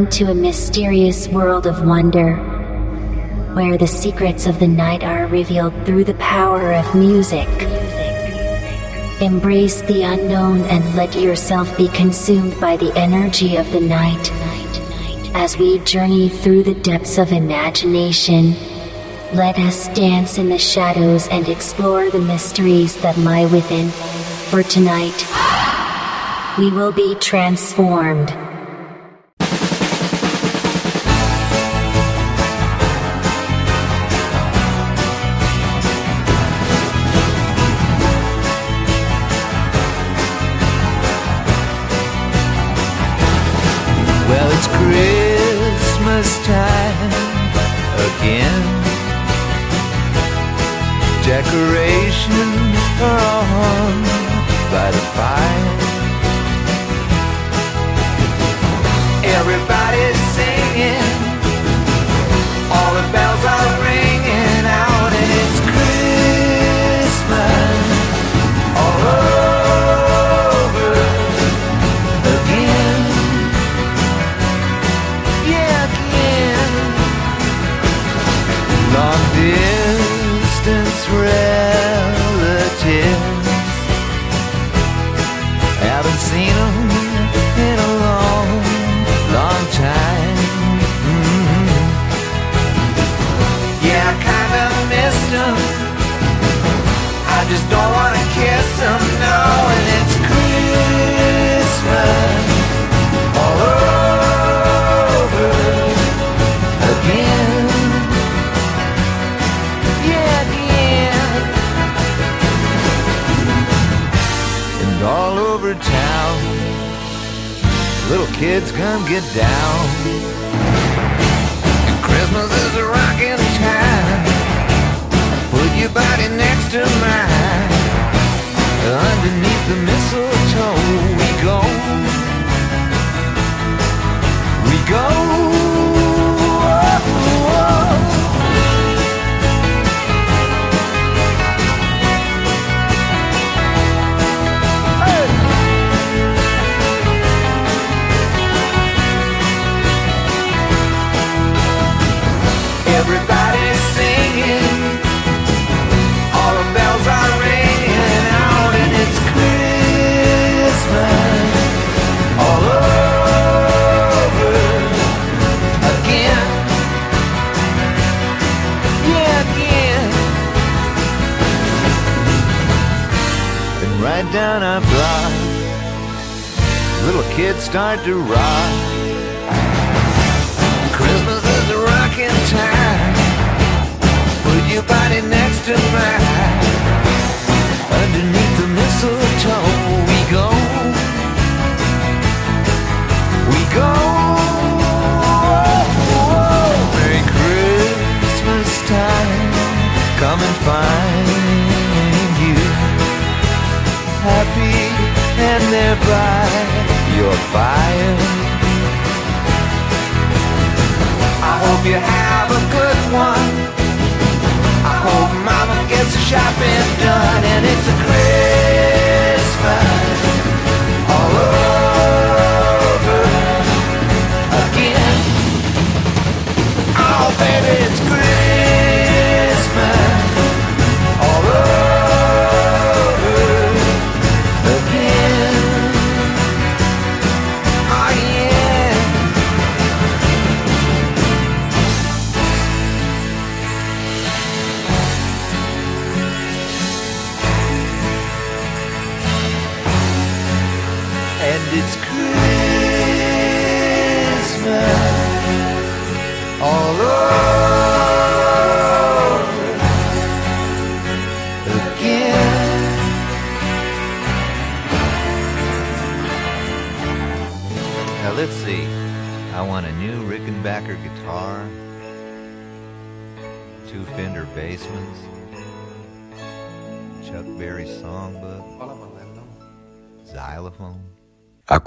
Welcome to a mysterious world of wonder, where the secrets of the night are revealed through the power of music. Embrace the unknown and let yourself be consumed by the energy of the night. As we journey through the depths of imagination, let us dance in the shadows and explore the mysteries that lie within. For tonight, we will be transformed.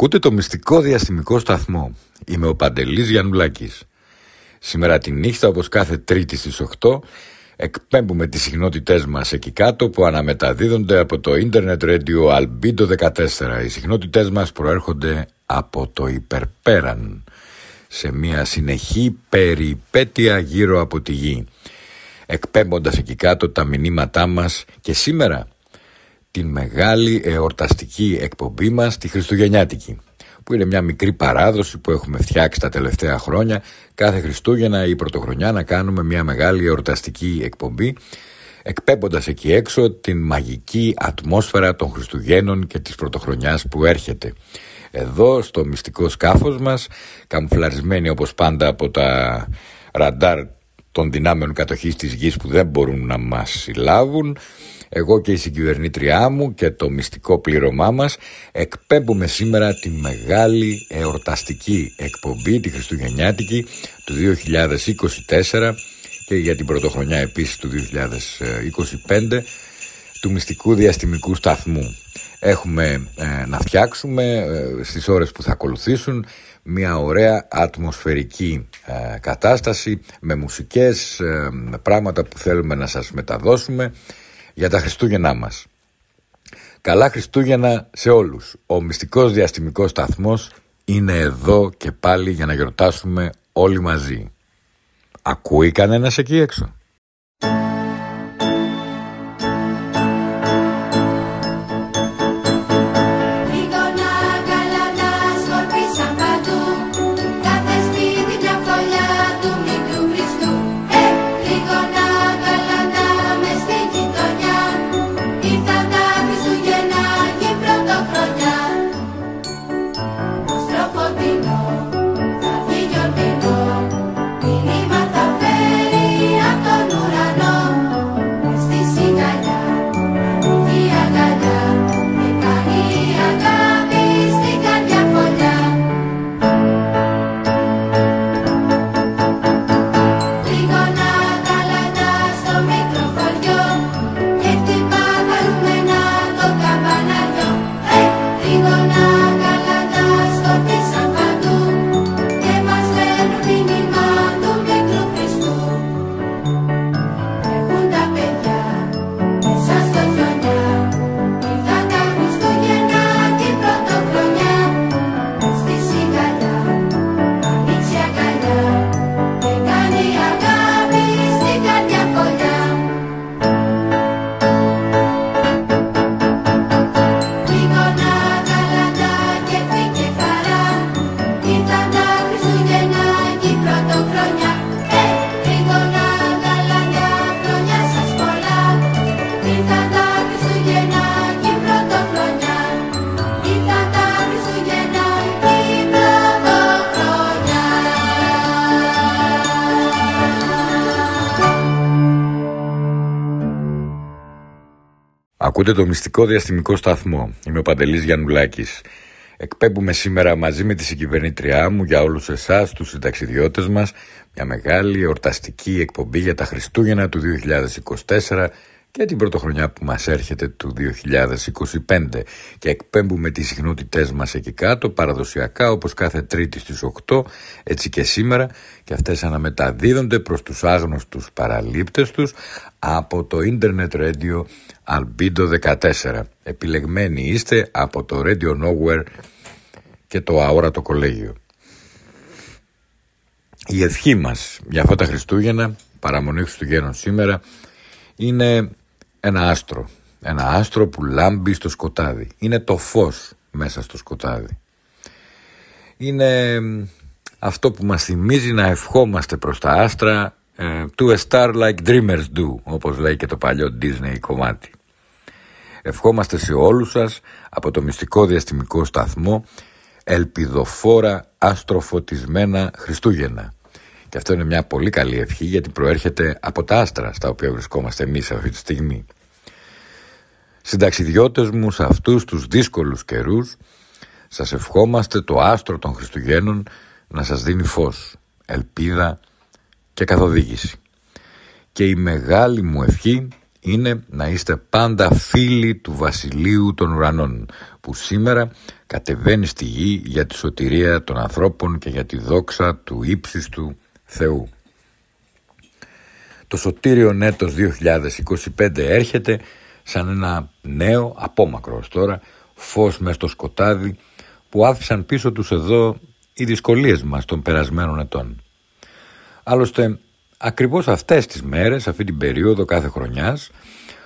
Ακούτε το μυστικό διαστημικό σταθμό. Είμαι ο Παντελής Γιαννουλάκης. Σήμερα τη νύχτα, όπως κάθε τρίτη στις 8, εκπέμπουμε τις συχνότητές μας εκεί κάτω που αναμεταδίδονται από το Internet Radio Albedo 14. Οι συχνότητές μας προέρχονται από το υπερπέραν. σε μια συνεχή περιπέτεια γύρω από τη γη εκπέμποντας εκεί κάτω τα μηνύματά μας και σήμερα την μεγάλη εορταστική εκπομπή μας τη Χριστουγεννιάτικη που είναι μια μικρή παράδοση που έχουμε φτιάξει τα τελευταία χρόνια κάθε Χριστούγεννα ή Πρωτοχρονιά να κάνουμε μια μεγάλη εορταστική εκπομπή εκπέμποντας εκεί έξω την μαγική ατμόσφαιρα των Χριστουγέννων και της Πρωτοχρονιάς που έρχεται. Εδώ στο μυστικό σκάφος μας, καμουφλαρισμένοι όπως πάντα από τα ραντάρ των δυνάμεων κατοχής της γης που δεν μπορούν να μας συλλάβουν, εγώ και η συγκυβερνήτριά μου και το μυστικό πλήρωμά μας εκπέμπουμε σήμερα τη μεγάλη εορταστική εκπομπή, τη Χριστουγεννιάτικη του 2024 και για την πρωτοχρονιά επίσης του 2025 του μυστικού διαστημικού σταθμού. Έχουμε ε, να φτιάξουμε ε, στις ώρες που θα ακολουθήσουν μια ωραία ατμοσφαιρική ε, κατάσταση με μουσικές, με πράγματα που θέλουμε να σας μεταδώσουμε για τα Χριστούγεννά μας. Καλά Χριστούγεννα σε όλους. Ο μυστικός διαστημικός σταθμός είναι εδώ και πάλι για να γιορτάσουμε όλοι μαζί. Ακούει κανένας εκεί έξω; Ακούτε το μυστικό διαστημικό σταθμό. Είμαι ο Παντελής Γιαννουλάκης. Εκπέμπουμε σήμερα μαζί με τη συγκυβερνήτριά μου για όλους εσάς, τους συνταξιδιώτες μας, μια μεγάλη εορταστική εκπομπή για τα Χριστούγεννα του 2024 και την πρωτοχρονιά που μας έρχεται του 2025 και εκπέμπουμε τις συχνότητές μας εκεί κάτω παραδοσιακά όπως κάθε τρίτη στις 8 έτσι και σήμερα και αυτές αναμεταδίδονται προς τους άγνωστους παραλήπτες τους από το Internet Radio Albedo 14 επιλεγμένοι είστε από το Radio Nowhere και το αόρατο κολέγιο η ευχή μας για αυτά τα Χριστούγεννα παραμονή Χριστουγέννων σήμερα είναι ένα άστρο. Ένα άστρο που λάμπει στο σκοτάδι. Είναι το φως μέσα στο σκοτάδι. Είναι αυτό που μας θυμίζει να ευχόμαστε προς τα άστρα ε, To a star like dreamers do, όπως λέει και το παλιό Disney κομμάτι. Ευχόμαστε σε όλους σας από το μυστικό διαστημικό σταθμό ελπιδοφόρα αστροφωτισμένα Χριστούγεννα. Και αυτό είναι μια πολύ καλή ευχή γιατί προέρχεται από τα άστρα στα οποία βρισκόμαστε εμείς αυτή τη στιγμή. Συνταξιδιώτες μου σε αυτούς τους δύσκολους καιρούς σας ευχόμαστε το άστρο των Χριστουγέννων να σας δίνει φως, ελπίδα και καθοδήγηση. Και η μεγάλη μου ευχή είναι να είστε πάντα φίλοι του Βασιλείου των Ουρανών που σήμερα κατεβαίνει στη γη για τη σωτηρία των ανθρώπων και για τη δόξα του ύψιστου Θεού. Το σωτήριο έτος 2025 έρχεται σαν ένα νέο, απόμακρο τώρα, φως μες στο σκοτάδι που άφησαν πίσω τους εδώ οι δυσκολίες μας των περασμένων ετών. Άλλωστε, ακριβώς αυτές τις μέρες, αυτή την περίοδο κάθε χρονιάς,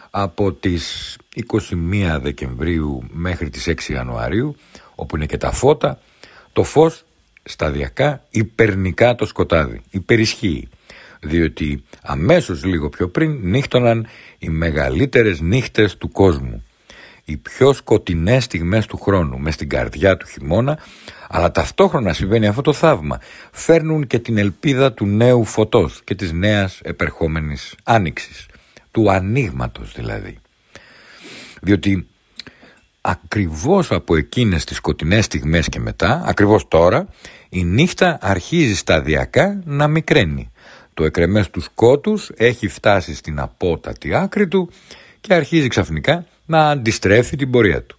από τις 21 Δεκεμβρίου μέχρι τις 6 Ιανουαρίου, όπου είναι και τα φώτα, το φως σταδιακά υπερνικά το σκοτάδι, υπερισχύει, διότι αμέσως λίγο πιο πριν νύχτωναν οι μεγαλύτερες νύχτες του κόσμου, οι πιο σκοτεινές στιγμές του χρόνου, μες στην καρδιά του χειμώνα, αλλά ταυτόχρονα συμβαίνει αυτό το θαύμα. Φέρνουν και την ελπίδα του νέου φωτός και της νέας επερχόμενης άνοιξης, του ανοίγματος δηλαδή. Διότι ακριβώς από εκείνες τις σκοτεινές στιγμές και μετά, ακριβώς τώρα, η νύχτα αρχίζει σταδιακά να μικραίνει. Το εκρεμές του σκότους έχει φτάσει στην απότατη άκρη του και αρχίζει ξαφνικά να αντιστρέφει την πορεία του.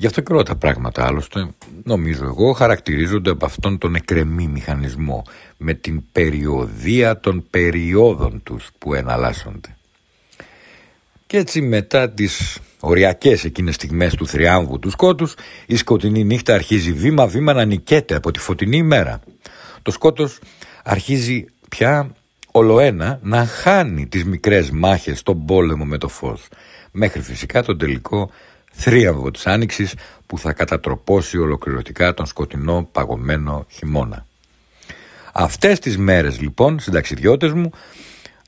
Γι' αυτό και όλα τα πράγματα άλλωστε, νομίζω εγώ, χαρακτηρίζονται από αυτόν τον εκρεμή μηχανισμό με την περιοδία των περιόδων τους που εναλλάσσονται. Και έτσι μετά τις οριακές εκείνες στιγμές του θριάμβου του σκότους, η σκοτεινή νύχτα αρχίζει βήμα-βήμα να νικέται από τη φωτεινή ημέρα. Το σκότος αρχίζει πια ολοένα να χάνει τις μικρές μάχες στον πόλεμο με το φως, μέχρι φυσικά τον τελικό θρίαμβο της Άνοιξης που θα κατατροπώσει ολοκληρωτικά τον σκοτεινό παγωμένο χειμώνα. Αυτές τις μέρες λοιπόν, συνταξιδιώτες μου,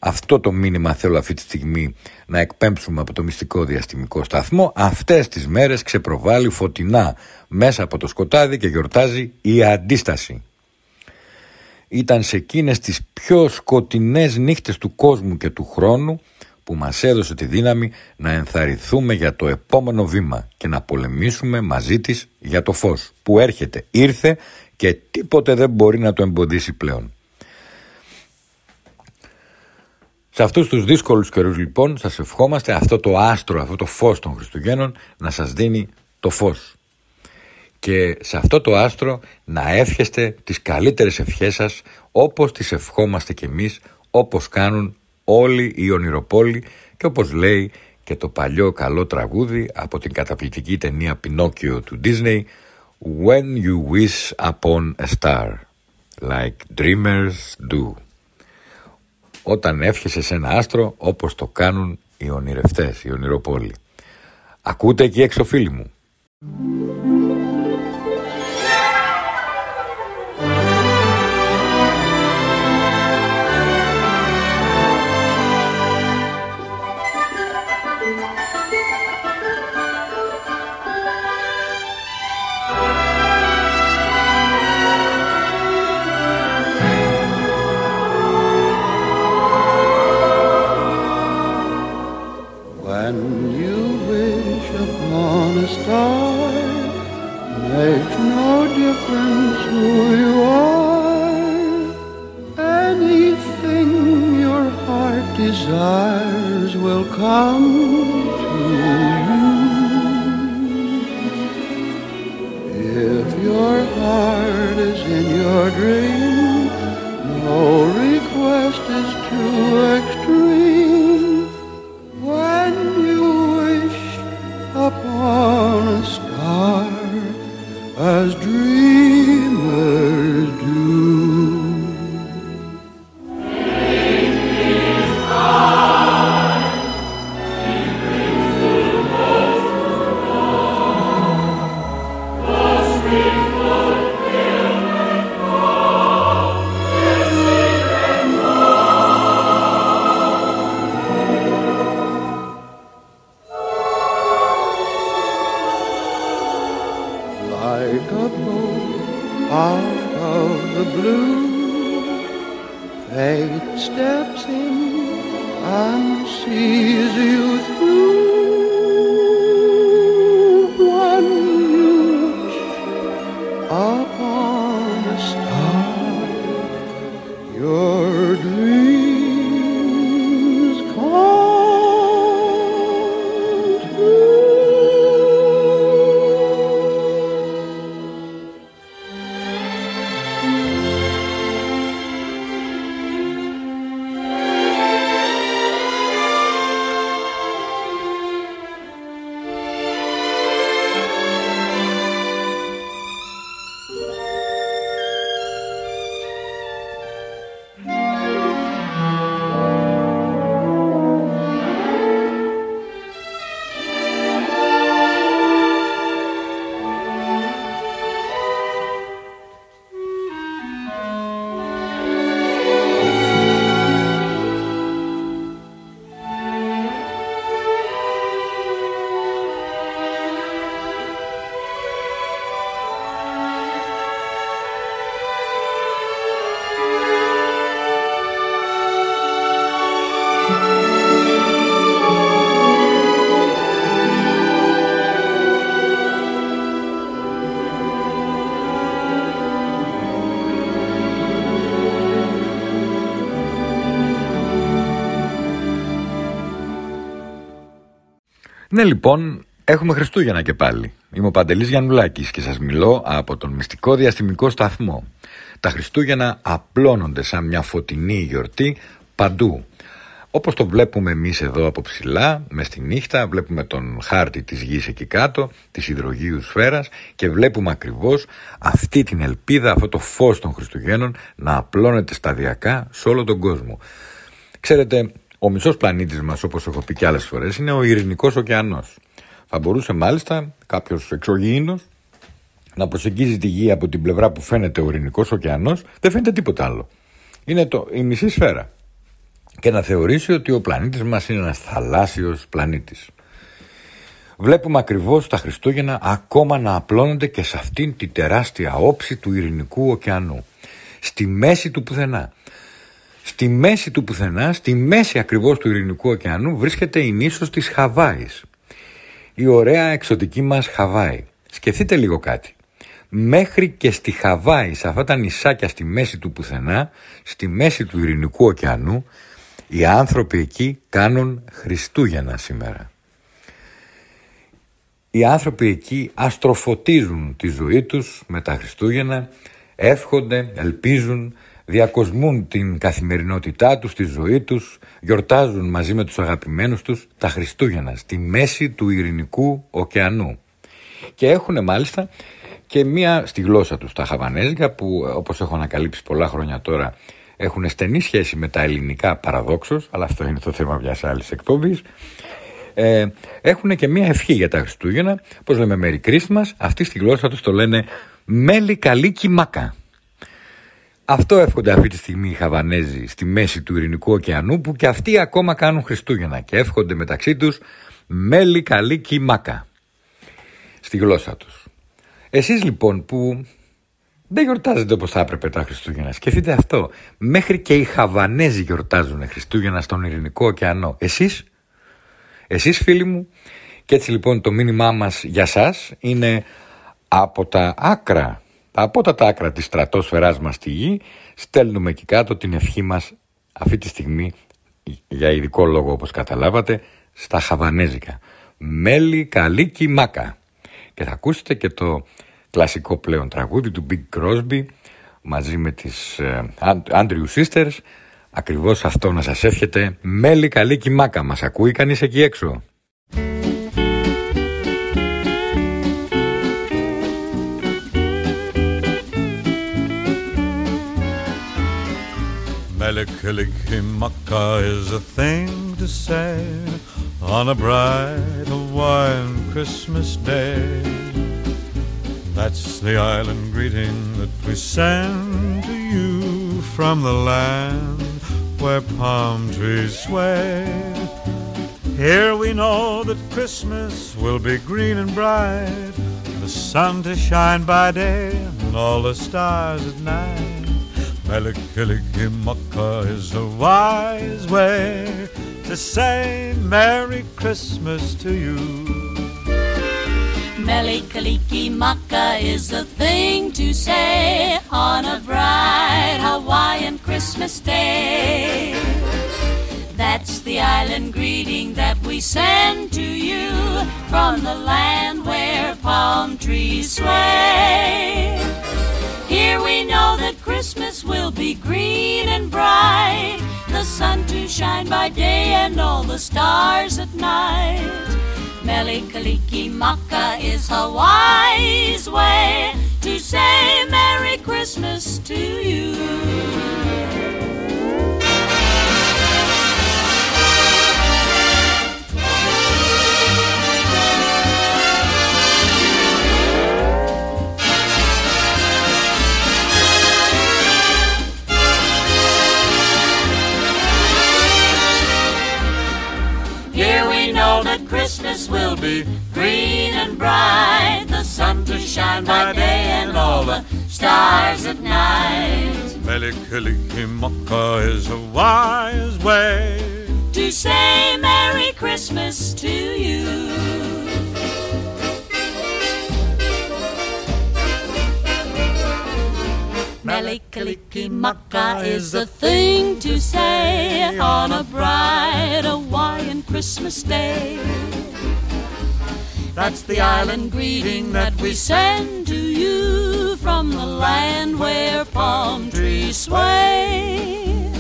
αυτό το μήνυμα θέλω αυτή τη στιγμή να εκπέμψουμε από το μυστικό διαστημικό σταθμό. Αυτές τις μέρες ξεπροβάλλει φωτεινά μέσα από το σκοτάδι και γιορτάζει η αντίσταση. Ήταν σε εκείνες τις πιο σκοτεινές νύχτες του κόσμου και του χρόνου που μας έδωσε τη δύναμη να ενθαρρυνθούμε για το επόμενο βήμα και να πολεμήσουμε μαζί της για το φως που έρχεται, ήρθε και τίποτε δεν μπορεί να το εμποδίσει πλέον. Σε αυτούς τους δύσκολους καιρούς λοιπόν σας ευχόμαστε αυτό το άστρο, αυτό το φως των Χριστουγέννων να σας δίνει το φως. Και σε αυτό το άστρο να εύχεστε τις καλύτερες ευχές σας όπως τις ευχόμαστε κι εμείς, όπως κάνουν όλοι οι ονειροπόλοι και όπως λέει και το παλιό καλό τραγούδι από την καταπληκτική ταινία Πινόκιο του Disney When you wish upon a star like dreamers do όταν εύχεσαι σε ένα άστρο όπως το κάνουν οι ονειρευτές, οι ονειροπόλοι. Ακούτε εκεί έξω φίλοι μου. die makes no difference who you are. Anything your heart desires will come to you. If your heart is in your dream, no reason Ναι λοιπόν, έχουμε Χριστούγεννα και πάλι. Είμαι ο Παντελής Γιαννουλάκης και σας μιλώ από τον μυστικό διαστημικό σταθμό. Τα Χριστούγεννα απλώνονται σαν μια φωτεινή γιορτή παντού. Όπως το βλέπουμε εμείς εδώ από ψηλά, μες στη νύχτα, βλέπουμε τον χάρτη της γης εκεί κάτω, της υδρογείου σφαίρας και βλέπουμε ακριβώς αυτή την ελπίδα, αυτό το φως των Χριστουγέννων να απλώνεται σταδιακά σε όλο τον κόσμο. Ξέρετε, ο μισός πλανήτης μας, όπως έχω πει και άλλες φορές, είναι ο ειρηνικός ωκεανός. Θα μπορούσε μάλιστα κάποιος εξωγήινος να προσεγγίζει τη γη από την πλευρά που φαίνεται ο ειρηνικός ωκεανός, δεν φαίνεται τίποτα άλλο. Είναι το, η μισή σφαίρα. Και να θεωρήσει ότι ο πλανήτης μας είναι ένας θαλάσσιος πλανήτης. Βλέπουμε ακριβώς τα Χριστούγεννα ακόμα να απλώνονται και σε αυτήν τη τεράστια όψη του ειρηνικού ωκεανού. Στη μέση του πουθενά. Στη μέση του πουθενά, στη μέση ακριβώς του ειρηνικού ωκεανού βρίσκεται η νήσος της Χαβάης. Η ωραία εξωτική μας Χαβάη. Σκεφτείτε λίγο κάτι. Μέχρι και στη Χαβάη, σε αυτά τα νησάκια στη μέση του πουθενά, στη μέση του ειρηνικού ωκεανού, οι άνθρωποι εκεί κάνουν Χριστούγεννα σήμερα. Οι άνθρωποι εκεί αστροφωτίζουν τη ζωή τους με τα Χριστούγεννα, εύχονται, ελπίζουν, διακοσμούν την καθημερινότητά τους, τη ζωή τους, γιορτάζουν μαζί με τους αγαπημένους τους τα Χριστούγεννα στη μέση του ειρηνικού ωκεανού. Και έχουν μάλιστα και μία στη γλώσσα τους τα Χαβανέζικα που όπως έχω ανακαλύψει πολλά χρόνια τώρα έχουν στενή σχέση με τα ελληνικά παραδόξως, αλλά αυτό είναι το θέμα μιας άλλης εκπομπής. Ε, έχουν και μία ευχή για τα Χριστούγεννα, πώς λέμε Merry Christmas, αυτή στη γλώσσα τους το λένε Μέλι καλή κοιμάκα. Αυτό εύχονται αυτή τη στιγμή οι Χαβανέζοι στη μέση του Ειρηνικού ωκεανού που και αυτοί ακόμα κάνουν Χριστούγεννα και εύχονται μεταξύ τους μέλι καλή κοιμάκα στη γλώσσα τους. Εσείς λοιπόν που δεν γιορτάζετε όπως θα έπρεπε τα Χριστούγεννα. Σκεφτείτε αυτό. Μέχρι και οι Χαβανέζοι γιορτάζουν Χριστούγεννα στον Ειρηνικό ωκεανό. Εσείς, εσείς φίλοι μου, και έτσι λοιπόν το μήνυμά μας για σας είναι από τα άκρα από τα άκρα της στρατόσφαιράς μας στη γη στέλνουμε εκεί κάτω την ευχή μας αυτή τη στιγμή για ειδικό λόγο όπως καταλάβατε στα χαβανέζικα. Μέλι καλίκι μάκα και θα ακούσετε και το κλασικό πλέον τραγούδι του Big Crosby μαζί με τις ε, Andrew Sisters. Ακριβώς αυτό να σας εύχεται. Μέλι καλίκι μάκα μας ακούει κανείς εκεί έξω; Melikilikimaka is a thing to say on a bright Hawaiian Christmas day. That's the island greeting that we send to you from the land where palm trees sway. Here we know that Christmas will be green and bright, the sun to shine by day and all the stars at night. Melikilikimaka is a wise way to say Merry Christmas to you. Melikilikimaka is the thing to say on a bright Hawaiian Christmas day. That's the island greeting that we send to you from the land where palm trees sway. Here we know that Christmas will be green and bright, the sun to shine by day and all the stars at night. Melikaliki Maka is Hawaii's way to say Merry Christmas to you. Christmas will be green and bright, the sun to shine by day and all the stars at night. Melikilikimaka is a wise way To say Merry Christmas to you. Melikilikimaka is the thing to say on a bright Hawaiian Christmas day. That's the island greeting that we send to you from the land where palm trees sway.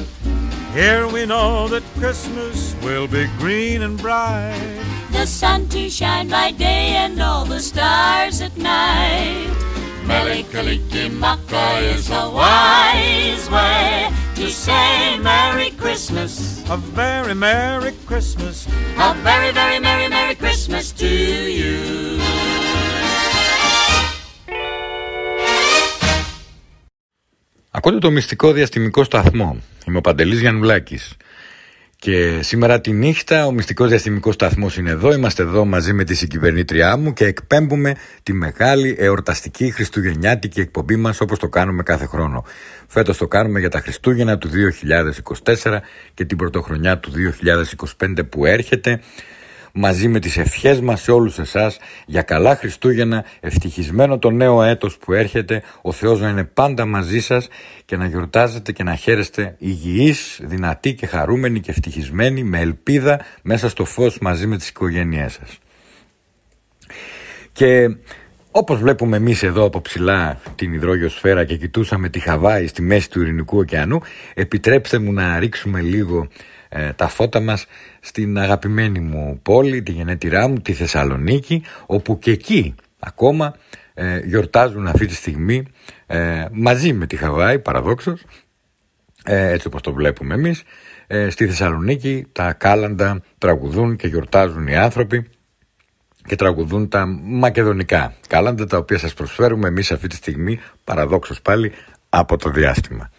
Here we know that Christmas will be green and bright. The sun to shine by day and all the stars at night. Melikaliki is a wise way to say Merry Christmas. A very Merry Christmas. A very, very Merry, Merry Christmas to you. Ακούτε το μυστικό διαστημικό σταθμό. Είμαι ο Παντελής Γιαννουλάκης. Και σήμερα τη νύχτα ο μυστικός διαστημικός σταθμός είναι εδώ. Είμαστε εδώ μαζί με τη συγκυβερνήτριά μου και εκπέμπουμε τη μεγάλη εορταστική χριστουγεννιάτικη εκπομπή μας όπως το κάνουμε κάθε χρόνο. Φέτος το κάνουμε για τα Χριστούγεννα του 2024 και την πρωτοχρονιά του 2025 που έρχεται μαζί με τις ευχές μας σε όλους εσάς για καλά Χριστούγεννα, ευτυχισμένο το νέο έτος που έρχεται, ο Θεός να είναι πάντα μαζί σας και να γιορτάζετε και να χαίρεστε υγιείς, δυνατοί και χαρούμενοι και ευτυχισμένοι με ελπίδα μέσα στο φως μαζί με τις οικογένειές σας. Και όπως βλέπουμε εμείς εδώ από ψηλά την υδρόγειο σφαίρα και κοιτούσαμε τη Χαβάη στη μέση του Ειρηνικού ωκεανού, επιτρέψτε μου να ρίξουμε λίγο ε, τα φώτα μας στην αγαπημένη μου πόλη, τη γενέτειρά μου, τη Θεσσαλονίκη, όπου και εκεί ακόμα ε, γιορτάζουν αυτή τη στιγμή ε, μαζί με τη Χαβάη, παραδόξως, έτσι όπως το βλέπουμε εμείς, στη Θεσσαλονίκη τα κάλαντα τραγουδούν και γιορτάζουν οι άνθρωποι και τραγουδούν τα μακεδονικά κάλαντα τα οποία σας προσφέρουμε εμείς αυτή τη στιγμή παραδόξως πάλι από το διάστημα.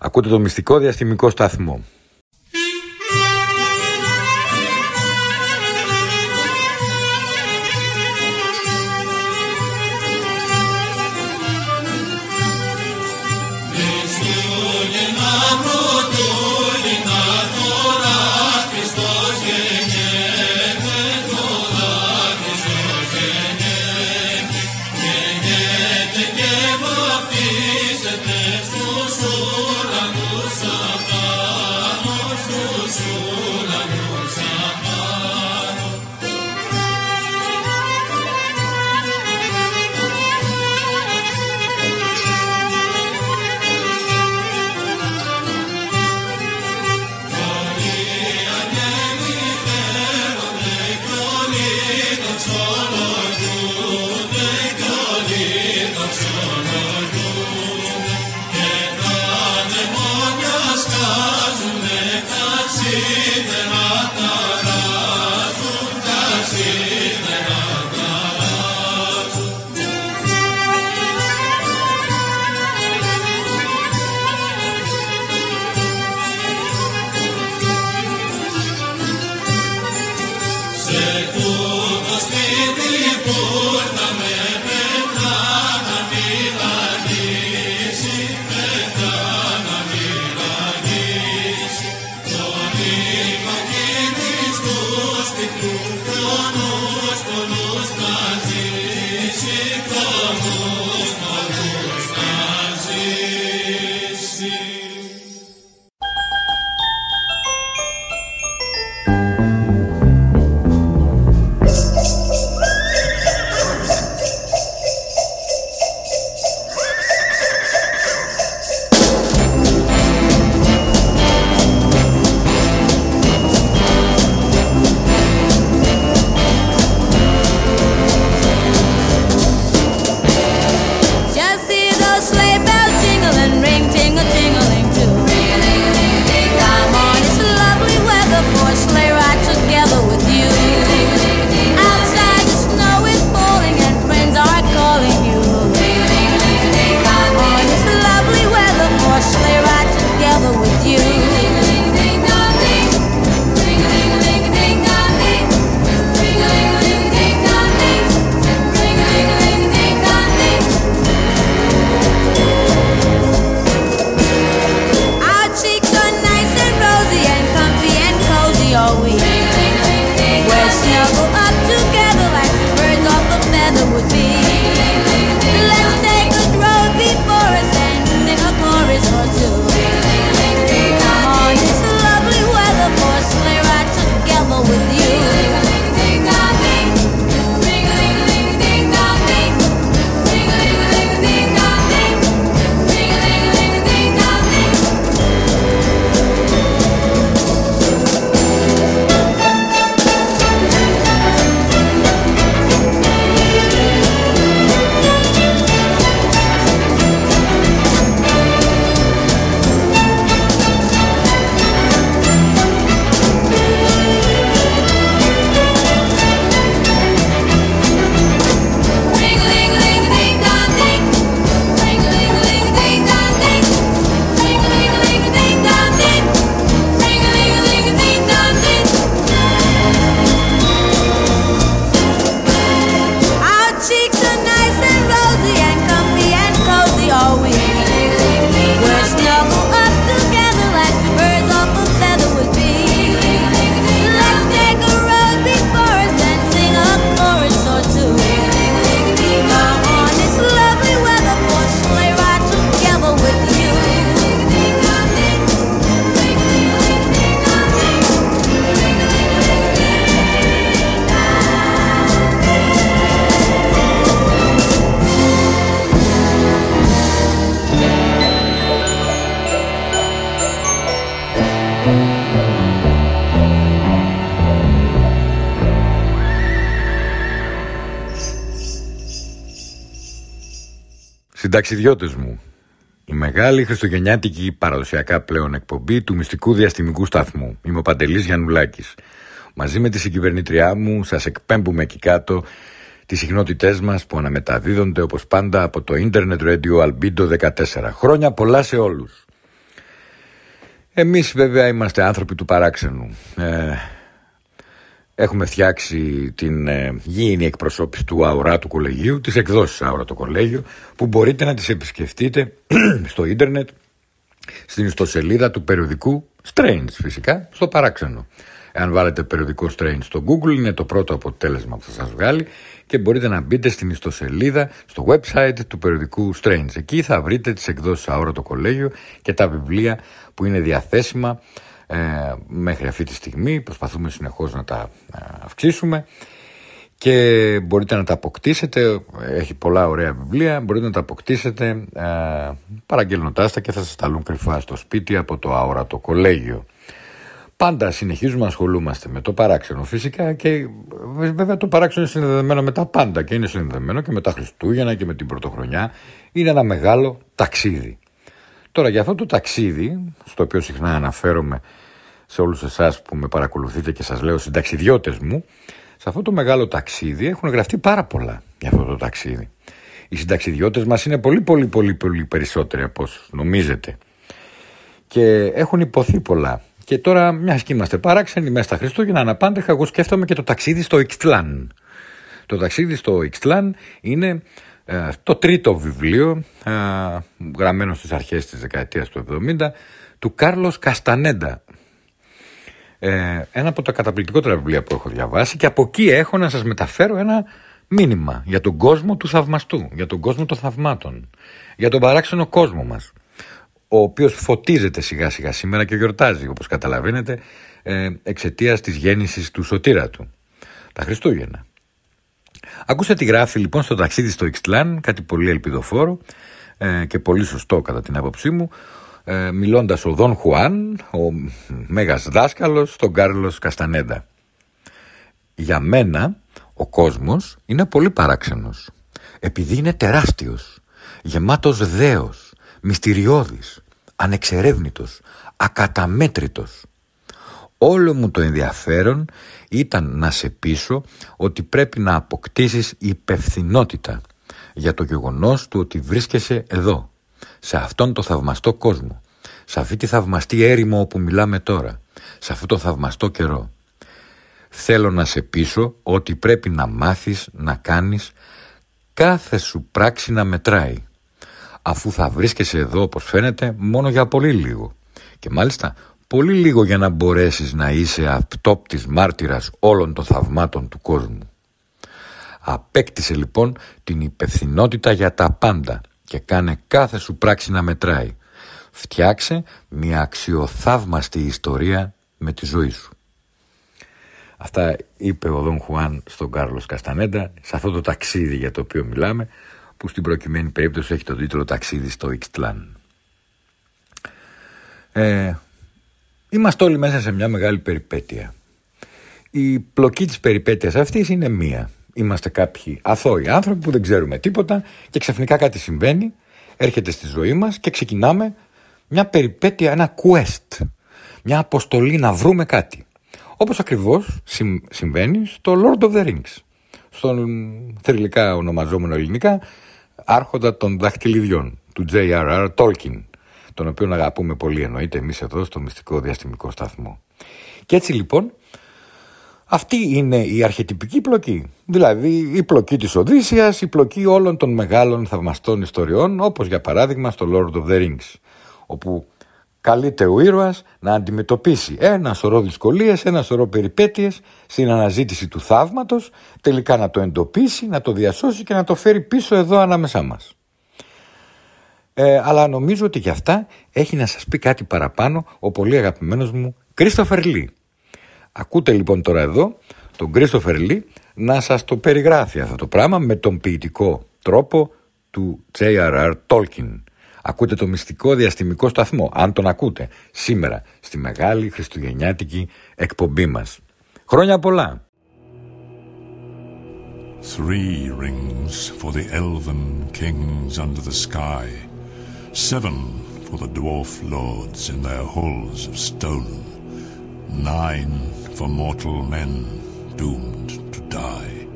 Ακούτε το μυστικό διαστημικό σταθμό. Συνταξιδιώτες μου, η μεγάλη χριστουγεννιάτικη παραδοσιακά πλέον εκπομπή του μυστικού διαστημικού σταθμού. Είμαι ο Παντελής Γιαννουλάκης. Μαζί με τη συγκυβερνήτριά μου σας εκπέμπουμε εκεί κάτω τις συχνότητές μας που αναμεταδίδονται όπως πάντα από το Internet Radio Albedo 14. Χρόνια πολλά σε όλους. Εμείς βέβαια είμαστε άνθρωποι του παράξενου. Ε, Έχουμε φτιάξει την ε, γήινη εκπροσώπηση του ΑΟΡΑ του κολεγίου, τις εκδόσεις ΑΟΡΑ του κολέγιο, που μπορείτε να τις επισκεφτείτε στο ίντερνετ, στην ιστοσελίδα του περιοδικού Strange φυσικά, στο παράξενο. Εάν βάλετε περιοδικό Strange στο Google είναι το πρώτο αποτέλεσμα που θα σας βγάλει και μπορείτε να μπείτε στην ιστοσελίδα, στο website του περιοδικού Strange. Εκεί θα βρείτε τις εκδόσεις ΑΟΡΑ το κολέγιο και τα βιβλία που είναι διαθέσιμα ε, μέχρι αυτή τη στιγμή. Προσπαθούμε συνεχώς να τα ε, αυξήσουμε και μπορείτε να τα αποκτήσετε. Έχει πολλά ωραία βιβλία. Μπορείτε να τα αποκτήσετε ε, παραγγελνοντάς τα και θα σας σταλούν κρυφά στο σπίτι από το αόρατο κολέγιο. Πάντα συνεχίζουμε να ασχολούμαστε με το παράξενο φυσικά και βέβαια το παράξενο είναι συνδεδεμένο με τα πάντα και είναι συνδεδεμένο και με τα Χριστούγεννα και με την Πρωτοχρονιά. Είναι ένα μεγάλο ταξίδι. Τώρα για αυτό το ταξίδι, στο οποίο συχνά αναφέρομαι σε όλους εσάς που με παρακολουθείτε και σας λέω συνταξιδιώτες μου, σε αυτό το μεγάλο ταξίδι έχουν γραφτεί πάρα πολλά για αυτό το ταξίδι. Οι συνταξιδιώτες μας είναι πολύ πολύ πολύ πολύ περισσότεροι από όσους νομίζετε και έχουν υποθεί πολλά. Και τώρα, μιας και είμαστε παράξενοι μέσα στα Χριστούγεννα, αναπάντεχα, εγώ σκέφτομαι και το ταξίδι στο Ixtlan. Το ταξίδι στο Ixtlan είναι ε, το τρίτο βιβλίο, ε, γραμμένο στις αρχές της δεκαετίας του 70, του Κάρλος Καστανέντα. Ε, ένα από τα καταπληκτικότερα βιβλία που έχω διαβάσει και από εκεί έχω να σας μεταφέρω ένα μήνυμα για τον κόσμο του θαυμαστού, για τον κόσμο των θαυμάτων, για τον παράξενο κόσμο μας, ο οποίος φωτίζεται σιγά σιγά σήμερα και γιορτάζει, όπως καταλαβαίνετε, ε, εξαιτίας της γέννησης του σωτήρα του, τα Χριστούγεννα. Ακούστε τη γράφει λοιπόν στο ταξίδι στο Ixtlan, κάτι πολύ ελπιδοφόρο ε, και πολύ σωστό κατά την άποψή μου, ε, μιλώντας ο Δον Χουάν, ο μέγας δάσκαλος, τον Κάρλος Καστανέντα. Για μένα ο κόσμος είναι πολύ παράξενος, επειδή είναι τεράστιος, γεμάτος δέος, μυστηριώδης, ανεξερεύνητος, ακαταμέτρητος. Όλο μου το ενδιαφέρον ήταν να σε πείσω ότι πρέπει να αποκτήσεις υπευθυνότητα για το γεγονός του ότι βρίσκεσαι εδώ, σε αυτόν το θαυμαστό κόσμο, σε αυτή τη θαυμαστή έρημο όπου μιλάμε τώρα, σε αυτό το θαυμαστό καιρό. Θέλω να σε πείσω ότι πρέπει να μάθεις να κάνεις κάθε σου πράξη να μετράει, αφού θα βρίσκεσαι εδώ όπως φαίνεται μόνο για πολύ λίγο. Και μάλιστα πολύ λίγο για να μπορέσεις να είσαι αυτόπτης μάρτυρας όλων των θαυμάτων του κόσμου. Απέκτησε λοιπόν την υπευθυνότητα για τα πάντα και κάνε κάθε σου πράξη να μετράει. Φτιάξε μια αξιοθαύμαστη ιστορία με τη ζωή σου. Αυτά είπε ο Δον Χουάν στον Κάρλος Καστανέντα σε αυτό το ταξίδι για το οποίο μιλάμε που στην προκειμένη περίπτωση έχει τον τίτλο «Ταξίδι στο Ixtlan». Ε, Είμαστε όλοι μέσα σε μια μεγάλη περιπέτεια. Η πλοκή της περιπέτειας αυτής είναι μία. Είμαστε κάποιοι αθώοι άνθρωποι που δεν ξέρουμε τίποτα και ξαφνικά κάτι συμβαίνει, έρχεται στη ζωή μας και ξεκινάμε μια περιπέτεια, ένα quest, μια αποστολή να βρούμε κάτι. Όπως ακριβώς συμβαίνει στο Lord of the Rings, στον θρηλυκά ονομαζόμενο ελληνικά άρχοντα των δαχτυλιδιών του J.R.R. Tolkien τον οποίο αγαπούμε πολύ εννοείται εμείς εδώ στο μυστικό διαστημικό σταθμό. Και έτσι λοιπόν αυτή είναι η αρχετυπική πλοκή. Δηλαδή η πλοκή της Οδύσσιας, η πλοκή όλων των μεγάλων θαυμαστών ιστοριών όπως για παράδειγμα στο Lord of the Rings όπου καλείται ο ήρωας να αντιμετωπίσει ένα σωρό δυσκολίες, ένα σωρό περιπέτειες στην αναζήτηση του θαύματος, τελικά να το εντοπίσει, να το διασώσει και να το φέρει πίσω εδώ ανάμεσά μας. Ε, αλλά νομίζω ότι για αυτά έχει να σας πει κάτι παραπάνω ο πολύ αγαπημένος μου Κρίστοφερ Λί. Ακούτε λοιπόν τώρα εδώ τον Κρίστοφερ Λί να σας το περιγράφει αυτό το πράγμα με τον ποιητικό τρόπο του J.R.R. Tolkien. Ακούτε το μυστικό διαστημικό σταθμό, αν τον ακούτε, σήμερα στη μεγάλη χριστουγεννιάτικη εκπομπή μας. Χρόνια πολλά! Three rings for the elven kings under the sky, seven for the dwarf lords in their halls of stone, nine for mortal men doomed to die,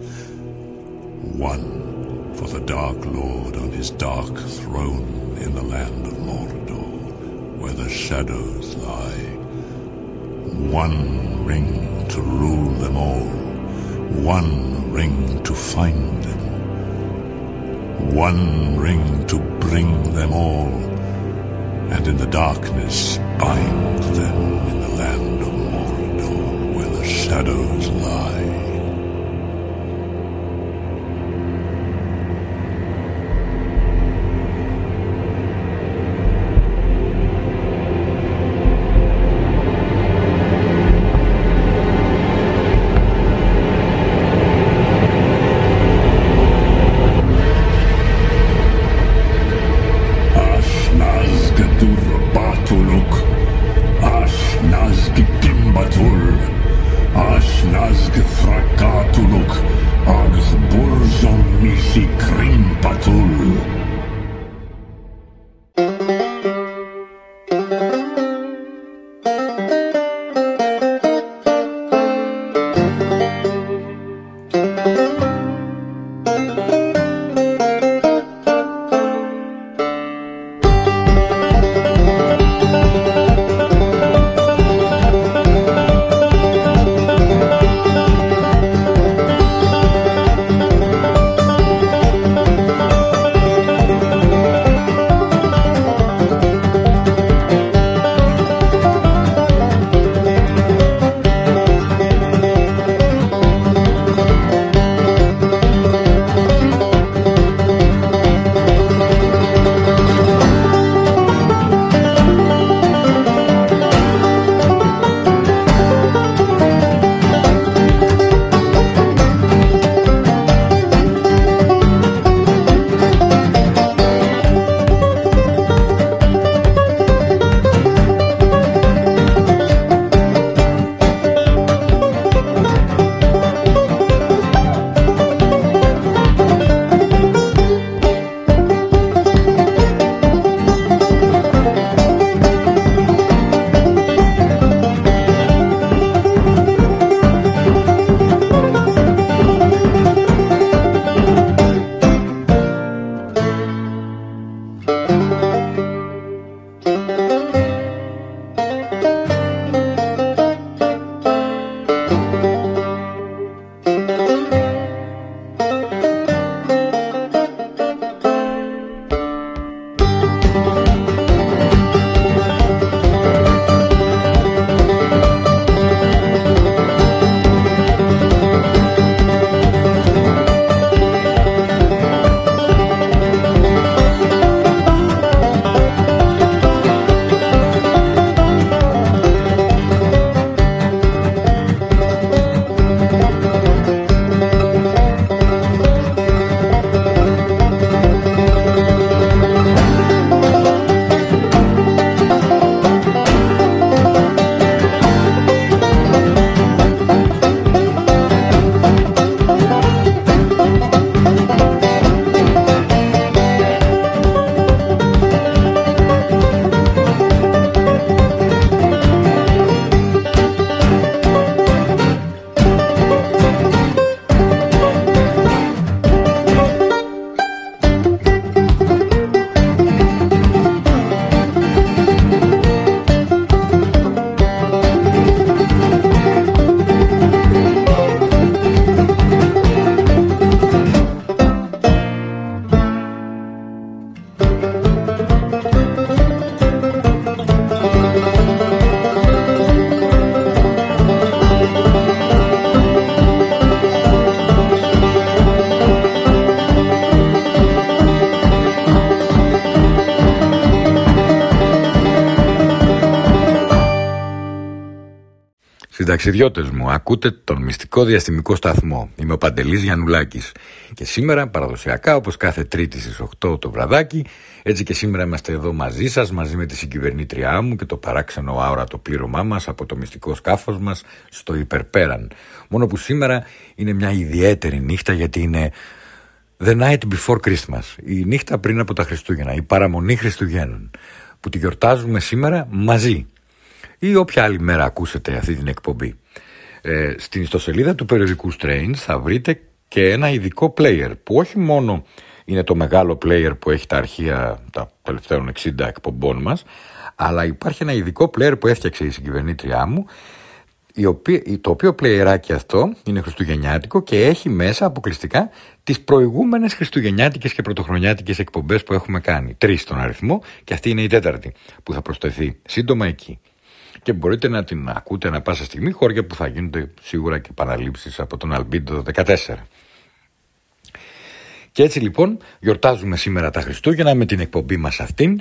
one for the Dark Lord on his dark throne in the land of Mordor, where the shadows lie. One ring to rule them all, one ring to find them, one ring to bring them all, and in the darkness bind them in the land of Mordor, where the shadows lie. Συνταξιδιώτες μου, ακούτε τον μυστικό διαστημικό σταθμό. Είμαι ο Παντελής Γιαννουλάκης. Και σήμερα, παραδοσιακά, όπως κάθε τρίτη στις 8 το βραδάκι, έτσι και σήμερα είμαστε εδώ μαζί σας, μαζί με τη συγκυβερνήτριά μου και το παράξενο άορατο πλήρωμά μας από το μυστικό σκάφος μας στο υπερπέραν. Μόνο που σήμερα είναι μια ιδιαίτερη νύχτα γιατί είναι The Night Before Christmas, η νύχτα πριν από τα Χριστούγεννα, η παραμονή Χριστουγέννων, που τη γιορτάζουμε σήμερα μαζί ή όποια άλλη μέρα ακούσετε αυτή την εκπομπή. Ε, στην ιστοσελίδα του περιοδικού Strange θα βρείτε και ένα ειδικό player που όχι μόνο είναι το μεγάλο player που έχει τα αρχεία τα τελευταίων 60 εκπομπών μας αλλά υπάρχει ένα ειδικό player που έφτιαξε η συγκυβερνήτριά μου το οποίο πλεεράκι αυτό είναι χριστουγεννιάτικο και έχει μέσα αποκλειστικά τις προηγούμενες χριστουγεννιάτικες και πρωτοχρονιάτικες εκπομπές που έχουμε κάνει. Τρεις στον αριθμό και αυτή είναι η τέταρτη που θα προσθεθεί σύντομα εκεί και μπορείτε να την ακούτε ανα πάσα στιγμή χώρια που θα γίνονται σίγουρα και παραλήψεις από τον Αλμπίντο 14. Και έτσι λοιπόν γιορτάζουμε σήμερα τα Χριστούγεννα με την εκπομπή μας αυτήν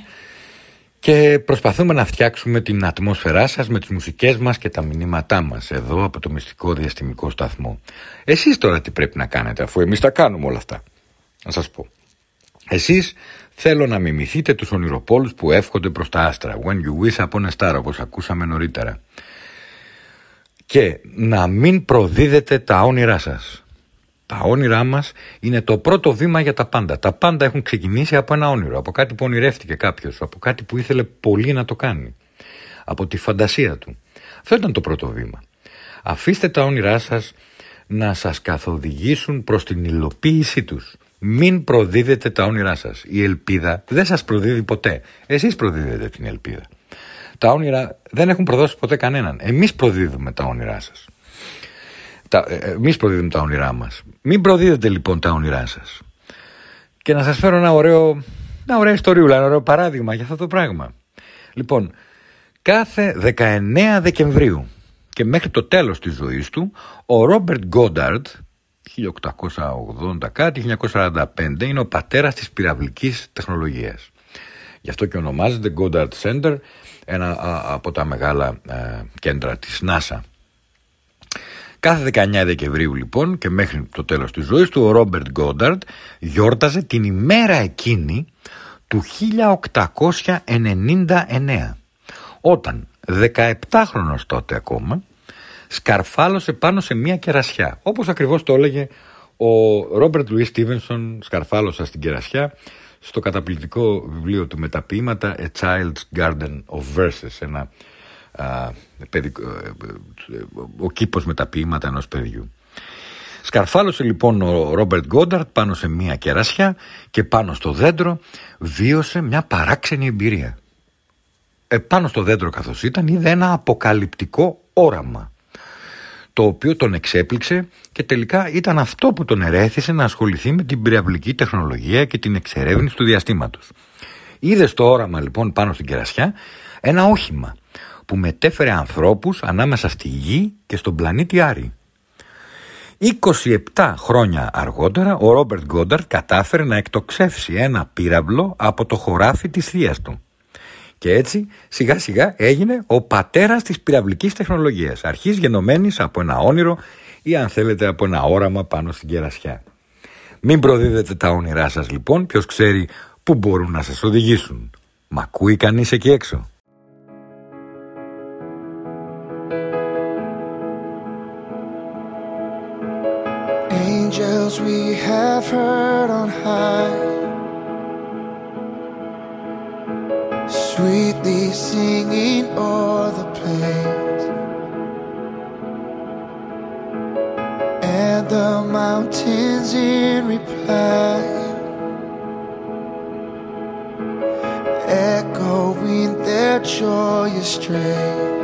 και προσπαθούμε να φτιάξουμε την ατμόσφαιρά σας με τις μουσικές μας και τα μηνύματά μας εδώ από το μυστικό διαστημικό σταθμό. Εσείς τώρα τι πρέπει να κάνετε αφού εμείς τα κάνουμε όλα αυτά. Να σας πω. Εσείς Θέλω να μιμηθείτε τους ονειροπόλους που εύχονται προς τα άστρα. When you wish upon a star, όπως ακούσαμε νωρίτερα. Και να μην προδίδετε τα όνειρά σας. Τα όνειρά μας είναι το πρώτο βήμα για τα πάντα. Τα πάντα έχουν ξεκινήσει από ένα όνειρο, από κάτι που ονειρεύτηκε κάποιος, από κάτι που ήθελε πολύ να το κάνει. Από τη φαντασία του. Αυτό ήταν το πρώτο βήμα. Αφήστε τα όνειρά σας να σας καθοδηγήσουν προς την υλοποίησή τους. Μην προδίδετε τα όνειρά σας. Η ελπίδα δεν σας προδίδει ποτέ. Εσείς προδίδετε την ελπίδα. Τα όνειρα δεν έχουν προδώσει ποτέ κανέναν. Εμείς προδίδουμε τα όνειρά σας. Τα, ε, εμείς προδίδουμε τα όνειρά μας. Μην προδίδετε λοιπόν τα όνειρά σας. Και να σας φέρω ένα ωραίο, ένα ωραίο ιστοριούλα, ένα ωραίο παράδειγμα για αυτό το πράγμα. Λοιπόν, κάθε 19 Δεκεμβρίου και μέχρι το τέλος της ζωής του, ο Ρόμπερτ Γκόνταρντ, 1880 κάτι, 1945 είναι ο πατέρας της πυραυλικής τεχνολογίας. Γι' αυτό και ονομάζεται Goddard Center, ένα από τα μεγάλα ε, κέντρα της NASA. Κάθε 19 Δεκεμβρίου λοιπόν και μέχρι το τέλος της ζωής του ο Ρόμπερτ Γκόνταρντ γιόρταζε την ημέρα εκείνη του 1899 όταν 17 χρονος τότε ακόμα σκαρφάλωσε πάνω σε μια κερασιά. Όπως ακριβώς το έλεγε ο Ρόμπερτ Λουίς Στίβενσον, σκαρφάλωσα στην κερασιά, στο καταπληκτικό βιβλίο του με τα ποιήματα A Child's Garden of Verses, ένα α, παιδικό, ε, ε, ο κήπος με τα ποιήματα ενός παιδιού. Σκαρφάλωσε λοιπόν ο Ρόμπερτ Γκόνταρτ πάνω σε μια κερασιά και πάνω στο δέντρο βίωσε μια παράξενη εμπειρία. Επάνω στο δέντρο καθώς ήταν είδε ένα αποκαλυπτικό όραμα το οποίο τον εξέπληξε και τελικά ήταν αυτό που τον ερέθησε να ασχοληθεί με την πυραυλική τεχνολογία και την εξερεύνηση του διαστήματος. Είδες στο όραμα λοιπόν πάνω στην κερασιά; Ένα όχημα που μετέφερε ανθρώπους ανάμεσα στη Γη και στον πλανήτη Άρη. 27 χρόνια αργότερα ο Ρόμπερτ Γκόνταρτ κατάφερε να εκτοξεύσει ένα πύραυλο από το χωράφι της θείας του. Και έτσι σιγά σιγά έγινε ο πατέρας της πυραυλικής τεχνολογίας, αρχής γενομένης από ένα όνειρο ή αν θέλετε από ένα όραμα πάνω στην κερασιά. Μην προδίδετε τα όνειρά σας λοιπόν, ποιος ξέρει πού μπορούν να σας οδηγήσουν. Μα ακούει κανείς εκεί έξω; Angels we have heard on high sweetly singing o'er the plains and the mountains in reply. Echoing their joyous strain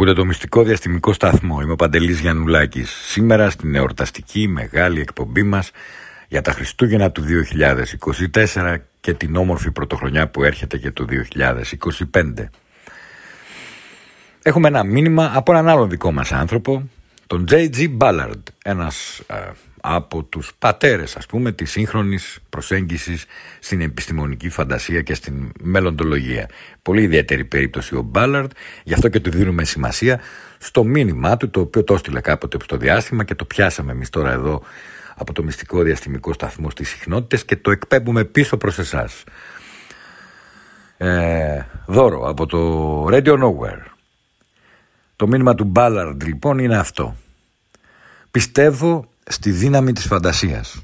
Ακούτε το μυστικό διαστημικό σταθμό. Είμαι ο Παντελής Γιαννουλάκης. Σήμερα στην εορταστική μεγάλη εκπομπή μας για τα Χριστούγεννα του 2024 και την όμορφη πρωτοχρονιά που έρχεται και το 2025. Έχουμε ένα μήνυμα από έναν άλλον δικό μας άνθρωπο, τον J.G. Ballard, ένας ε, από τους πατέρες ας πούμε της σύγχρονης προσέγγισης στην επιστημονική φαντασία και στην μελλοντολογία. Πολύ ιδιαίτερη περίπτωση ο Ballard, γι' αυτό και του δίνουμε σημασία στο μήνυμά του, το οποίο το έστειλε κάποτε στο διάστημα και το πιάσαμε εμείς τώρα εδώ από το μυστικό διαστημικό σταθμό στις συχνότητες και το εκπέμπουμε πίσω προς εσάς. Ε, δώρο από το Radio Nowhere. Το μήνυμα του Ballard λοιπόν είναι αυτό. Πιστεύω στη δύναμη της φαντασίας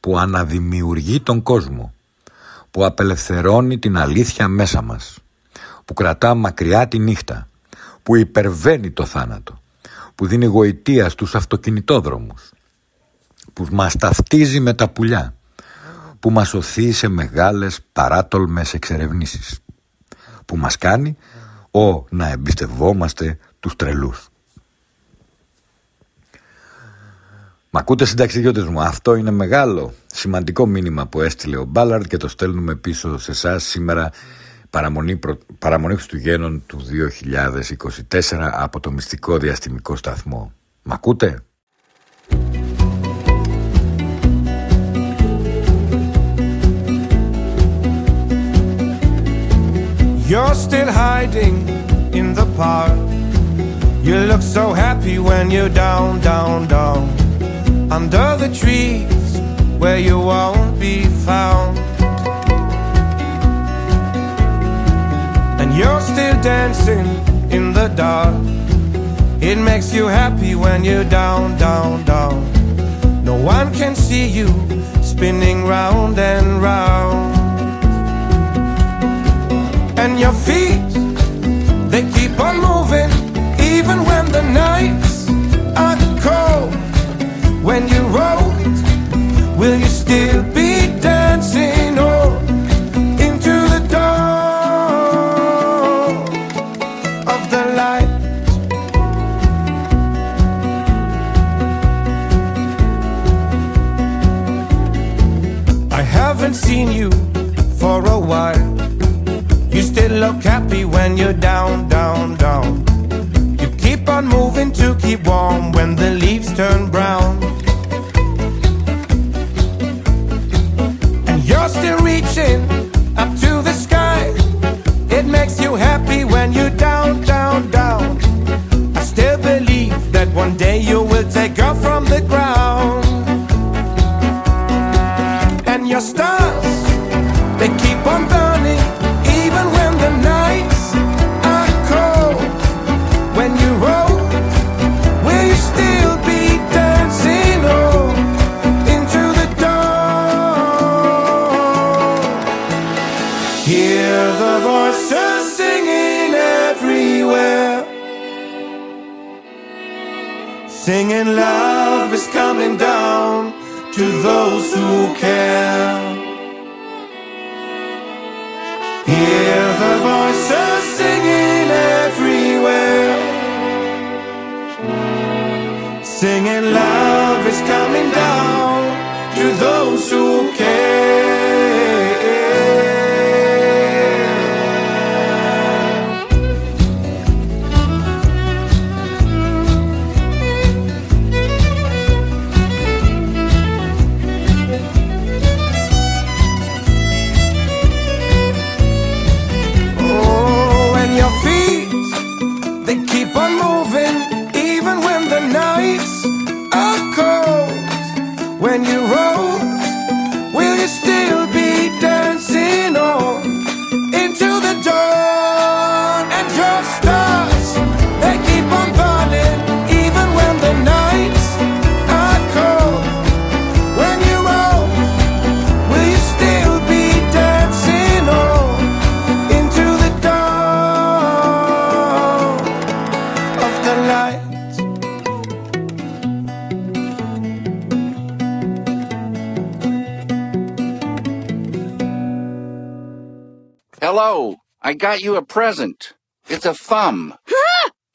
που αναδημιουργεί τον κόσμο, που απελευθερώνει την αλήθεια μέσα μας, που κρατά μακριά τη νύχτα, που υπερβαίνει το θάνατο, που δίνει γοητεία στους αυτοκινητόδρομους, που μας ταυτίζει με τα πουλιά, που μας οθεί σε μεγάλες παράτολμες εξερευνήσεις, που μας κάνει ο να εμπιστευόμαστε τους τρελούς. Μ' ακούτε συνταξιδιώτες μου, αυτό είναι μεγάλο σημαντικό μήνυμα που έστειλε ο Μπάλαρντ και το στέλνουμε πίσω σε εσάς σήμερα παραμονή, προ... παραμονή Χριστουγέννων του 2024 από το μυστικό διαστημικό σταθμό. Μ' ακούτε; You're still hiding in the park. You look so happy when you're down, down, down. Under the trees where you won't be found. And you're still dancing in the dark. It makes you happy when you're down, down, down. No one can see you spinning round and round and your feet they keep on moving even when the nights are cold when you roll will you still be dancing or into the dawn of the light I haven't seen you for a while you still look happy when you're down, down, down. Keep on moving to keep warm when the leaves turn brown. And you're still reaching up to the sky. It makes you happy when you're down, down, down. I still believe that one day you will take off from the ground. And your stars, Singing love is coming down to those who care. Hear the voices singing everywhere. Singing love is coming down to those who care. I got you a present. It's a thumb.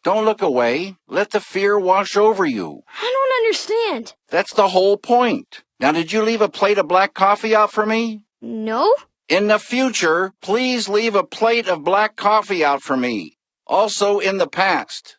Don't look away. Let the fear wash over you. I don't understand. That's the whole point. Now, did you leave a plate of black coffee out for me? No? In the future, please leave a plate of black coffee out for me. Also in the past.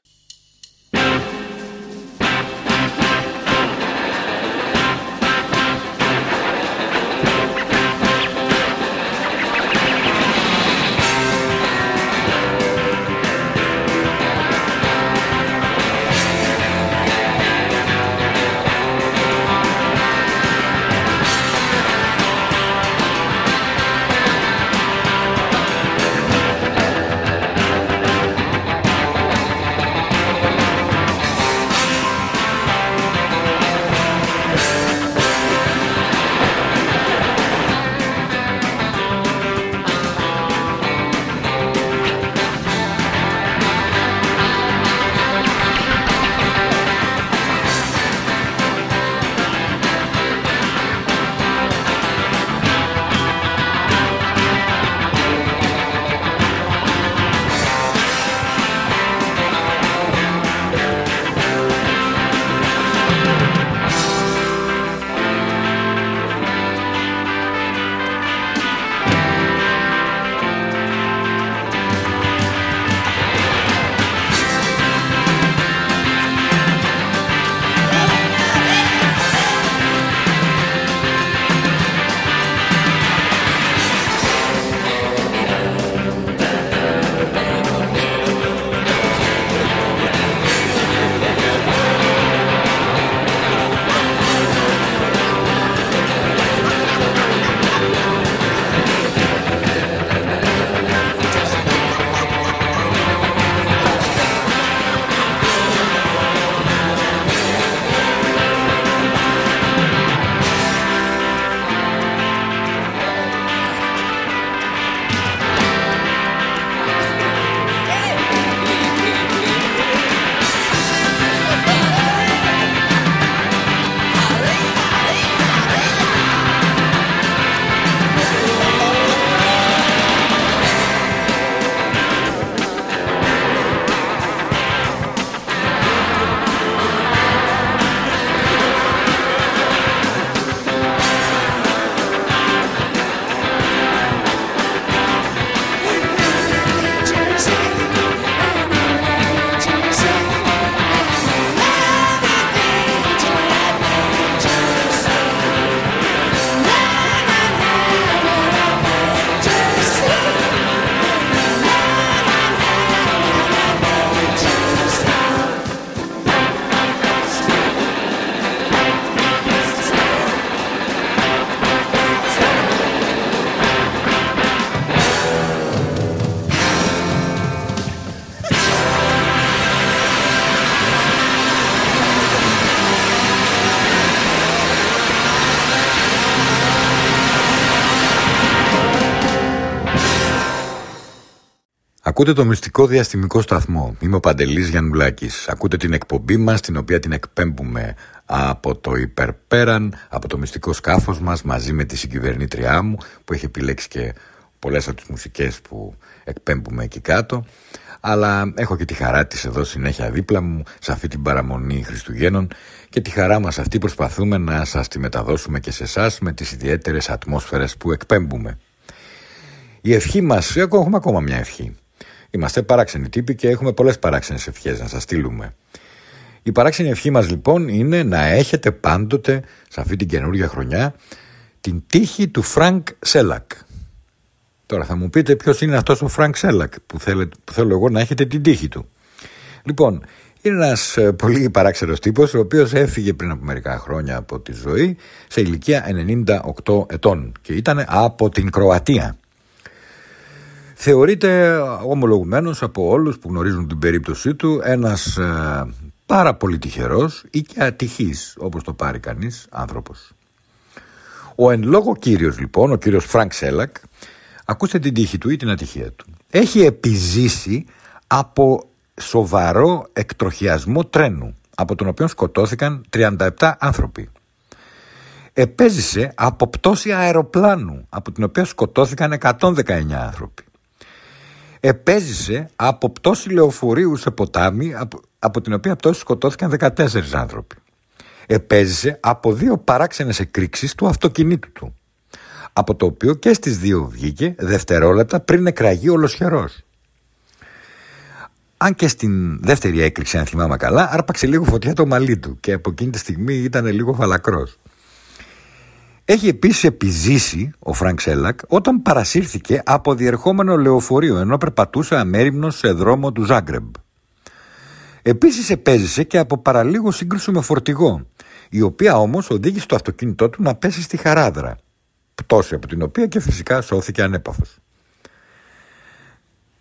Ακούτε το μυστικό διαστημικό σταθμό. Είμαι ο Παντελής Γιαννουλάκης. Ακούτε την εκπομπή μας, την οποία την εκπέμπουμε από το υπερπέραν, από το μυστικό σκάφος μας, μαζί με τη συγκυβερνήτριά μου, που έχει επιλέξει και πολλές από τις μουσικές που εκπέμπουμε εκεί κάτω. Αλλά έχω και τη χαρά της εδώ συνέχεια δίπλα μου, σε αυτή την παραμονή Χριστουγέννων και τη χαρά μας αυτή προσπαθούμε να σας τη μεταδώσουμε και σε εσάς με τις ιδιαίτερες ατμόσφαιρες που εκπέμπουμε. Η ευχή μας, έχουμε ακόμα μια ευχή. Είμαστε παράξενοι τύποι και έχουμε πολλές παράξενες ευχές να σας στείλουμε. Η παράξενη ευχή μας λοιπόν είναι να έχετε πάντοτε σε αυτή την καινούργια χρονιά την τύχη του Φρανκ Σέλακ. Τώρα θα μου πείτε ποιος είναι αυτός ο Φρανκ Σέλακ που, που θέλω εγώ να έχετε την τύχη του. Λοιπόν, είναι ένας ε, πολύ παράξενος τύπος ο οποίος έφυγε πριν από μερικά χρόνια από τη ζωή σε ηλικία 98 ετών και ήταν από την Κροατία. Θεωρείται ομολογουμένως από όλους που γνωρίζουν την περίπτωσή του ένας ε, πάρα πολύ τυχερός ή και ατυχής όπως το πάρει κανείς άνθρωπος. Ο εν λόγω κύριος λοιπόν, ο κύριος Φρανκ Σέλακ, ακούστε την τύχη του ή την ατυχία του. Έχει επιζήσει από σοβαρό εκτροχιασμό τρένου, από τον οποίο σκοτώθηκαν 37 άνθρωποι. Επέζησε από πτώση αεροπλάνου, από την οποία σκοτώθηκαν 119 άνθρωποι επέζησε από πτώση λεωφορείου σε ποτάμι από, από την οποία πτώση σκοτώθηκαν 14 άνθρωποι. Επέζησε από δύο παράξενες εκρήξεις του αυτοκινήτου του από το οποίο και στις δύο βγήκε δευτερόλεπτα πριν εκραγεί ολοσχερός. Αν και στην δεύτερη έκρηξη, αν θυμάμαι καλά, άρπαξε λίγο φωτιά το μαλλί του και από εκείνη τη στιγμή ήταν λίγο φαλακρός. Έχει επίσης επιζήσει ο Φρανκ Σέλακ όταν παρασύρθηκε από διερχόμενο λεωφορείο ενώ περπατούσε αμέριμνος σε δρόμο του Ζάγκρεμπ. Επίσης επέζησε και από παραλίγο σύγκρουση με φορτηγό, η οποία όμως οδήγησε το αυτοκίνητό του να πέσει στη χαράδρα, πτώση από την οποία και φυσικά σώθηκε ανέπαφος.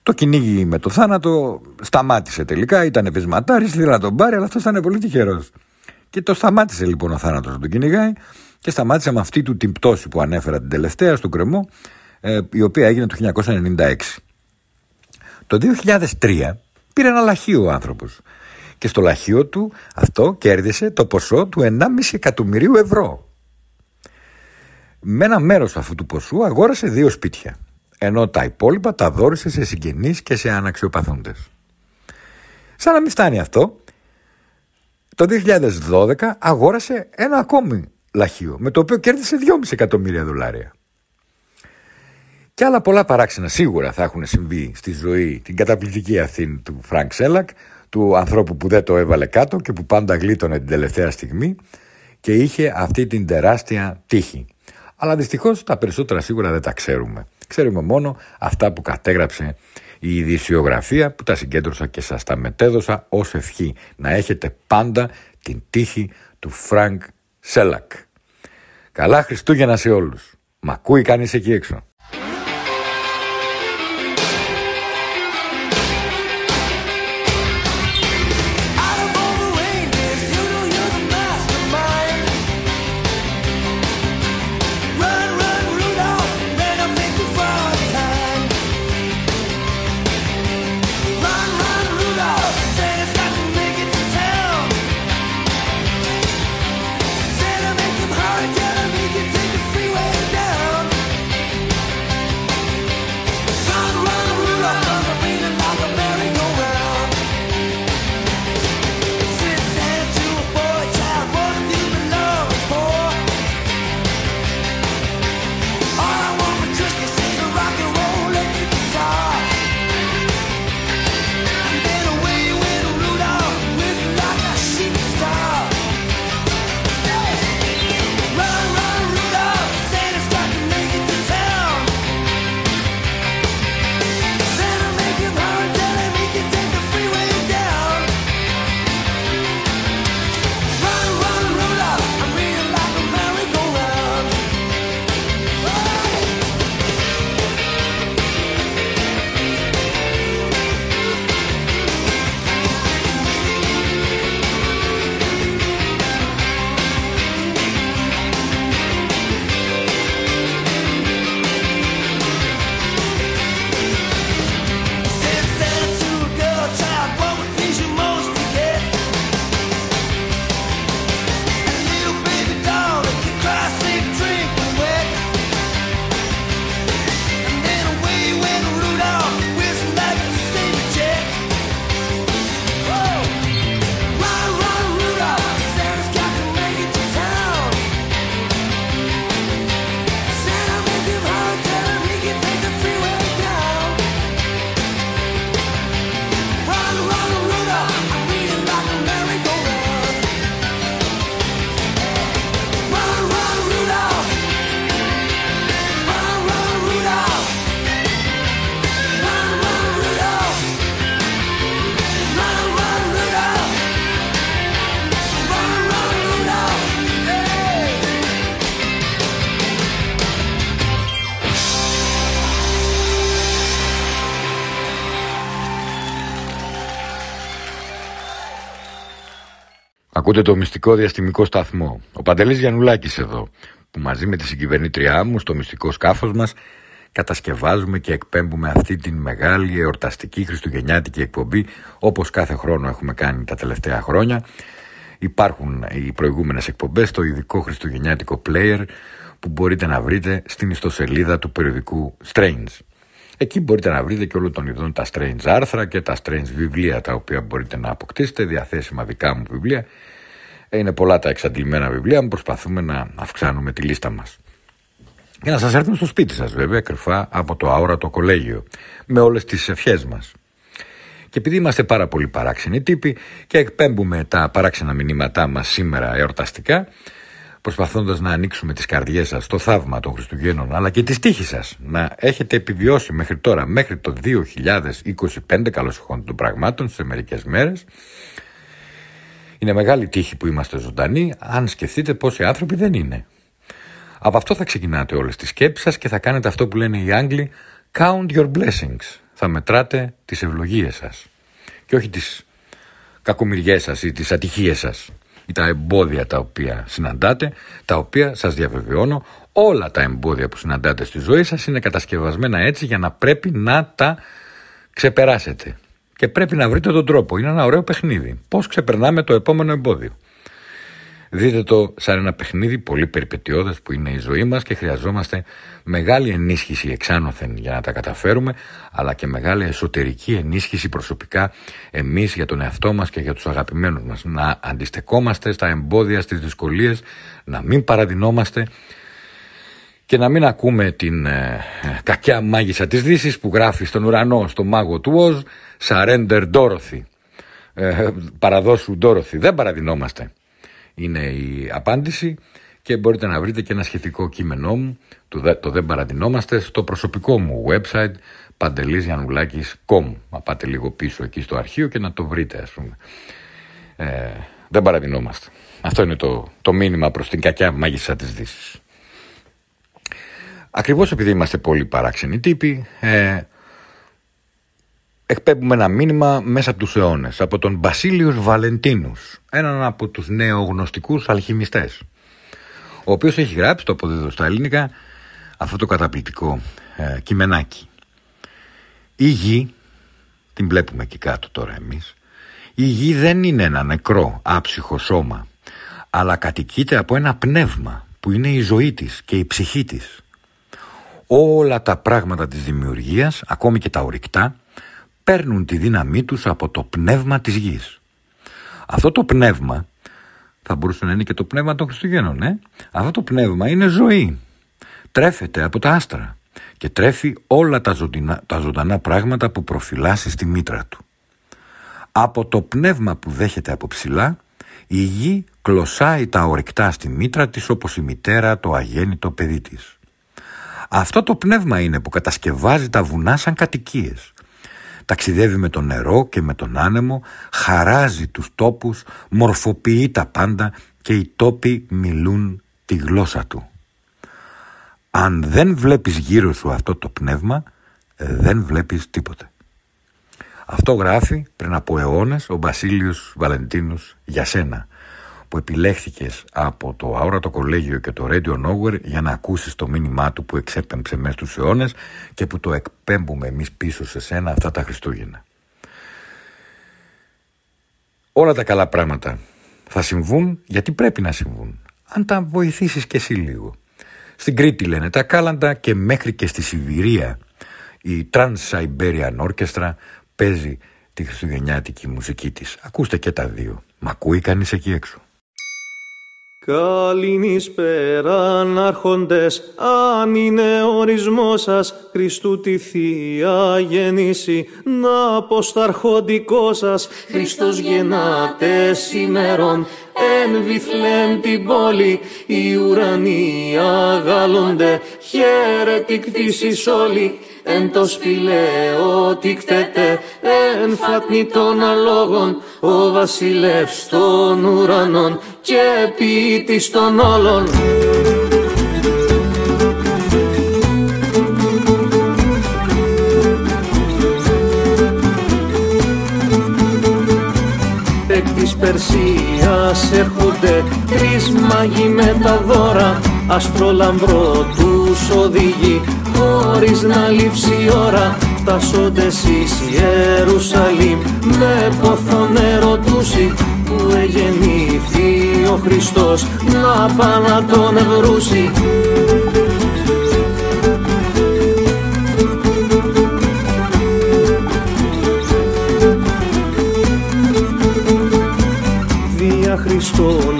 Το κυνήγι με το θάνατο σταμάτησε τελικά, ήταν πεισματάρης, ήθελε να τον πάρει, αλλά αυτός ήταν πολύ τυχερός. Και το σταμάτησε λοιπόν ο θάνατος να τον κυνηγάει και σταμάτησε με αυτή του την πτώση που ανέφερα την τελευταία στον κρεμό ε, η οποία έγινε το 1996. Το 2003 πήρε ένα λαχείο ο άνθρωπος και στο λαχείο του αυτό κέρδισε το ποσό του 1,5 εκατομμυρίου ευρώ. Με ένα μέρος αυτού του ποσού αγόρασε δύο σπίτια ενώ τα υπόλοιπα τα δόρισε σε συγγενείς και σε αναξιοπαθούντες. Σαν να μην φτάνει αυτό, το 2012 αγόρασε ένα ακόμη λαχείο, με το οποίο κέρδισε 2,5 εκατομμύρια δολάρια. Και άλλα πολλά παράξενα σίγουρα θα έχουν συμβεί στη ζωή την καταπληκτική αυτή του Φρανκ Σέλακ, του ανθρώπου που δεν το έβαλε κάτω και που πάντα γλίτωνε την τελευταία στιγμή και είχε αυτή την τεράστια τύχη. Αλλά δυστυχώς τα περισσότερα σίγουρα δεν τα ξέρουμε. Ξέρουμε μόνο αυτά που κατέγραψε η ειδησιογραφία που τα συγκέντρωσα και σας τα μετέδωσα ως ευχή. Να έχετε πάντα την τύχη του Φρανκ Σέλακ. Καλά Χριστούγεννα σε όλους. Μ' ακούει κανείς εκεί έξω. Ακούτε το μυστικό διαστημικό σταθμό. Ο Παντελής Γιαννουλάκης εδώ, που μαζί με τη συγκυβερνήτριά μου στο μυστικό σκάφος μας κατασκευάζουμε και εκπέμπουμε αυτή την μεγάλη εορταστική χριστουγεννιάτικη εκπομπή όπως κάθε χρόνο έχουμε κάνει τα τελευταία χρόνια. Υπάρχουν οι προηγούμενες εκπομπές στο ειδικό χριστουγεννιάτικο player που μπορείτε να βρείτε στην ιστοσελίδα του περιοδικού Strange. Εκεί μπορείτε να βρείτε και όλων των ειδών τα Strange άρθρα και τα Strange βιβλία τα οποία μπορείτε να αποκτήσετε, διαθέσιμα δικά μου βιβλία. Είναι πολλά τα εξαντλημένα βιβλία, προσπαθούμε να αυξάνουμε τη λίστα μας. Για να σας έρθουν στο σπίτι σας βέβαια, κρυφά από το αόρατο κολέγιο, με όλες τις ευχές μας. Και επειδή είμαστε πάρα πολύ παράξενοι τύποι και εκπέμπουμε τα παράξενα μηνύματά μας σήμερα εορταστικά, προσπαθώντας να ανοίξουμε τις καρδιές σας στο θαύμα των Χριστουγέννων αλλά και τη τύχη σας να έχετε επιβιώσει μέχρι τώρα, μέχρι το 2025 καλώς ηχών των πραγμάτων σε μερικές μέρες είναι μεγάλη τύχη που είμαστε ζωντανοί αν σκεφτείτε πόσοι άνθρωποι δεν είναι. Από αυτό θα ξεκινάτε όλες τις σκέψεις σας και θα κάνετε αυτό που λένε οι Άγγλοι count your blessings. Θα μετράτε τις ευλογίες σας και όχι τις κακομοιριές σας ή τις ατυχίες σας ή τα εμπόδια τα οποία συναντάτε, τα οποία σας διαβεβαιώνω όλα τα εμπόδια που συναντάτε στη ζωή σας είναι κατασκευασμένα έτσι για να πρέπει να τα ξεπεράσετε. Και πρέπει να βρείτε τον τρόπο. Είναι ένα ωραίο παιχνίδι. Πώς ξεπερνάμε το επόμενο εμπόδιο. Δείτε το σαν ένα παιχνίδι πολύ περιπετειώδες που είναι η ζωή μας και χρειαζόμαστε μεγάλη ενίσχυση εξάνωθεν για να τα καταφέρουμε αλλά και μεγάλη εσωτερική ενίσχυση προσωπικά εμείς για τον εαυτό μας και για τους αγαπημένους μας. Να αντιστεκόμαστε στα εμπόδια, στις δυσκολίες, να μην παραδεινόμαστε και να μην ακούμε την ε, κακιά μάγισσα της Δύσης που γράφει στον ουρανό, στο μάγο του Οζ, Surrender Dorothy. Ε, παραδόσου Dorothy. Δεν παραδεινόμαστε είναι η απάντηση και μπορείτε να βρείτε και ένα σχετικό κείμενό μου, το, το «Δεν παραδεινόμαστε», στο προσωπικό μου website pandelisjanulakis.com. Να πάτε λίγο πίσω εκεί στο αρχείο και να το βρείτε ας πούμε. Ε, δεν παραδεινόμαστε. Αυτό είναι το, το μήνυμα προς την κακιά μάγισσα της Δύσης. Ακριβώς επειδή είμαστε πολύ παράξενοι τύποι, ε, εκπέμπουμε ένα μήνυμα μέσα από τους αιώνες από τον Βασίλειος Βαλεντίνους έναν από τους νεογνωστικούς αλχημιστές ο οποίος έχει γράψει το αποδίδω στα ελληνικά αυτό το καταπληκτικό ε, κειμενάκι. Η γη την βλέπουμε εκεί κάτω τώρα εμείς η γη δεν είναι ένα νεκρό άψυχο σώμα αλλά κατοικείται από ένα πνεύμα που είναι η ζωή της και η ψυχή της όλα τα πράγματα της δημιουργίας ακόμη και τα ορυκτά παίρνουν τη δύναμή τους από το πνεύμα της γης. Αυτό το πνεύμα θα μπορούσε να είναι και το πνεύμα των Χριστουγέννων, ε; Αυτό το πνεύμα είναι ζωή. Τρέφεται από τα άστρα και τρέφει όλα τα, ζωντανά, τα ζωντανά πράγματα που προφυλάσσει στη μήτρα του. Από το πνεύμα που δέχεται από ψηλά, η γη κλωσάει τα ορυκτά στη μήτρα της όπως η μητέρα το αγέννητο παιδί της. Αυτό το πνεύμα είναι που κατασκευάζει τα βουνά σαν κατοικίες ταξιδεύει με το νερό και με τον άνεμο, χαράζει τους τόπους, μορφοποιεί τα πάντα και οι τόποι μιλούν τη γλώσσα του. Αν δεν βλέπεις γύρω σου αυτό το πνεύμα, δεν βλέπεις τίποτε. Αυτό γράφει πριν από αιώνες ο Βασίλειος Βαλεντίνος για σένα που επιλέχθηκες από το αόρατο κολέγιο και το Radio Nowhere για να ακούσεις το μήνυμά του που εξέπεμψε μέσα στους αιώνες και που το εκπέμπουμε εμείς πίσω σε σένα αυτά τα Χριστούγεννα. Όλα τα καλά πράγματα θα συμβούν γιατί πρέπει να συμβούν. Αν τα βοηθήσεις και εσύ λίγο. Στην Κρήτη λένε τα κάλαντα και μέχρι και στη Σιβηρία η Trans-Siberian Orchestra παίζει τη χριστουγεννιάτικη μουσική της. Ακούστε και τα δύο. Μ' ακούει κανείς εκεί έξω; Καληνύσπερα άρχοντες, αν είναι ορισμός σας, Χριστού τη Θεία γεννήσει, να πως τα αρχοντικό σας, Χριστός γεννάτε σήμερον, εν Βιθλέμ την πόλη, οι ουρανοί αγάλλονται, χαίρετη κτήσεις όλοι, εν το σπηλαίο τι κτέτε, εν φάτνη των αλόγων, ο βασιλεύς των ουρανών και ποιητής των όλων. Περσίας έρχονται τρεις μάγοι με τα δώρα αστρολαμπρό τους οδηγεί χωρίς να λείψει η ώρα. Φτάσονται εσείς Ιερουσαλήμ με πόθο νερό που εγεννήθη ο Χριστός να πάει να τον ευρούσει. Δια Χριστόν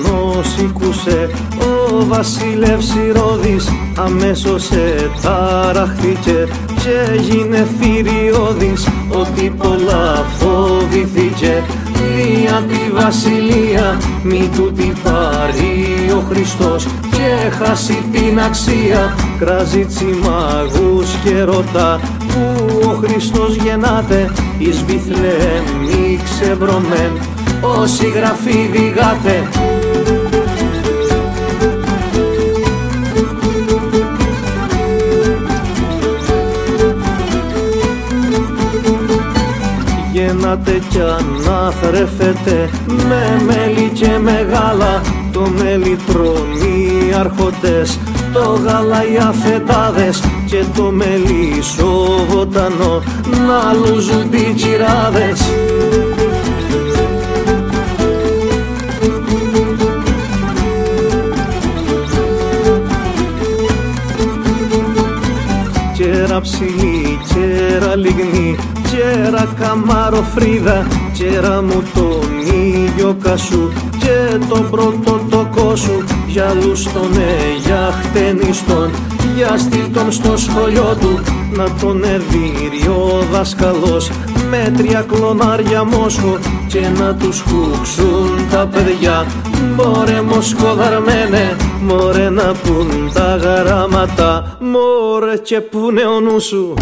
σήκουσε ο βασιλεύς Ηρώδης αμέσως εταραχθήκε και έγινε θηριώδης. Ότι πολλά φοβηθήκε δια τη βασιλεία μη του την πάρει ο Χριστός και χάσει την αξία. Κράζει τσιμάγους και ρωτά που ο Χριστός γεννάται; Εις Βιθλεέμ ξεβρωμέν όσοι γραφή διγάτε γένατε κι αναθρέφετε με μέλι και μεγάλα. Το μέλι τρώνει αρχοντές το γάλα οι αφετάδες και το μέλι σοβοτανό να λούζουν τις τσιράδες Κέρα ψηλή, κέρα λιγνή Κέρα καμάρο φρίδα, κέρα μου τον ήλιο κασού και το πρώτο το κόσου για λουστον ε, για χτενιστον για στείλ στο σχολείο του να τον εδείρει ο δάσκαλος με τρία κλονάρια μόσχο και να τους χούξουν τα παιδιά. Μωρέ μοσκοδαρμένε, μωρέ να πουν τα γράμματα μωρέ και πούνε ο νου σου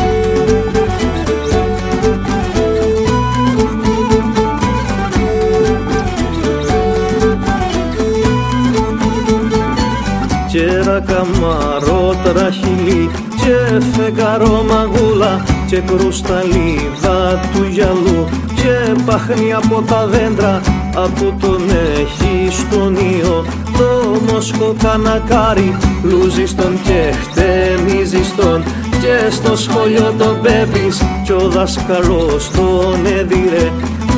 Κέρα καμαρό τραχυλί και φεγγαρό μαγούλα και κρουσταλίδα του γυαλού και πάχνει από τα δέντρα από τον έχει στον ίο το μοσκο κανακάρι λούζιστον και χτενίζιστον και στο σχολείο τον πέπεις κι ο δάσκαλος τον έδιρε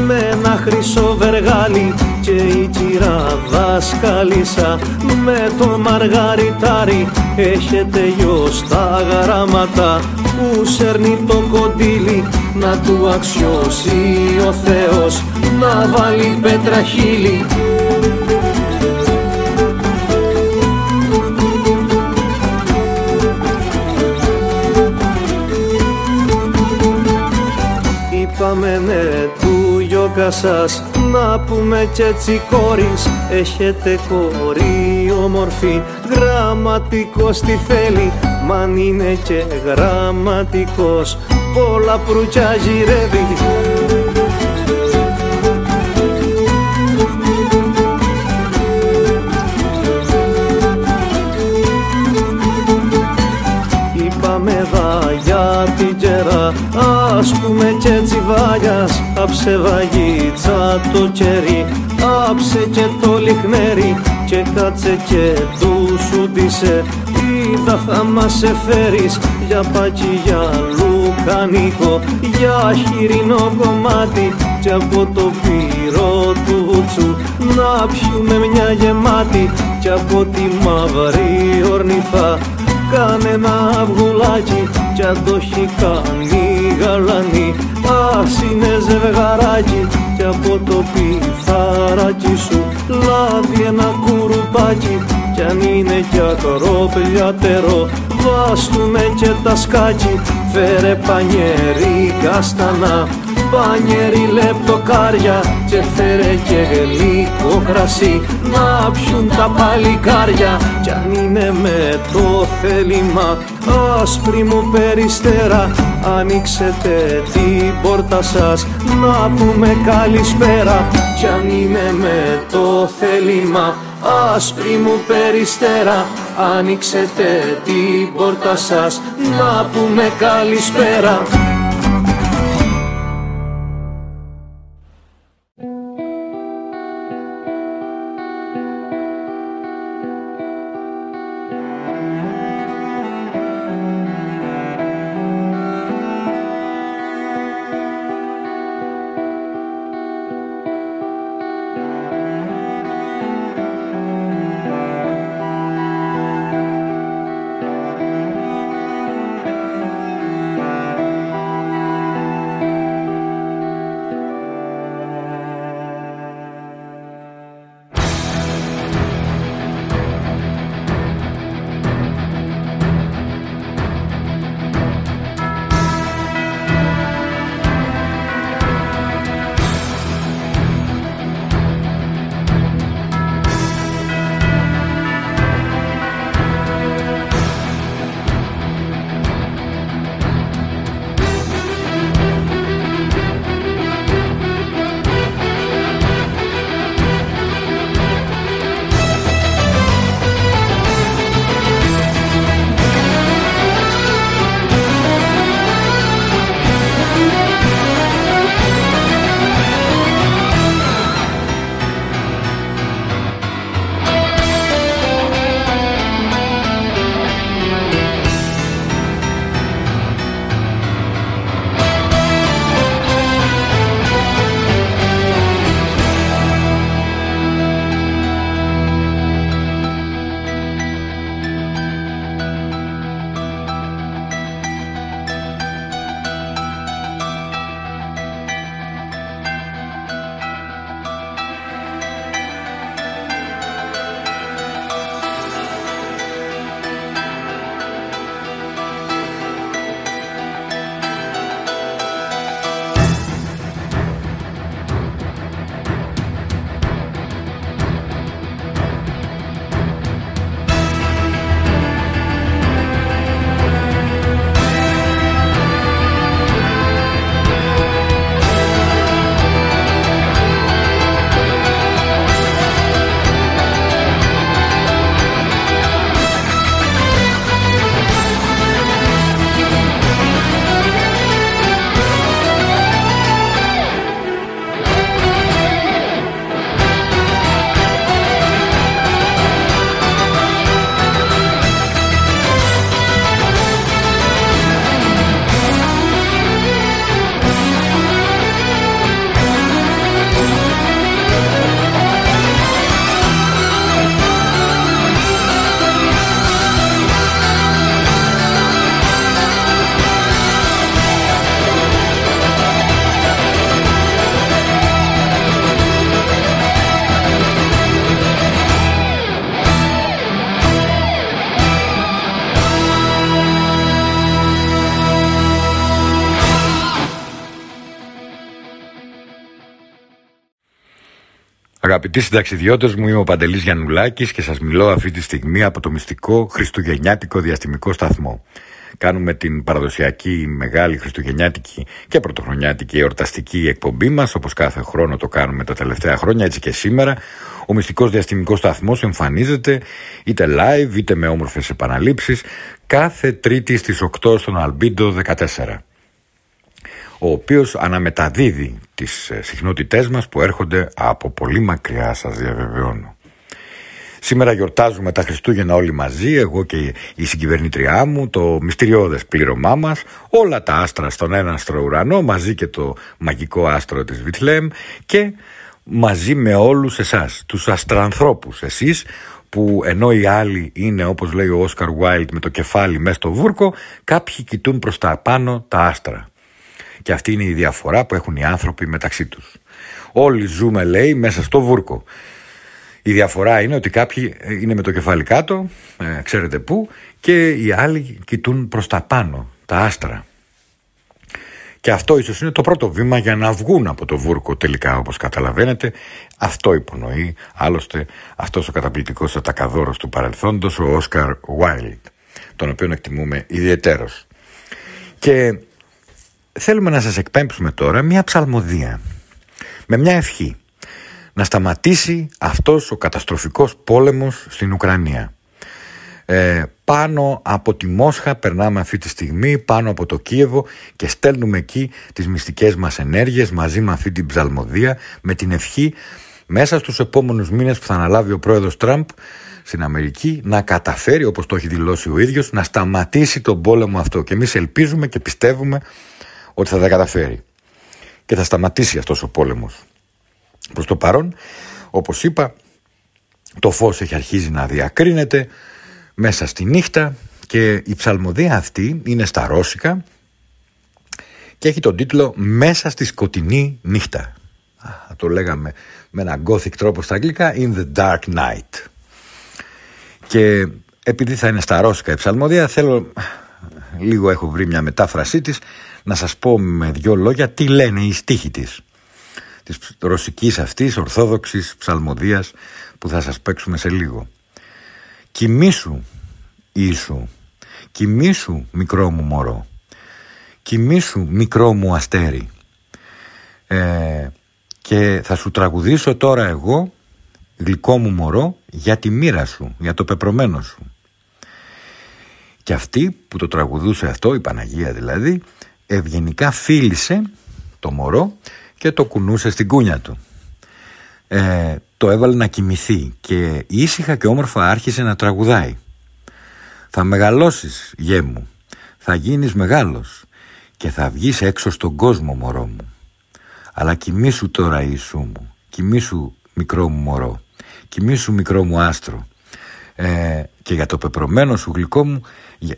με ένα χρυσό βεργάλι και η κυρά δάσκαλισσα με το μαργαριτάρι. Έχετε γιο στα γράμματα που σέρνει το κοντήλι να του αξιώσει ο Θεός να βάλει πέτρα χείλη. Είπαμε ναι του γιώκα σας. Να πούμε κι έτσι κόρης Έχετε κόρη όμορφη Γραμματικός τι θέλει Μαν είναι και γραμματικός. Πολλά προύτια γυρεύει. Είπαμε δα για την κερά Ας πούμε και τσιβάγιας Άψε βαγίτσα το κερί Άψε και το λιχνέρι Και κάτσε και του σου ντύσε Είδα θα μας εφέρεις Για πάκι για λουκανικό Για χοιρινό κομμάτι Και από το πύρο του βουτσού. Να πιούμε μια γεμάτη Και από τη μαύρη ορνηθά Κάνε ένα αυγουλάκι κι αν το έχει κάνει γαλανή. Ας είναι ζευγαράκι κι από το πιθαράκι σου. Λάβει ένα κουρουπάκι κι αν είναι κι ακρόπλιατερό βάστουμε και τα σκάκι φέρε πανιέρι καστανά πανιέρι λεπτοκάρια και φέρε και γλυκό κρασί. Να πιούν τα παλικάρια κι αν είναι με το θέλημα άσπρη μου περιστέρα ανοίξετε την πόρτα σας. Να πούμε καλησπέρα κι αν είναι με το θέλημα άσπρη μου περιστέρα ανοίξετε την πόρτα σας. Να πούμε καλησπέρα Αγαπητοί συνταξιδιώτες μου, είμαι ο Παντελής Γιαννουλάκης και σας μιλώ αυτή τη στιγμή από το μυστικό Χριστουγεννιάτικο Διαστημικό Σταθμό. Κάνουμε την παραδοσιακή μεγάλη Χριστουγεννιάτικη και Πρωτοχρονιάτικη εορταστική εκπομπή μας, όπως κάθε χρόνο το κάνουμε τα τελευταία χρόνια, έτσι και σήμερα. Ο μυστικός διαστημικός σταθμός εμφανίζεται είτε live είτε με όμορφες επαναλήψεις κάθε Τρίτη στις 8 στον Αλμπίντο 14 ο οποίος αναμεταδίδει τις ε, συχνότητές μας που έρχονται από πολύ μακριά σας διαβεβαιώνω. Σήμερα γιορτάζουμε τα Χριστούγεννα όλοι μαζί, εγώ και η συγκυβερνήτριά μου, το μυστηριώδες πλήρωμά μας, όλα τα άστρα στον έναστρο ουρανό, μαζί και το μαγικό άστρο της Βιτλέμ και μαζί με όλους εσάς, τους αστρανθρώπους, εσείς που ενώ οι άλλοι είναι όπως λέει ο Όσκαρ Βάιλτ με το κεφάλι μέσα στο βούρκο, κάποιοι κοιτούν προς τα πάνω τα άστρα. Και αυτή είναι η διαφορά που έχουν οι άνθρωποι μεταξύ τους. Όλοι ζούμε, λέει, μέσα στο βούρκο. Η διαφορά είναι ότι κάποιοι είναι με το κεφάλι κάτω, ε, ξέρετε πού, και οι άλλοι κοιτούν προς τα πάνω, τα άστρα. Και αυτό ίσως είναι το πρώτο βήμα για να βγουν από το βούρκο τελικά όπως καταλαβαίνετε. Αυτό υπονοεί άλλωστε αυτός ο καταπληκτικός ατακαδόρος του παρελθόντος, ο Όσκαρ Βάιλτ, τον οποίο εκτιμούμε ιδιαιτέρως. Και θέλουμε να σας εκπέμψουμε τώρα μια ψαλμοδία με μια ευχή να σταματήσει αυτός ο καταστροφικός πόλεμος στην Ουκρανία. Ε, πάνω από τη Μόσχα περνάμε αυτή τη στιγμή, πάνω από το Κίεβο και στέλνουμε εκεί τις μυστικές μας ενέργειες μαζί με αυτή την ψαλμοδία με την ευχή μέσα στους επόμενους μήνες που θα αναλάβει ο πρόεδρος Τραμπ στην Αμερική να καταφέρει όπως το έχει δηλώσει ο ίδιος να σταματήσει τον πόλεμο αυτό και εμείς ελπίζουμε και πιστεύουμε ότι θα τα καταφέρει και θα σταματήσει αυτός ο πόλεμος. Προς το παρόν, όπως είπα, το φως έχει αρχίσει να διακρίνεται μέσα στη νύχτα και η ψαλμοδία αυτή είναι στα ρώσικα και έχει τον τίτλο «Μέσα στη σκοτεινή νύχτα». Α, το λέγαμε με ένα gothic τρόπο στα αγγλικά «In the dark night». Και επειδή θα είναι στα ρώσικα η ψαλμοδία θέλω, λίγο έχω βρει μια μετάφρασή της να σας πω με δυο λόγια τι λένε οι στίχοι της της ρωσικής αυτής ορθόδοξης ψαλμοδίας που θα σας παίξουμε σε λίγο. Κοιμήσου Ιησού, κοιμήσου μικρό μου μωρό, κοιμήσου μικρό μου αστέρι ε, και θα σου τραγουδήσω τώρα εγώ γλυκό μου μωρό για τη μοίρα σου, για το πεπρωμένο σου. Και αυτή που το τραγουδούσε αυτό, η Παναγία δηλαδή, ευγενικά φίλησε το μωρό και το κουνούσε στην κούνια του. Ε, το έβαλε να κοιμηθεί και ήσυχα και όμορφα άρχισε να τραγουδάει. Θα μεγαλώσεις γέ μου, θα γίνεις μεγάλος και θα βγεις έξω στον κόσμο μωρό μου. Αλλά κοιμήσου τώρα Ιησού μου, κοιμήσου μικρό μου μωρό, κοιμήσου μικρό μου άστρο ε, και για το πεπρωμένο σου γλυκό μου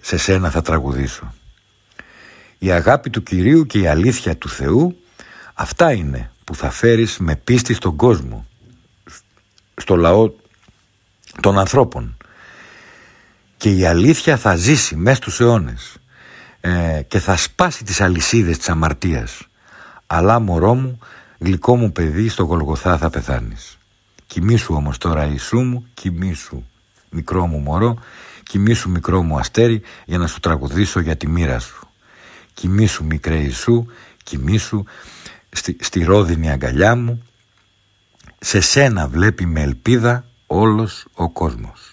σε σένα θα τραγουδήσω. Η αγάπη του Κυρίου και η αλήθεια του Θεού αυτά είναι που θα φέρεις με πίστη στον κόσμο, στο λαό των ανθρώπων. Και η αλήθεια θα ζήσει μέσα στους αιώνες ε, και θα σπάσει τις αλυσίδες της αμαρτίας. Αλλά μωρό μου, γλυκό μου παιδί, στο Γολγοθά θα πεθάνεις. Κοιμήσου όμως τώρα Ιησού μου, κοιμήσου μικρό μου μωρό, κοιμήσου μικρό μου αστέρι για να σου τραγουδήσω για τη μοίρα σου. Κοιμήσου μικρέ Ιησού, κοιμήσου στη, στη ρόδινη αγκαλιά μου. Σε σένα βλέπει με ελπίδα όλος ο κόσμος.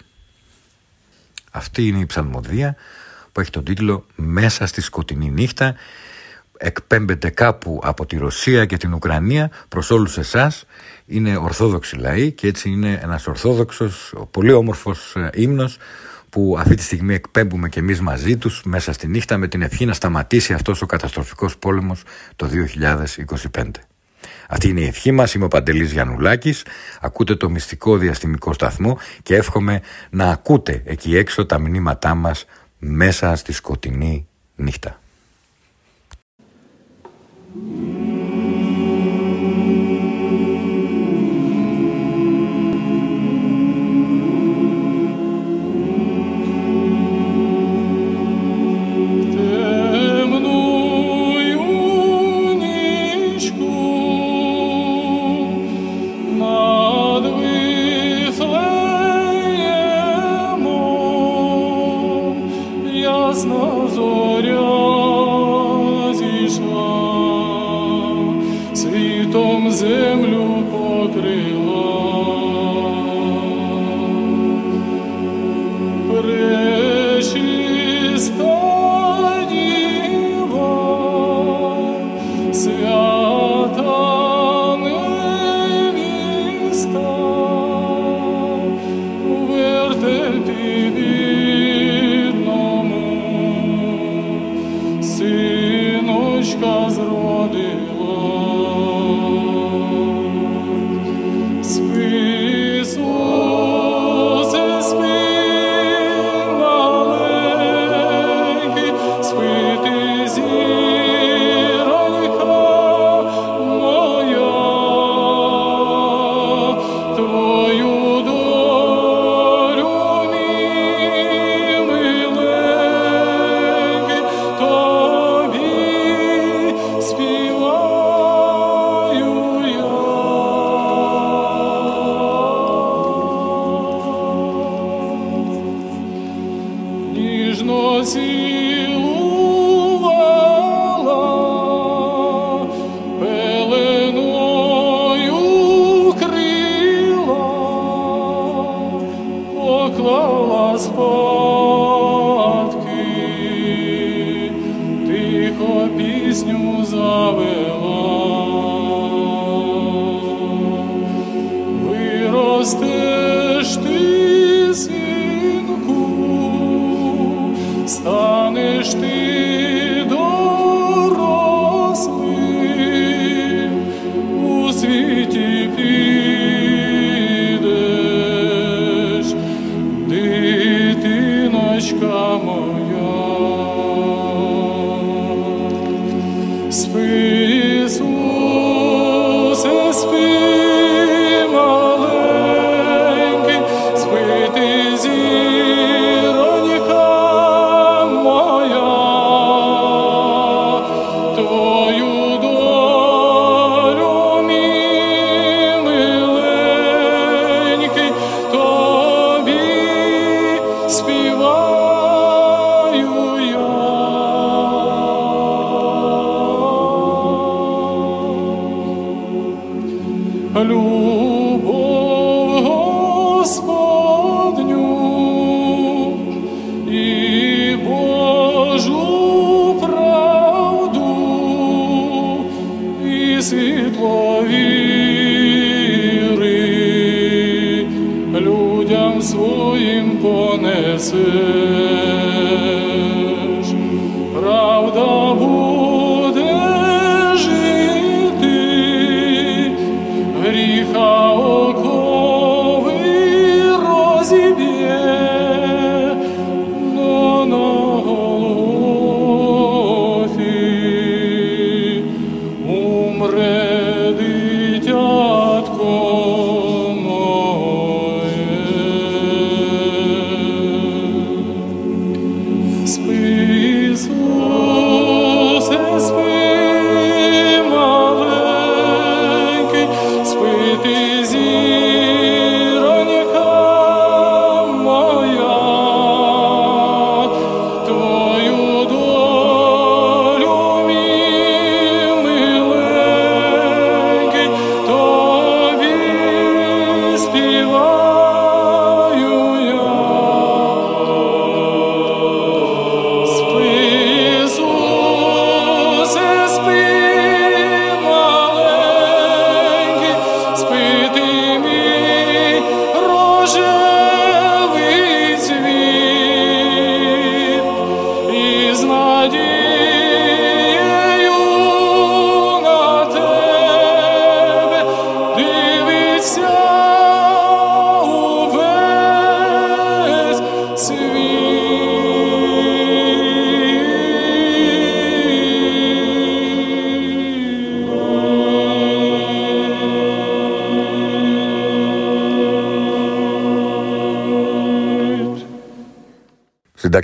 Αυτή είναι η ψαλμοδία που έχει τον τίτλο «Μέσα στη σκοτεινή νύχτα» εκπέμπεται κάπου από τη Ρωσία και την Ουκρανία προς όλους εσάς είναι ορθόδοξη λαοί και έτσι είναι ένας ορθόδοξος πολύ όμορφος ε, ύμνος που αυτή τη στιγμή εκπέμπουμε και εμείς μαζί τους μέσα στη νύχτα με την ευχή να σταματήσει αυτός ο καταστροφικός πόλεμος το 2025. Αυτή είναι η ευχή μας, είμαι ο Παντελής Γιαννουλάκης, ακούτε το μυστικό διαστημικό σταθμό και εύχομαι να ακούτε εκεί έξω τα μηνύματά μας μέσα στη σκοτεινή νύχτα.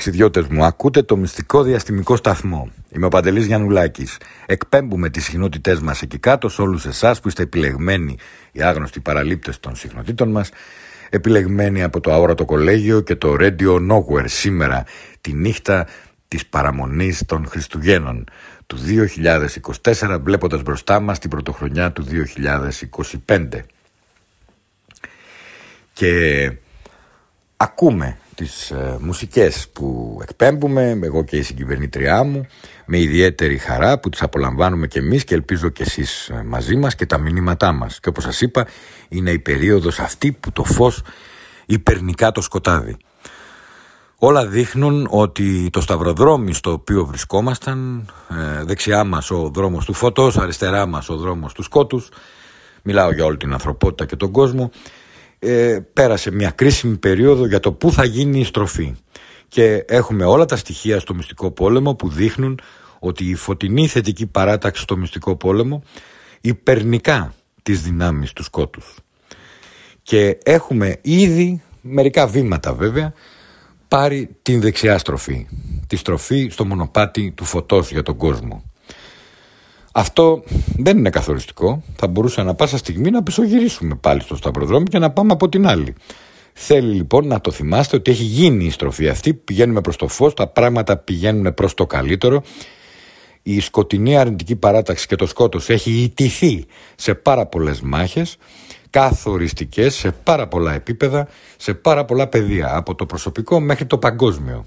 Συνταξιδιώτες μου, ακούτε το μυστικό διαστημικό σταθμό. Είμαι ο Παντελής Γιαννουλάκης. Εκπέμπουμε τις συχνότητές μας εκεί κάτω σε όλους εσάς που είστε επιλεγμένοι οι άγνωστοι παραλήπτες των συχνοτήτων μας, επιλεγμένοι από το αόρατο κολέγιο και το Radio Nowhere σήμερα, τη νύχτα της παραμονής των Χριστουγέννων, του 2024 βλέποντας μπροστά μας την πρωτοχρονιά του 2025. Και ακούμε τις ε, μουσικές που εκπέμπουμε, εγώ και η συγκυβερνήτριά μου, με ιδιαίτερη χαρά που τις απολαμβάνουμε και εμείς και ελπίζω και εσείς ε, μαζί μας και τα μηνύματά μας. Και όπως σας είπα, είναι η περίοδος αυτή που το φως υπερνικά το σκοτάδι. Όλα δείχνουν ότι το σταυροδρόμι στο οποίο βρισκόμασταν, ε, δεξιά μας ο δρόμος του φωτός, αριστερά μας ο δρόμος του σκότους, μιλάω για όλη την ανθρωπότητα και τον κόσμο, ε, πέρασε μια κρίσιμη περίοδο για το πού θα γίνει η στροφή. Και έχουμε όλα τα στοιχεία στο μυστικό πόλεμο που δείχνουν ότι η φωτεινή θετική παράταξη στο μυστικό πόλεμο υπερνικά τις δυνάμεις του σκότους. Και έχουμε ήδη μερικά βήματα βέβαια πάρει την δεξιά στροφή. Τη στροφή στο μονοπάτι του φωτός για τον κόσμο. Αυτό δεν είναι καθοριστικό. Θα μπορούσε να πάσα στιγμή να πισωγυρίσουμε πάλι στο σταυροδρόμι και να πάμε από την άλλη. Θέλει λοιπόν να το θυμάστε ότι έχει γίνει η στροφή αυτή. Πηγαίνουμε προς το φως, τα πράγματα πηγαίνουν προς το καλύτερο. Η σκοτεινή αρνητική παράταξη και το σκότος έχει ιτηθεί σε πάρα πολλές μάχες καθοριστικές σε πάρα πολλά επίπεδα, σε πάρα πολλά πεδία, από το προσωπικό μέχρι το παγκόσμιο.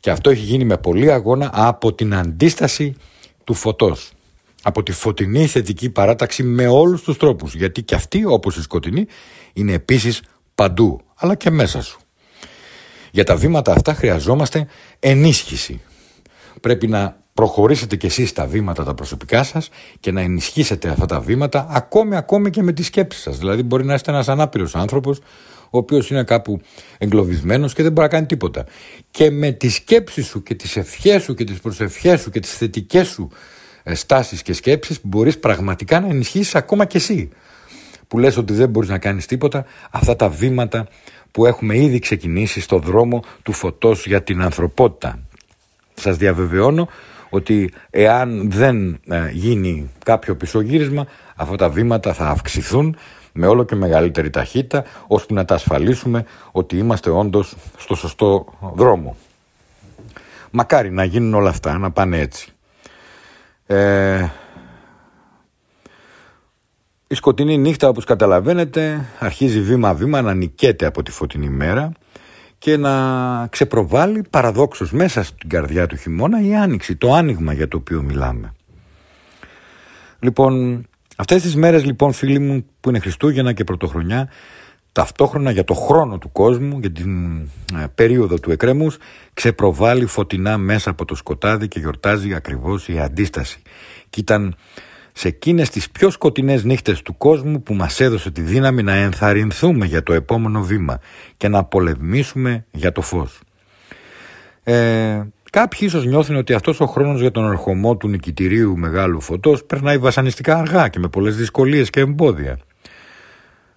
Και αυτό έχει γίνει με πολύ αγώνα από την αντίσταση του φωτός. Από τη φωτεινή θετική παράταξη με όλους τους τρόπους. Γιατί και αυτή, όπως η σκοτεινή, είναι επίσης παντού, αλλά και μέσα σου. Για τα βήματα αυτά χρειαζόμαστε ενίσχυση. Πρέπει να προχωρήσετε κι εσείς τα βήματα τα προσωπικά σας και να ενισχύσετε αυτά τα βήματα ακόμη, ακόμη και με τις σκέψεις σας. Δηλαδή μπορεί να είστε ένας ανάπηρος άνθρωπος ο οποίος είναι κάπου εγκλωβισμένος και δεν μπορεί να κάνει τίποτα. Και με τις σκέψεις σου και τις ευχές σου και τις προσευχές σου και τις θετικές σου ε, στάσεις και σκέψεις μπορείς πραγματικά να ενισχύσεις ακόμα κι εσύ που λες ότι δεν μπορείς να κάνεις τίποτα αυτά τα βήματα που έχουμε ήδη ξεκινήσει στο δρόμο του φωτός για την ανθρωπότητα. Σας διαβεβαιώνω ότι εάν δεν ε, γίνει κάποιο πισωγύρισμα αυτά τα βήματα θα αυξηθούν με όλο και μεγαλύτερη ταχύτητα ώστε να τα ασφαλίσουμε ότι είμαστε όντως στο σωστό δρόμο. Μακάρι να γίνουν όλα αυτά, να πάνε έτσι. Ε, η σκοτεινή νύχτα όπως καταλαβαίνετε αρχίζει βήμα-βήμα να νικέται από τη φωτεινή μέρα και να ξεπροβάλλει παραδόξως μέσα στην καρδιά του χειμώνα η άνοιξη, το άνοιγμα για το οποίο μιλάμε. Λοιπόν, αυτές τις μέρες λοιπόν φίλοι μου που είναι Χριστούγεννα και Πρωτοχρονιά ταυτόχρονα για το χρόνο του κόσμου, για την ε, περίοδο του εκρέμους ξεπροβάλλει φωτεινά μέσα από το σκοτάδι και γιορτάζει ακριβώς η αντίσταση. Και ήταν σε εκείνες τις πιο σκοτεινές νύχτες του κόσμου που μας έδωσε τη δύναμη να ενθαρρυνθούμε για το επόμενο βήμα και να πολεμήσουμε για το φως. Ε, κάποιοι ίσως νιώθουν ότι αυτός ο χρόνος για τον ερχομό του νικητηρίου μεγάλου φωτός περνάει βασανιστικά αργά και με πολλές δυσκολίες και εμπόδια.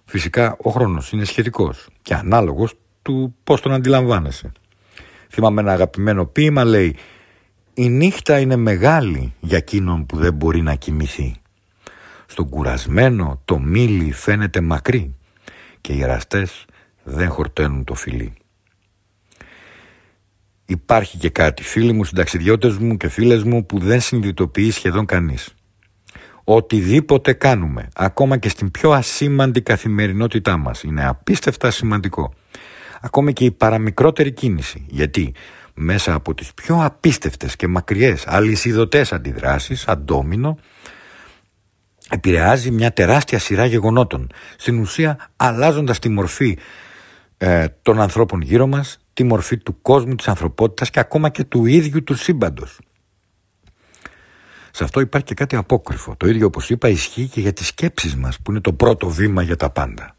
Φυσικά ο χρόνος είναι σχετικός και ανάλογος του πώς τον αντιλαμβάνεσαι. Θυμάμαι ένα αγαπημένο ποίημα λέει η νύχτα είναι μεγάλη για εκείνον που δεν μπορεί να κοιμηθεί. Στον κουρασμένο το μήλι φαίνεται μακρύ και οι εραστές δεν χορταίνουν το φιλί. Υπάρχει και κάτι φίλοι μου, συνταξιδιώτες μου και φίλες μου που δεν συνειδητοποιεί σχεδόν κανείς. Οτιδήποτε κάνουμε, ακόμα και στην πιο ασήμαντη καθημερινότητά μας, είναι απίστευτα σημαντικό. Ακόμα και η παραμικρότερη κίνηση. Γιατί μέσα από τις πιο απίστευτες και μακριές αλυσιδωτές αντιδράσεις, αντόμινο, επηρεάζει μια τεράστια σειρά γεγονότων, στην ουσία αλλάζοντας τη μορφή ε, των ανθρώπων γύρω μας, τη μορφή του κόσμου, της ανθρωπότητας και ακόμα και του ίδιου του σύμπαντος. Σε αυτό υπάρχει και κάτι απόκριφο. Το ίδιο όπως είπα ισχύει και για τις σκέψεις μας που είναι το πρώτο βήμα για τα πάντα.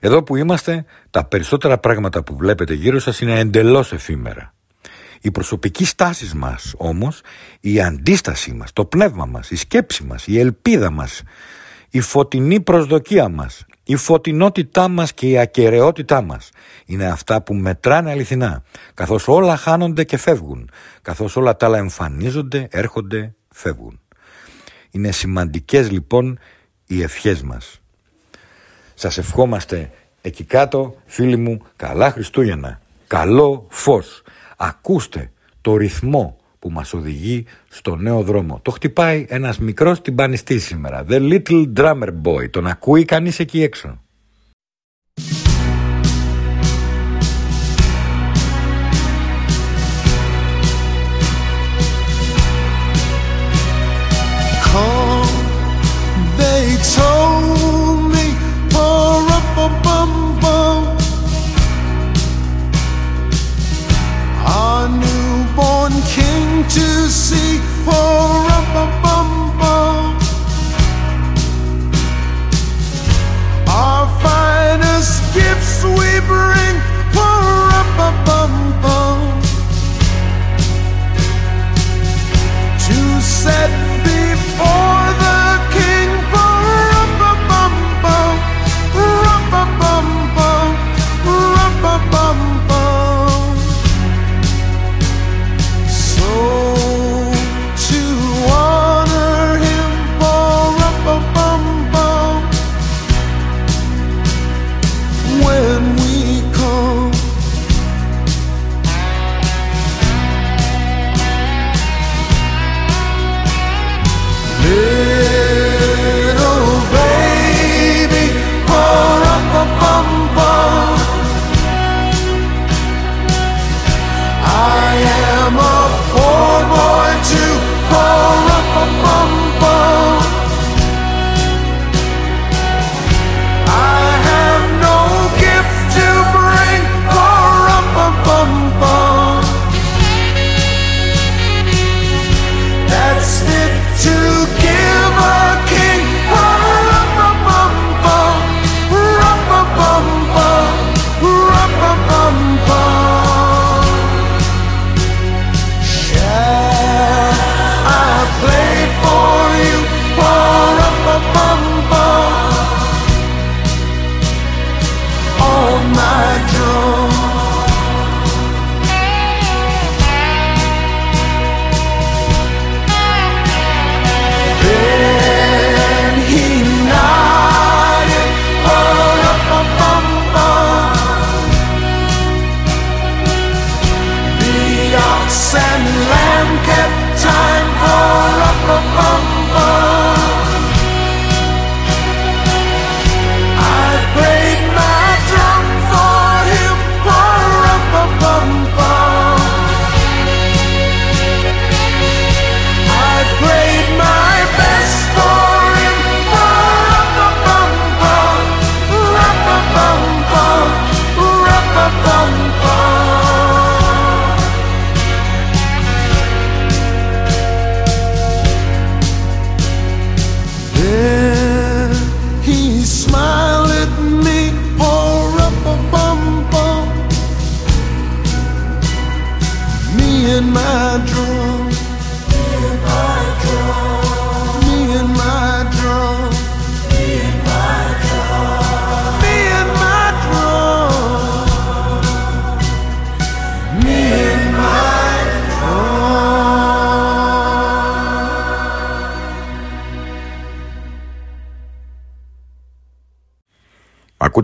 Εδώ που είμαστε, τα περισσότερα πράγματα που βλέπετε γύρω σας είναι εντελώς εφήμερα. Η προσωπική στάση μας όμως, η αντίστασή μας, το πνεύμα μας, η σκέψη μας, η ελπίδα μας, η φωτεινή προσδοκία μας, η φωτεινότητά μας και η ακαιρεότητά μας είναι αυτά που μετράνε αληθινά, καθώς όλα χάνονται και φεύγουν, καθώς όλα τα άλλα εμφανίζονται, έρχονται, φεύγουν. Είναι σημαντικές λοιπόν οι ευχές μας. Σας ευχόμαστε εκεί κάτω, φίλοι μου, καλά Χριστούγεννα. Καλό φως. Ακούστε το ρυθμό που μας οδηγεί στο νέο δρόμο. Το χτυπάει ένας μικρός τυμπανιστής σήμερα. The Little Drummer Boy. Τον ακούει κανείς εκεί έξω. Newborn king to see, pour up a bum bum. Our finest gifts we bring, pour up a bum bum. To set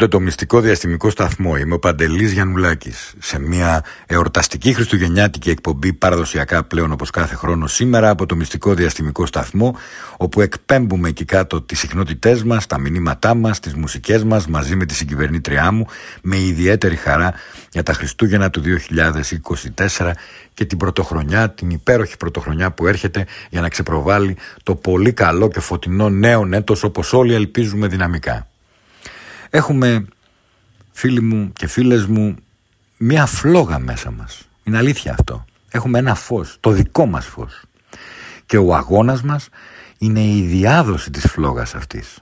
Ακούτε το μυστικό διαστημικό σταθμό. Είμαι ο Παντελής Γιαννουλάκης. Σε μια εορταστική χριστουγεννιάτικη εκπομπή, παραδοσιακά πλέον όπως κάθε χρόνο, σήμερα από το μυστικό διαστημικό σταθμό, όπου εκπέμπουμε εκεί κάτω τις συχνότητές μας, τα μηνύματά μας, τις μουσικές μας, μαζί με τη συγκυβερνήτριά μου, με ιδιαίτερη χαρά για τα Χριστούγεννα του 2024 και την πρωτοχρονιά, την υπέροχη πρωτοχρονιά που έρχεται για να ξεπροβάλλει το πολύ καλό και φωτεινό νέο έτος όπως όλοι ελπίζουμε δυναμικά. Έχουμε, φίλοι μου και φίλες μου, μία φλόγα μέσα μας. Είναι αλήθεια αυτό. Έχουμε ένα φως, το δικό μας φως. Και ο αγώνας μας είναι η διάδοση της φλόγας αυτής.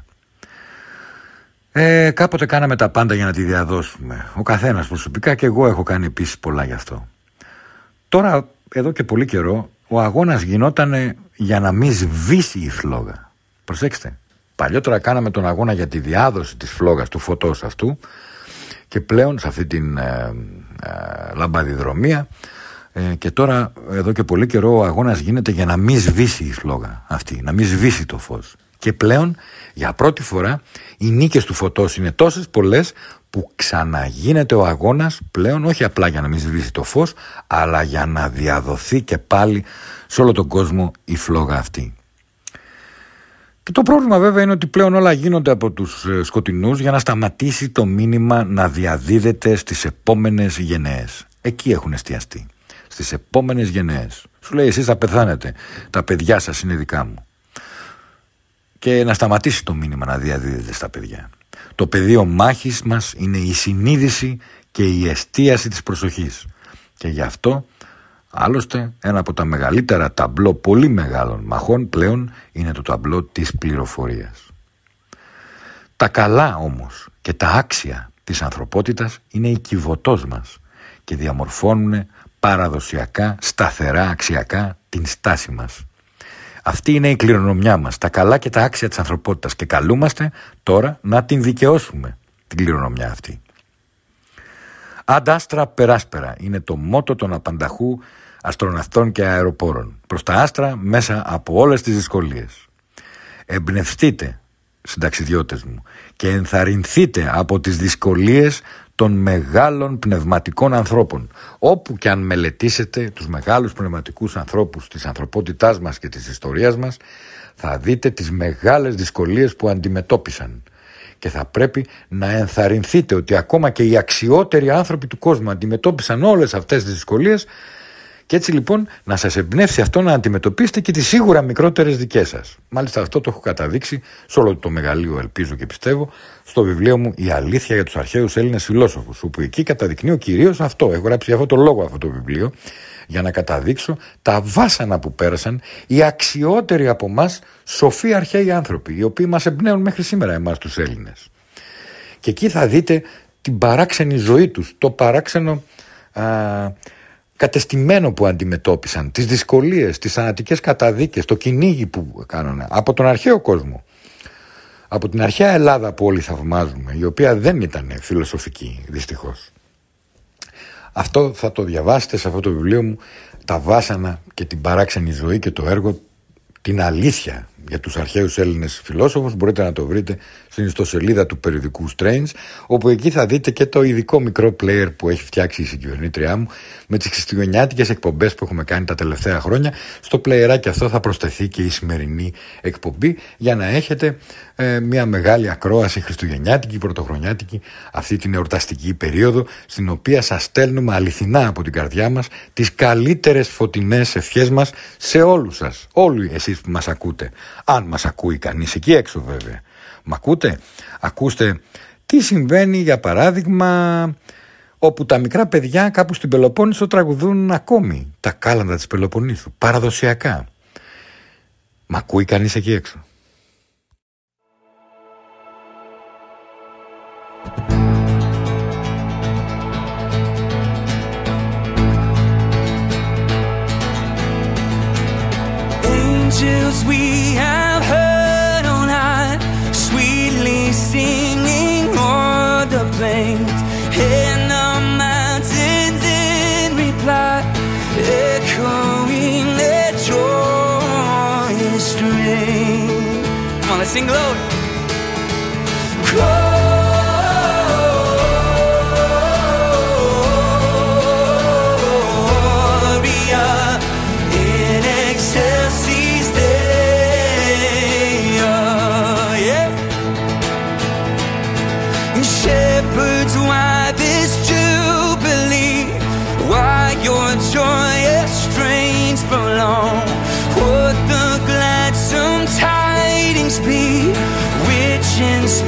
Ε, κάποτε κάναμε τα πάντα για να τη διαδώσουμε. Ο καθένας προσωπικά και εγώ έχω κάνει επίσης πολλά γι' αυτό. Τώρα, εδώ και πολύ καιρό, ο αγώνας γινόταν για να μην σβήσει η φλόγα. Προσέξτε. Παλιότερα κάναμε τον αγώνα για τη διάδοση της φλόγας του φωτός αυτού και πλέον σε αυτή την ε, ε, λαμπαδιδρομία ε, και τώρα εδώ και πολύ καιρό ο αγώνας γίνεται για να μην σβήσει η φλόγα αυτή, να μην σβήσει το φως. Και πλέον για πρώτη φορά οι νίκες του φωτός είναι τόσες πολλές που ξαναγίνεται ο αγώνας πλέον όχι απλά για να μην σβήσει το φως αλλά για να διαδοθεί και πάλι σε όλο τον κόσμο η φλόγα αυτή. Και το πρόβλημα βέβαια είναι ότι πλέον όλα γίνονται από τους ε, σκοτεινούς για να σταματήσει το μήνυμα να διαδίδεται στις επόμενες γενναίες. Εκεί έχουν εστιαστεί. Στις επόμενες γενναίες. Σου λέει εσείς θα πεθάνετε. Τα παιδιά σας είναι δικά μου. Και να σταματήσει το μήνυμα να διαδίδεται στα παιδιά. Το πεδίο μάχης μας είναι η συνείδηση και η εστίαση της προσοχής. Και γι' αυτό Άλλωστε, ένα από τα μεγαλύτερα ταμπλό πολύ μεγάλων μαχών πλέον είναι το ταμπλό της πληροφορίας. Τα καλά όμως και τα άξια της ανθρωπότητας είναι η κυβωτός μας και διαμορφώνουν παραδοσιακά, σταθερά, αξιακά την στάση μας. Αυτή είναι η κληρονομιά μας, τα καλά και τα άξια της ανθρωπότητας και καλούμαστε τώρα να την δικαιώσουμε την κληρονομιά αυτή. Αντάστρα περάσπερα είναι το μότο των απανταχού αστροναυτών και αεροπόρων προς τα άστρα μέσα από όλες τις δυσκολίες. Εμπνευστείτε, συνταξιδιώτες μου, και ενθαρρυνθείτε από τις δυσκολίες των μεγάλων πνευματικών ανθρώπων. Όπου και αν μελετήσετε τους μεγάλους πνευματικούς ανθρώπους της ανθρωπότητάς μας και της ιστορίας μας, θα δείτε τις μεγάλες δυσκολίες που αντιμετώπισαν. Και θα πρέπει να ενθαρρυνθείτε ότι ακόμα και οι αξιότεροι άνθρωποι του κόσμου αντιμετώπισαν όλες αυτές τις δυσκολίες και έτσι λοιπόν να σας εμπνεύσει αυτό να αντιμετωπίσετε και τις σίγουρα μικρότερες δικές σας. Μάλιστα αυτό το έχω καταδείξει σε όλο το μεγαλείο ελπίζω και πιστεύω στο βιβλίο μου «Η αλήθεια για τους αρχαίους Έλληνες φιλόσοφους» όπου εκεί καταδεικνύω κυρίως αυτό. Έχω γράψει για αυτό το λόγο αυτό το βιβλίο για να καταδείξω τα βάσανα που πέρασαν οι αξιότεροι από εμάς σοφοί αρχαίοι άνθρωποι οι οποίοι μας εμπνέουν μέχρι σήμερα εμάς τους Έλληνες. Και εκεί θα δείτε την παράξενη ζωή τους, το παράξενο α, κατεστημένο που αντιμετώπισαν, τις δυσκολίες, τις θανατικές καταδίκες, το κυνήγι που κάνουν από τον αρχαίο κόσμο. Από την αρχαία Ελλάδα που όλοι θαυμάζουμε, η οποία δεν ήταν φιλοσοφική δυστυχώς. Αυτό θα το διαβάσετε σε αυτό το βιβλίο μου, τα βάσανα και την παράξενη ζωή και το έργο, την αλήθεια για τους αρχαίους Έλληνες φιλόσοφους μπορείτε να το βρείτε στην ιστοσελίδα του περιοδικού Strange όπου εκεί θα δείτε και το ειδικό μικρό player που έχει φτιάξει η συγκυβερνήτριά μου με τις χριστουγεννιάτικες εκπομπές που έχουμε κάνει τα τελευταία χρόνια. Στο playerάκι αυτό θα προσθεθεί και η σημερινή εκπομπή για να έχετε ε, μια μεγάλη ακρόαση χριστουγεννιάτικη, πρωτοχρονιάτικη αυτή την εορταστική περίοδο στην οποία σας στέλνουμε αληθινά από την καρδιά μας τις καλύτερες φωτεινές ευχές μας σε όλους σας, όλοι εσείς που μας ακούτε αν μας ακούει κανείς εκεί έξω βέβαια. Μ' ακούτε; Ακούστε τι συμβαίνει για παράδειγμα όπου τα μικρά παιδιά κάπου στην Πελοπόννησο τραγουδούν ακόμη τα κάλαντα της Πελοποννήσου, παραδοσιακά. Μ' ακούει κανείς εκεί έξω; angels we have heard on high, sweetly singing o'er the plains and the mountains in reply, echoing their joyous strain. Come on, let's sing glory. Gloria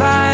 find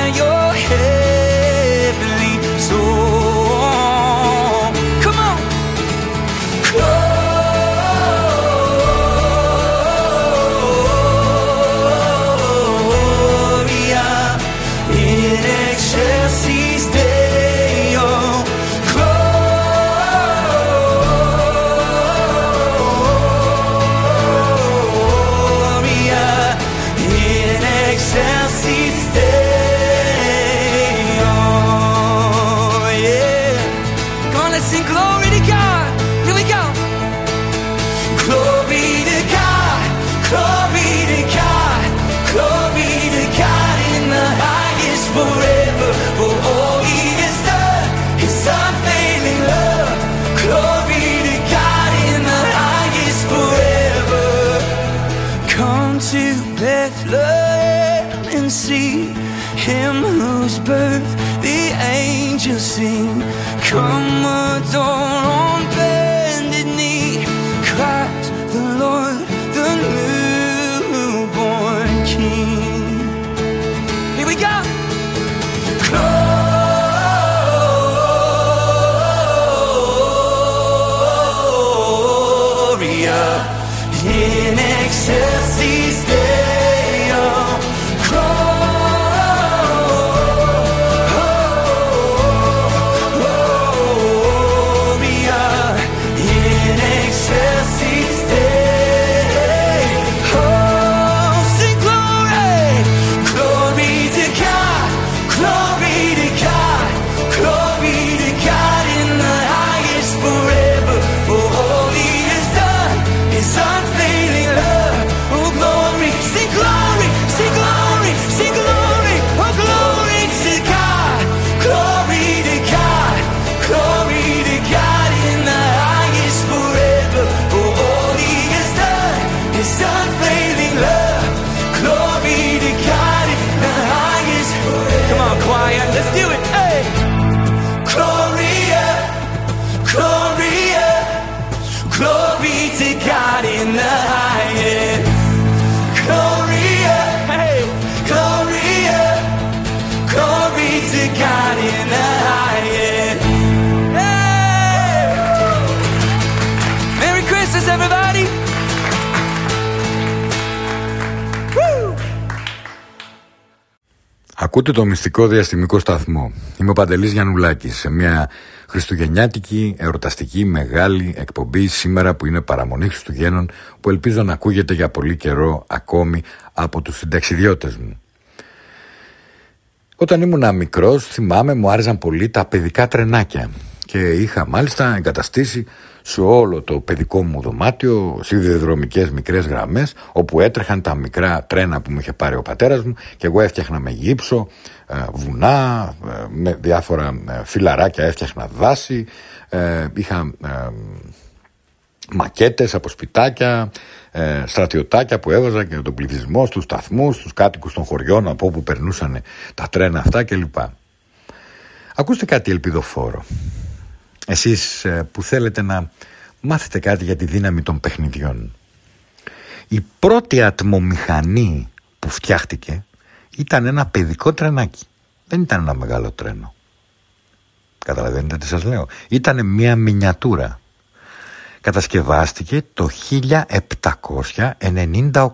Ακούτε το μυστικό διαστημικό σταθμό. Είμαι ο Παντελής Γιαννουλάκης σε μια χριστουγεννιάτικη, εορταστική, μεγάλη εκπομπή σήμερα που είναι παραμονή Χριστουγέννων που ελπίζω να ακούγεται για πολύ καιρό ακόμη από τους συνταξιδιώτες μου. Όταν ήμουν μικρός θυμάμαι μου άρεσαν πολύ τα παιδικά τρενάκια και είχα μάλιστα εγκαταστήσει σε όλο το παιδικό μου δωμάτιο σιδηροδρομικές μικρές γραμμές όπου έτρεχαν τα μικρά τρένα που μου είχε πάρει ο πατέρας μου και εγώ έφτιαχνα με γύψο ε, βουνά, ε, με διάφορα ε, φιλαράκια έφτιαχνα δάση, ε, είχα ε, μακέτες από σπιτάκια, ε, στρατιωτάκια που έβαζα και τον πληθυσμό στους σταθμούς, στους κάτοικους των χωριών από όπου περνούσαν τα τρένα αυτά κλπ. Ακούστε κάτι ελπιδοφόρο. Εσείς ε, που θέλετε να μάθετε κάτι για τη δύναμη των παιχνιδιών. Η πρώτη ατμομηχανή που φτιάχτηκε ήταν ένα παιδικό τρενάκι. Δεν ήταν ένα μεγάλο τρένο. Καταλαβαίνετε τι σας λέω. Ήταν μια μινιατούρα. Κατασκευάστηκε το 1798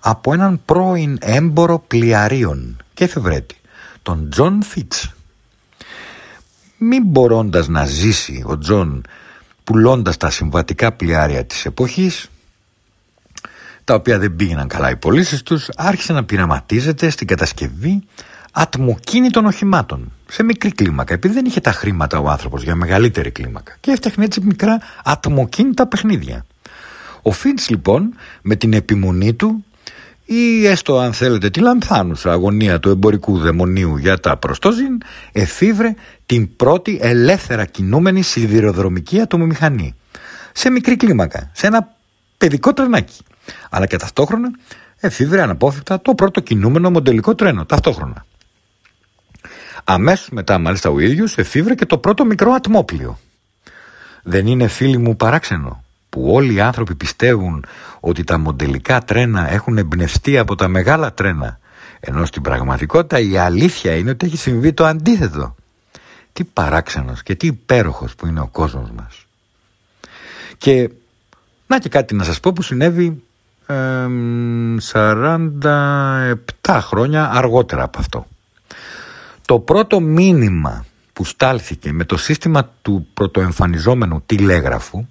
από έναν πρώην έμπορο πλοιαρίων και εφευρέτη, τον Τζον Φίτς. Μην μπορώντας να ζήσει ο Τζον πουλώντας τα συμβατικά πλοιάρια της εποχής, τα οποία δεν πήγαιναν καλά οι πωλήσεις τους, άρχισε να πειραματίζεται στην κατασκευή ατμοκίνητων οχημάτων σε μικρή κλίμακα, επειδή δεν είχε τα χρήματα ο άνθρωπος για μεγαλύτερη κλίμακα και έφτιαχνε έτσι μικρά ατμοκίνητα παιχνίδια. Ο Φίντς λοιπόν με την επιμονή του ή έστω αν θέλετε τη λανθάνουσα αγωνία του εμπορικού δαιμονίου για τα προστόζιν εφήβρε την πρώτη ελεύθερα κινούμενη σιδηροδρομική ατομομηχανή σε μικρή κλίμακα, σε ένα παιδικό τρενάκι αλλά και ταυτόχρονα εφήβρε αναπόφευκτα το πρώτο κινούμενο μοντελικό τρένο ταυτόχρονα. Αμέσως μετά μάλιστα ο ίδιος εφήβρε και το πρώτο μικρό ατμόπλιο. Δεν είναι φίλοι μου παράξενο που όλοι οι άνθρωποι πιστεύουν ότι τα μοντελικά τρένα έχουν εμπνευστεί από τα μεγάλα τρένα ενώ στην πραγματικότητα η αλήθεια είναι ότι έχει συμβεί το αντίθετο. Τι παράξενος και τι υπέροχος που είναι ο κόσμος μας. Και να και κάτι να σας πω που συνέβη ε, 47 χρόνια αργότερα από αυτό. Το πρώτο μήνυμα που στάλθηκε με το σύστημα του πρωτοεμφανιζόμενου τηλέγραφου,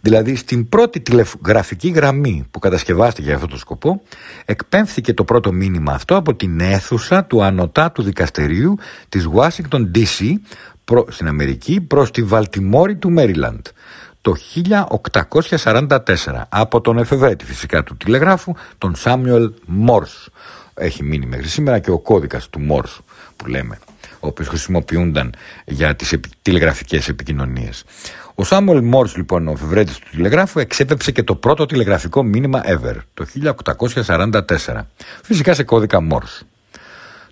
δηλαδή στην πρώτη τηλεγραφική γραμμή που κατασκευάστηκε για αυτό το σκοπό, εκπέμφθηκε το πρώτο μήνυμα αυτό από την αίθουσα του Ανωτάτου Δικαστηρίου της Washington DC στην Αμερική προς τη Βαλτιμόρη του Μέριλαντ το 1844 από τον εφευρέτη φυσικά του τηλεγράφου τον Σάμιουελ Μόρς έχει μείνει μέχρι σήμερα και ο κώδικας του Μόρς που λέμε ο οποίος χρησιμοποιούνταν για τις επι... τηλεγραφικές επικοινωνίες. Ο Σάμουελ Μόρς λοιπόν, ο εφευρέτης του τηλεγράφου, εξέπεψε και το πρώτο τηλεγραφικό μήνυμα ever, το 1844, φυσικά σε κώδικα Μόρς.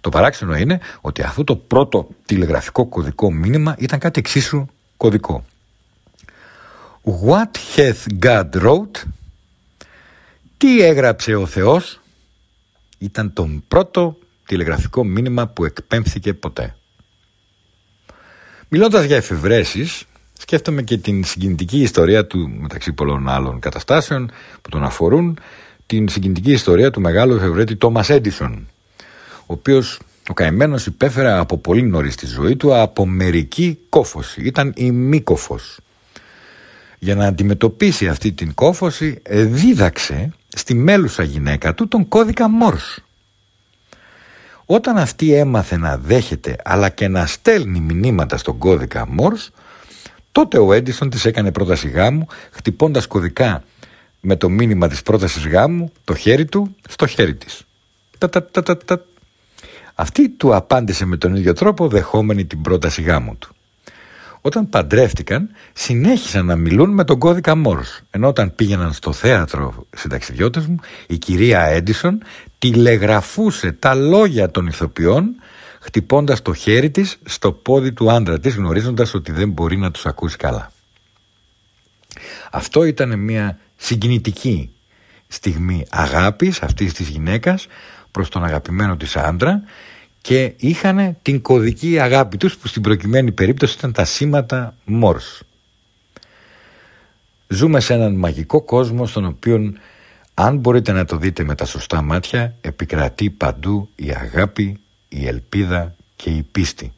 Το παράξενο είναι ότι αυτό το πρώτο τηλεγραφικό κωδικό μήνυμα ήταν κάτι εξίσου κωδικό. What hath God wrote? Τι έγραψε ο Θεός; Ήταν το πρώτο τηλεγραφικό μήνυμα που εκπέμφθηκε ποτέ. Μιλώντας για εφευρέσεις, σκέφτομαι και την συγκινητική ιστορία του, μεταξύ πολλών άλλων καταστάσεων που τον αφορούν, την συγκινητική ιστορία του μεγάλου εφευρέτη Τόμας Έντισον, ο οποίος ο καημένος υπέφερε από πολύ νωρίς τη ζωή του από μερική κόφωση. Ήταν ημίκοφος. Για να αντιμετωπίσει αυτή την κόφωση δίδαξε στη μέλουσα γυναίκα του τον κώδικα Μόρς. Όταν αυτή έμαθε να δέχεται αλλά και να στέλνει μηνύματα στον κώδικα Μόρς, τότε ο Έντισον της έκανε πρόταση γάμου, χτυπώντας κωδικά με το μήνυμα της πρότασης γάμου το χέρι του στο χέρι της. Αυτή του απάντησε με τον ίδιο τρόπο δεχόμενη την πρόταση γάμου του. Όταν παντρεύτηκαν, συνέχισαν να μιλούν με τον κώδικα Μόρς, ενώ όταν πήγαιναν στο θέατρο συνταξιδιώτες μου, η κυρία Έντισον τηλεγραφούσε τα λόγια των ηθοποιών, χτυπώντας το χέρι της στο πόδι του άντρα της, γνωρίζοντας ότι δεν μπορεί να τους ακούσει καλά. Αυτό ήταν μια συγκινητική στιγμή αγάπης αυτής της γυναίκας προς τον αγαπημένο της άντρα και είχαν την κωδική αγάπη τους που στην προκειμένη περίπτωση ήταν τα σήματα Morse. Ζούμε σε έναν μαγικό κόσμο στον οποίο αν μπορείτε να το δείτε με τα σωστά μάτια επικρατεί παντού η αγάπη, η ελπίδα και η πίστη.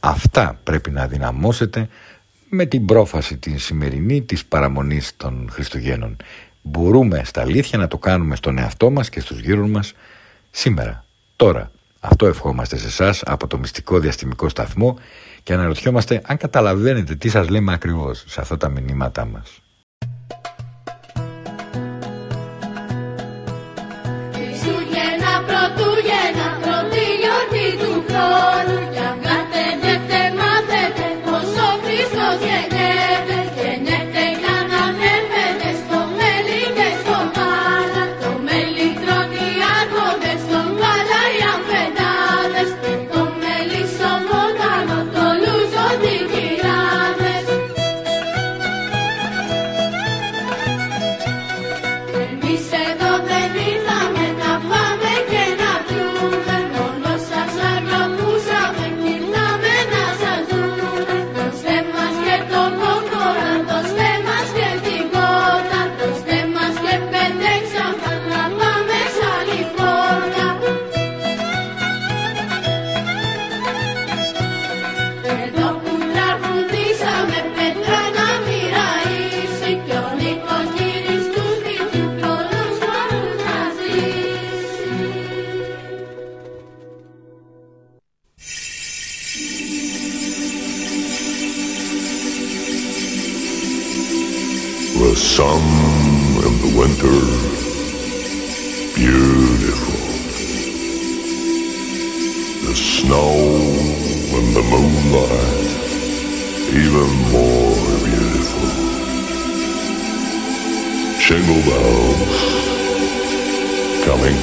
Αυτά πρέπει να δυναμώσετε με την πρόφαση την σημερινή της παραμονής των Χριστουγέννων. Μπορούμε στα αλήθεια να το κάνουμε στον εαυτό μας και στους γύρω μας σήμερα, τώρα. Αυτό ευχόμαστε σε εσάς από το μυστικό διαστημικό σταθμό και αναρωτιόμαστε αν καταλαβαίνετε τι σας λέμε ακριβώς σε αυτά τα μηνύματά μας.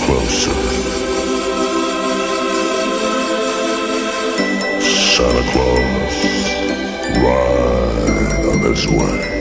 Closer. Santa Claus right on his way.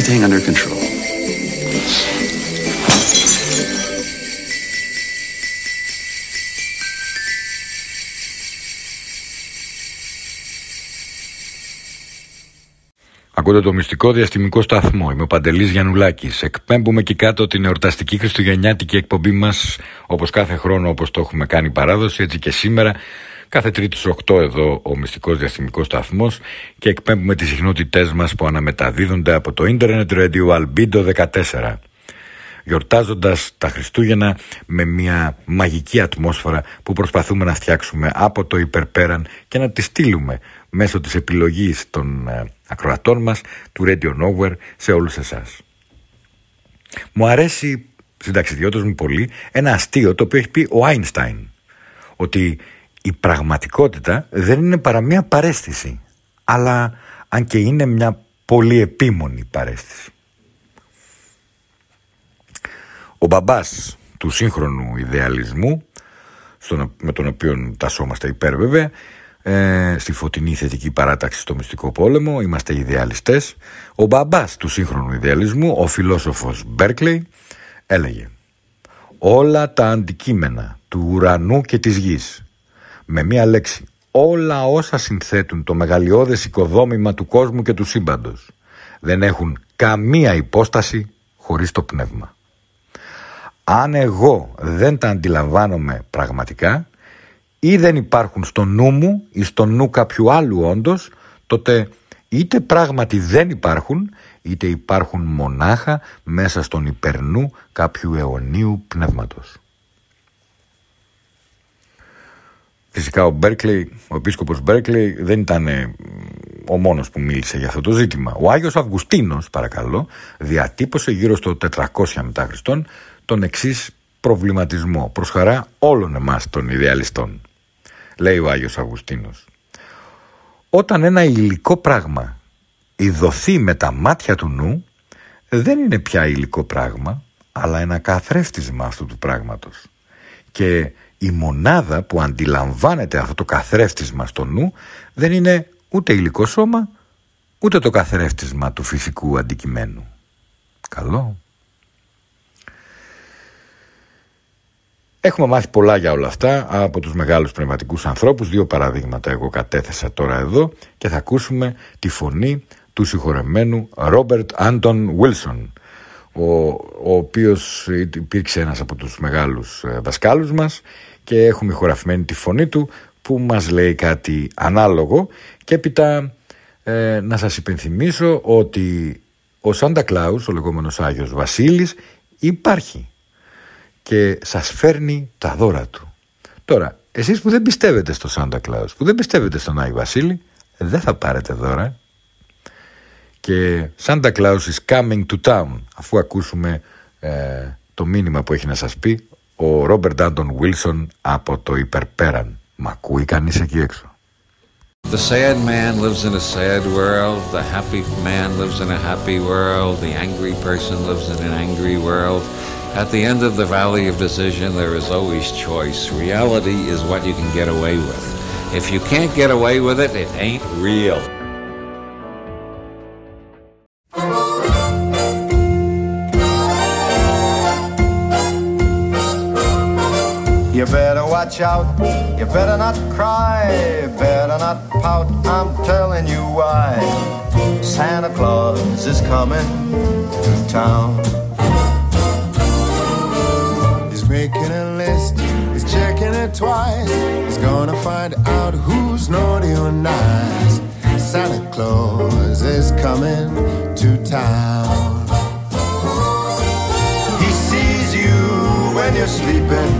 Everything under control. Ακούτε το μυστικό διαστημικό σταθμό. Είμαι ο Παντελής Γιαννουλάκης. Εκπέμπουμε και κάτω την εορταστική Χριστουγεννιάτικη εκπομπή μας, όπως κάθε χρόνο, όπως το έχουμε κάνει παράδοση, έτσι και σήμερα. Κάθε Τρίτη στις 8 εδώ ο μυστικός διαστημικός σταθμός και εκπέμπουμε τις συχνότητές μας που αναμεταδίδονται από το Internet Radio Albedo 14 γιορτάζοντας τα Χριστούγεννα με μια μαγική ατμόσφαιρα που προσπαθούμε να φτιάξουμε από το υπερπέραν και να τη στείλουμε μέσω της επιλογής των ε, ακροατών μας του Radio Nowhere σε όλους εσάς. Μου αρέσει συνταξιδιώτος μου πολύ ένα αστείο το οποίο έχει πει ο Άινστάιν ότι η πραγματικότητα δεν είναι παρά μια παρέστηση αλλά αν και είναι μια πολύ επίμονη παρέστηση. Ο μπαμπάς του σύγχρονου ιδεαλισμού στον, με τον οποίο τασόμαστε υπέρ βέβαια ε, στη φωτεινή θετική παράταξη στο μυστικό πόλεμο είμαστε ιδεαλιστές ο μπαμπάς του σύγχρονου ιδεαλισμού ο φιλόσοφος Μπέρκλεϊ έλεγε όλα τα αντικείμενα του ουρανού και της γης με μία λέξη όλα όσα συνθέτουν το μεγαλειώδες οικοδόμημα του κόσμου και του σύμπαντος δεν έχουν καμία υπόσταση χωρίς το πνεύμα αν εγώ δεν τα αντιλαμβάνομαι πραγματικά ή δεν υπάρχουν στο νου μου ή στο νου κάποιου άλλου όντως, τότε είτε πράγματι δεν υπάρχουν, είτε υπάρχουν μονάχα μέσα στον υπερνού κάποιου αιωνίου πνεύματος. Φυσικά ο Μπέρκλεϊ, ο επίσκοπος Μπέρκλεϊ δεν ήταν ε, ο μόνος που μίλησε για αυτό το ζήτημα. Ο Άγιος Αυγουστίνος, παρακαλώ, διατύπωσε γύρω στο 400 μετά Χριστόν τον εξής προβληματισμό προς χαρά όλων εμάς των ιδεαλιστών. Λέει ο Άγιος Αυγουστίνος. Όταν ένα υλικό πράγμα ειδωθεί με τα μάτια του νου, δεν είναι πια υλικό πράγμα, αλλά ένα καθρέφτισμα αυτού του πράγματος. Και η μονάδα που αντιλαμβάνεται αυτό το καθρέφτισμα στο νου δεν είναι ούτε υλικό σώμα, ούτε το καθρέφτισμα του φυσικού αντικειμένου. Καλό. Έχουμε μάθει πολλά για όλα αυτά από τους μεγάλους πνευματικούς ανθρώπους. Δύο παραδείγματα εγώ κατέθεσα τώρα εδώ και θα ακούσουμε τη φωνή του συγχωρεμένου Ρόμπερτ Άντων Βίλσον ο, ο οποίος υπήρξε ένας από τους μεγάλους ε, δασκάλους μας και έχουμε χωραφημένη τη φωνή του που μας λέει κάτι ανάλογο και έπειτα ε, να σας υπενθυμίσω ότι ο Σάντα Κλάους, ο λεγόμενος Άγιος Βασίλης, υπάρχει και σας φέρνει τα δώρα του. Τώρα, εσείς που δεν πιστεύετε στο Σάντα Κλάους, που δεν πιστεύετε στον Άγιο Βασίλη, δεν θα πάρετε δώρα. Και Santa Claus is coming to town, αφού ακούσουμε ε, το μήνυμα που έχει να σας πει ο Ρόμπερτ Άντων Βίλσον από το υπερπέραν. Μ' ακούει κανείς εκεί έξω. The sad man lives in a sad world. The happy man lives in a happy world. The angry person lives in an angry world. At the end of the valley of decision, there is always choice. Reality is what you can get away with. If you can't get away with it, it ain't real. Watch out, you better not cry, better not pout, I'm telling you why. Santa Claus is coming to town. He's making a list, he's checking it twice. He's gonna find out who's naughty or nice. Santa Claus is coming to town. He sees you when you're sleeping.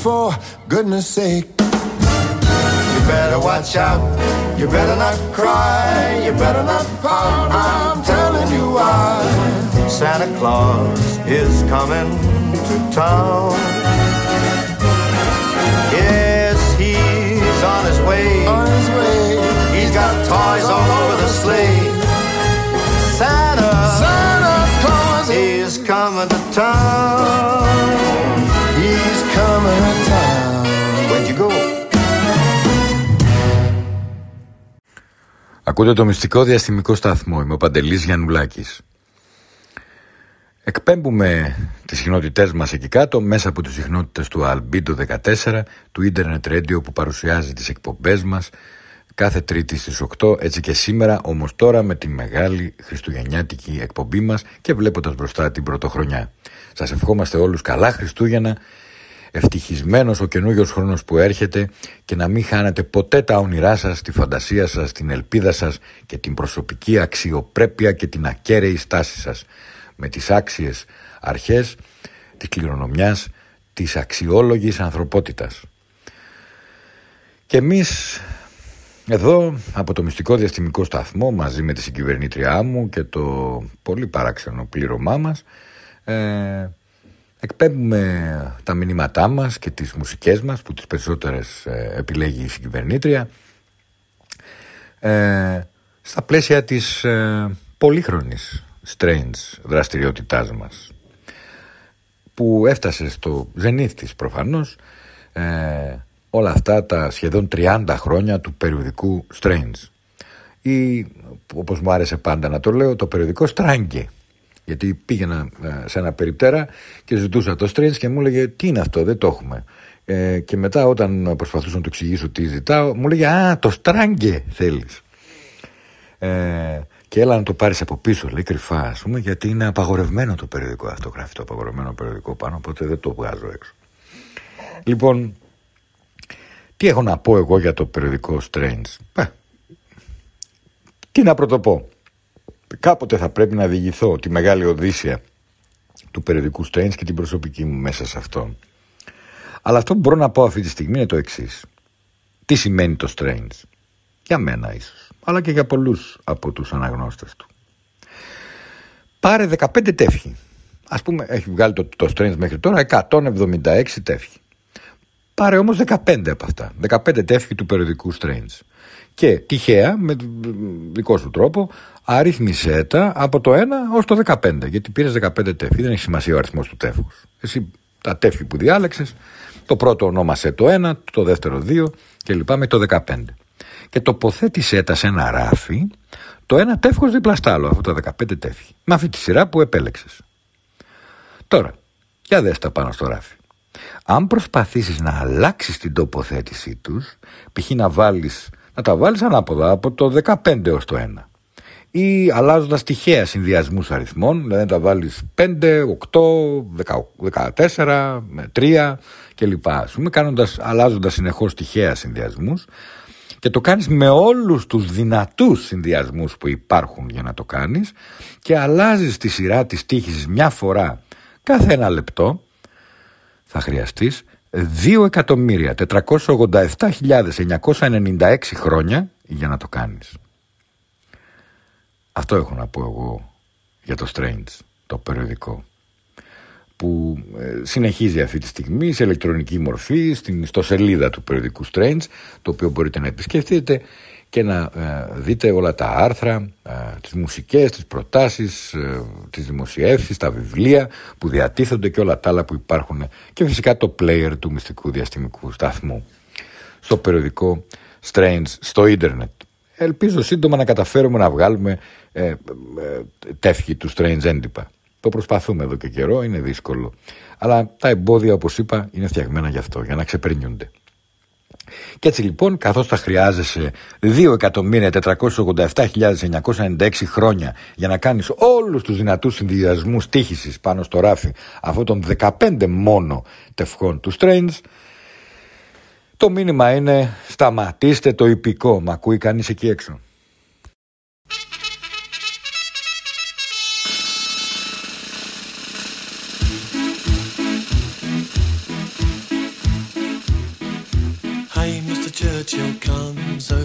For goodness sake. You better watch out. You better not cry. You better not pout. I'm telling you why. Santa Claus is coming to town. Yes, he's on his way. On his way. He's got toys all over the sleigh. Santa, Santa Claus is coming to town. Ακούτε το μυστικό διαστημικό σταθμό. Είμαι ο Παντελής Γιαννουλάκης. Εκπέμπουμε τις συχνότητές μας εκεί κάτω μέσα από τις συχνότητες του Albedo 14 του Internet Radio που παρουσιάζει τις εκπομπές μας κάθε τρίτη στις 8 έτσι και σήμερα όμως τώρα με τη μεγάλη χριστουγεννιάτικη εκπομπή μας και βλέποντας μπροστά την πρωτοχρονιά. Σας ευχόμαστε όλους καλά Χριστούγεννα ευτυχισμένος ο καινούριο χρόνος που έρχεται και να μην χάνετε ποτέ τα όνειρά σας, τη φαντασία σας, την ελπίδα σας και την προσωπική αξιοπρέπεια και την ακέραιη στάση σας με τις άξιες αρχές της κληρονομιάς της αξιόλογης ανθρωπότητας. Και εμείς εδώ από το μυστικό διαστημικό σταθμό μαζί με τη συγκυβερνήτριά μου και το πολύ παράξενο πλήρωμά μας ε, εκπέμπουμε τα μηνύματά μας και τις μουσικές μας που τις περισσότερες ε, επιλέγει η συγκυβερνήτρια ε, στα πλαίσια της ε, πολύχρονης strange δραστηριότητάς μας που έφτασε στο ζενήθ της προφανώς ε, όλα αυτά τα σχεδόν 30 χρόνια του περιοδικού Strange. Ή όπως μου άρεσε πάντα να το λέω το περιοδικό Strange γιατί πήγαινα ε, σε ένα περιπτέρα και ζητούσα το Strange και μου έλεγε τι είναι αυτό δεν το έχουμε ε, και μετά όταν προσπαθούσα να του εξηγήσω τι ζητάω μου έλεγε α το Strange θέλεις ε, και έλα να το πάρεις από πίσω, λέει κρυφά, ας πούμε, γιατί είναι απαγορευμένο το περιοδικό. Αυτό γράφει το απαγορευμένο περιοδικό πάνω, οπότε δεν το βγάζω έξω. Λοιπόν, τι έχω να πω εγώ για το περιοδικό Strange; Ε, τι να πρωτοπώ. Κάποτε θα πρέπει να διηγηθώ τη μεγάλη οδύσσια του περιοδικού Strange και την προσωπική μου μέσα σε αυτό. Αλλά αυτό που μπορώ να πω αυτή τη στιγμή είναι το εξής. Τι σημαίνει το Strange; Για μένα ίσως αλλά και για πολλούς από τους αναγνώστες του. Πάρε 15 τεύχη. Ας πούμε, έχει βγάλει το, το Strange μέχρι τώρα 176 τεύχη. Πάρε όμως 15 από αυτά. 15 τεύχη του περιοδικού Strange. Και τυχαία, με δικό σου τρόπο, αριθμισέ τα από το 1 ως το 15. Γιατί πήρες 15 τεύχη. Δεν έχει σημασία ο αριθμός του τεύχους. Εσύ τα τεύχη που διάλεξες, το πρώτο ονόμασε το 1, το δεύτερο 2 και λοιπά με το 15 και τοποθέτησέ τα σε ένα ράφι το ένα τεύχος δίπλα στο άλλο, αυτό τα 15 τεύχη, με αυτή τη σειρά που επέλεξες. Τώρα, για δες τα πάνω στο ράφι. Αν προσπαθήσεις να αλλάξεις την τοποθέτησή τους, π.χ. να, βάλεις, να τα βάλεις ανάποδα από το 15 έως το 1 ή αλλάζοντας τυχαία συνδυασμούς αριθμών, δηλαδή να τα βάλεις 5, 8, 14, 3 κλπ. Αλλάζοντας συνεχώς τυχαία συνδυασμούς, και το κάνεις με όλους τους δυνατούς συνδυασμούς που υπάρχουν για να το κάνεις και αλλάζεις τη σειρά της τύχης μια φορά κάθε ένα λεπτό θα χρειαστείς 2.487.996 χρόνια για να το κάνεις. Αυτό έχω να πω εγώ για το Strange, το περιοδικό που ε, συνεχίζει αυτή τη στιγμή σε ηλεκτρονική μορφή στην ιστοσελίδα του περιοδικού Strange το οποίο μπορείτε να επισκεφτείτε και να ε, δείτε όλα τα άρθρα, ε, τις μουσικές, τις προτάσεις, ε, τις δημοσιεύσεις, τα βιβλία που διατίθονται και όλα τα άλλα που υπάρχουν και φυσικά το player του μυστικού διαστημικού σταθμού στο περιοδικό Strange στο ίντερνετ. Ελπίζω σύντομα να καταφέρουμε να βγάλουμε ε, τεύχη του Strange έντυπα. Το προσπαθούμε εδώ και καιρό, είναι δύσκολο. Αλλά τα εμπόδια, όπως είπα, είναι φτιαγμένα γι' αυτό, για να ξεπερνιούνται. Και έτσι λοιπόν, καθώς θα χρειάζεσαι 2.487.996 χρόνια για να κάνεις όλους τους δυνατούς συνδυασμούς τύχησης πάνω στο ράφι αυτών των 15 μόνο τευχών του Strange, το μήνυμα είναι σταματήστε το υπηκό. Μ' ακούει κανείς εκεί έξω.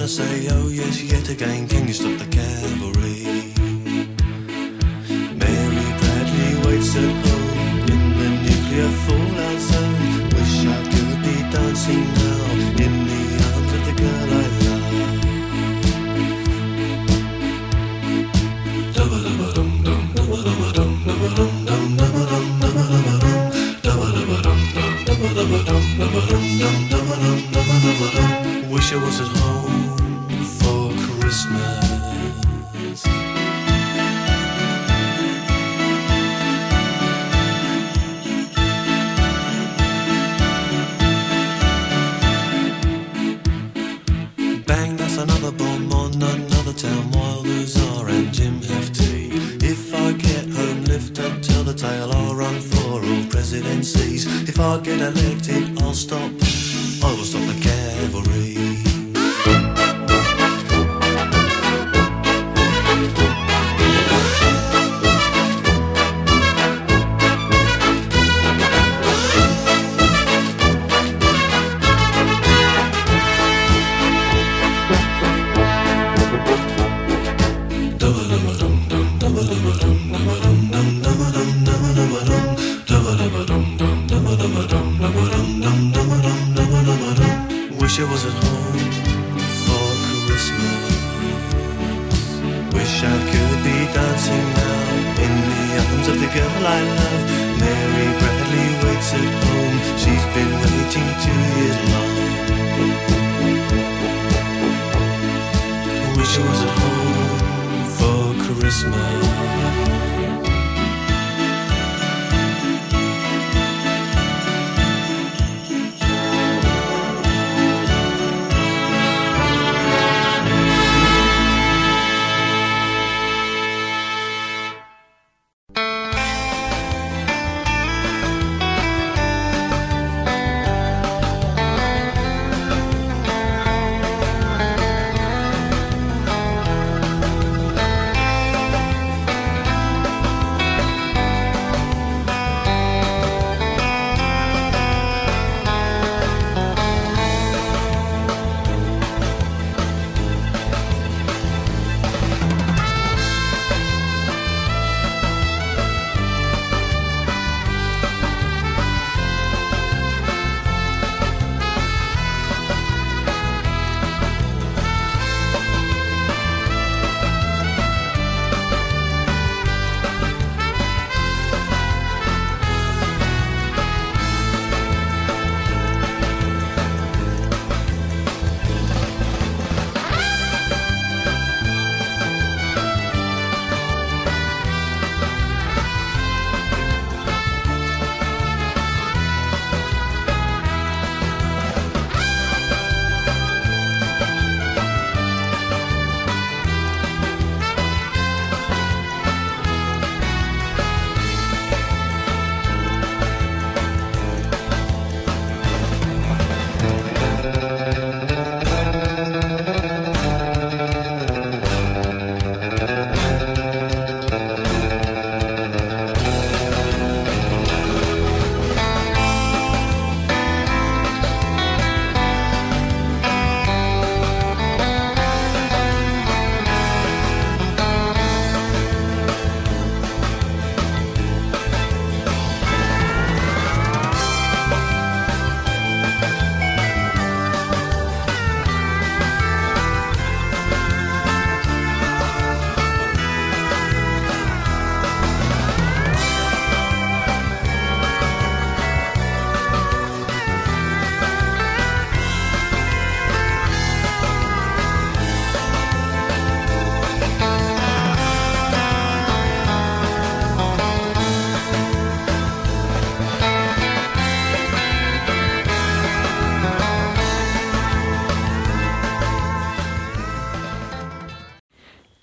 When I say, oh yes, yet again, can you stop the cavalry? Mary Bradley waits at home in the nuclear fallout zone. Wish I could be dancing now in the arms of the girl I love. Dum-ba-dum-ba-dum-dum, dum-ba-dum-ba-dum, dum-ba-dum-dum, dum-ba-dum, dum-ba-dum-ba-dum. Wish I was at home Christmas. Bang, that's another bomb on another town. Wilders are and Jim Hefty. If I get home, lift up, tell the tale. I'll run for all presidencies. If I get elected, I'll stop. I will stop the cavalry.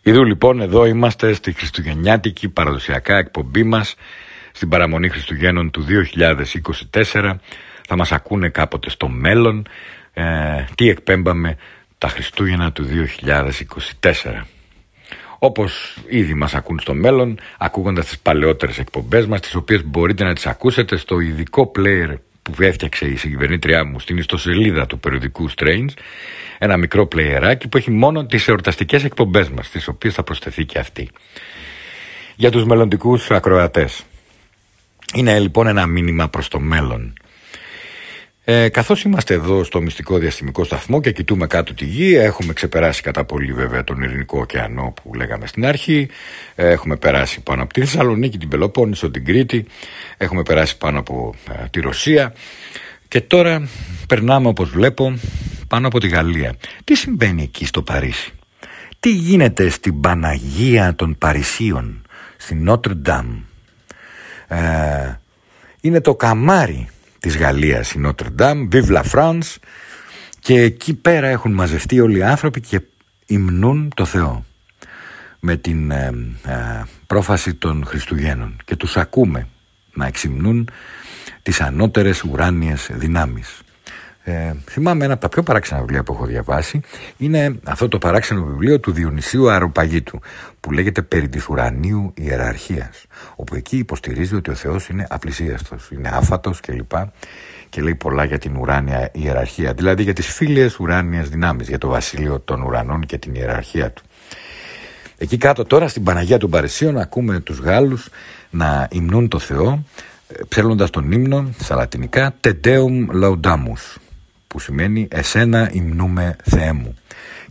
Ιδού λοιπόν εδώ είμαστε στη Χριστουγεννιάτικη παραδοσιακά εκπομπή μας στην παραμονή Χριστουγέννων του 2024 θα μας ακούνε κάποτε στο μέλλον. Ε, τι εκπέμπαμε τα Χριστούγεννα του 2024 όπως ήδη μας ακούν στο μέλλον ακούγοντας τις παλαιότερες εκπομπές μας τις οποίες μπορείτε να τις ακούσετε στο ειδικό player που έφτιαξε η συγκυβερνήτριά μου στην ιστοσελίδα του περιοδικού Strange ένα μικρό πλεεράκι που έχει μόνο τις εορταστικές εκπομπές μας τις οποίες θα προσθεθεί και αυτή. Για τους μελλοντικούς ακροατές. Είναι λοιπόν ένα μήνυμα προς το μέλλον ε, καθώς είμαστε εδώ στο μυστικό διαστημικό σταθμό και κοιτούμε κάτω τη γη, έχουμε ξεπεράσει κατά πολύ βέβαια τον Ειρηνικό ωκεανό που λέγαμε στην αρχή, ε, έχουμε περάσει πάνω από τη Θεσσαλονίκη, την Πελοπόννησο, την Κρήτη, έχουμε περάσει πάνω από ε, τη Ρωσία και τώρα περνάμε όπως βλέπω πάνω από τη Γαλλία. Τι συμβαίνει εκεί στο Παρίσι, τι γίνεται στην Παναγία των Παρισίων, στην Notre Dame; Ε, είναι το καμάρι της Γαλλίας η Notre Dame, Vive la France και εκεί πέρα έχουν μαζευτεί όλοι οι άνθρωποι και υμνούν το Θεό με την ε, ε, πρόφαση των Χριστουγέννων και τους ακούμε να εξυμνούν τις ανώτερες ουράνιες δυνάμεις. Ε, θυμάμαι ένα από τα πιο παράξενα βιβλία που έχω διαβάσει είναι αυτό το παράξενο βιβλίο του Διονυσίου Αεροπαγίτου που λέγεται «Περί της ουρανίου ιεραρχίας» όπου εκεί υποστηρίζει ότι ο Θεός είναι απλησίαστος, είναι άφατος κλπ. Και λέει πολλά για την ουράνια ιεραρχία δηλαδή για τις φίλιες ουράνιες δυνάμεις για το βασίλειο των ουρανών και την ιεραρχία του. Εκεί κάτω τώρα στην Παναγία των Παρισίων ακούμε τους Γάλλους να υμνούν το Θεό ε, ψέλνοντας τον ύμνο στα λατινικά «Te Deum Laudamus» που σημαίνει «Εσένα υμνούμε Θεέ μου».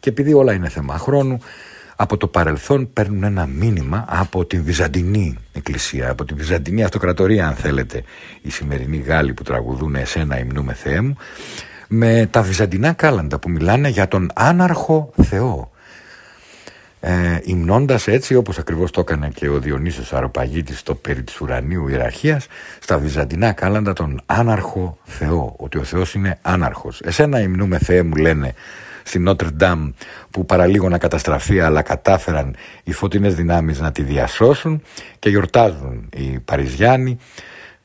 Και επειδή όλα είναι θέμα χρόνου, από το παρελθόν παίρνουν ένα μήνυμα από την Βυζαντινή Εκκλησία, από την Βυζαντινή Αυτοκρατορία αν θέλετε, οι σημερινοί Γάλλοι που τραγουδούν «Εσένα υμνούμε Θεέ μου», με τα βυζαντινά κάλαντα που μιλάνε για τον άναρχο Θεό. Ε, υμνώντας έτσι όπως ακριβώς το έκανε και ο Διονύσιος Αροπαγίτης στο περί της ουρανίου ιεραρχίας στα βυζαντινά κάλαντα τον άναρχο Θεό ότι ο Θεός είναι άναρχος. Εσένα υμνούμε Θεέ μου λένε στην Νότρ Ντάμ που παραλίγο να καταστραφεί αλλά κατάφεραν οι φωτεινές δυνάμεις να τη διασώσουν και γιορτάζουν οι Παριζιάνοι.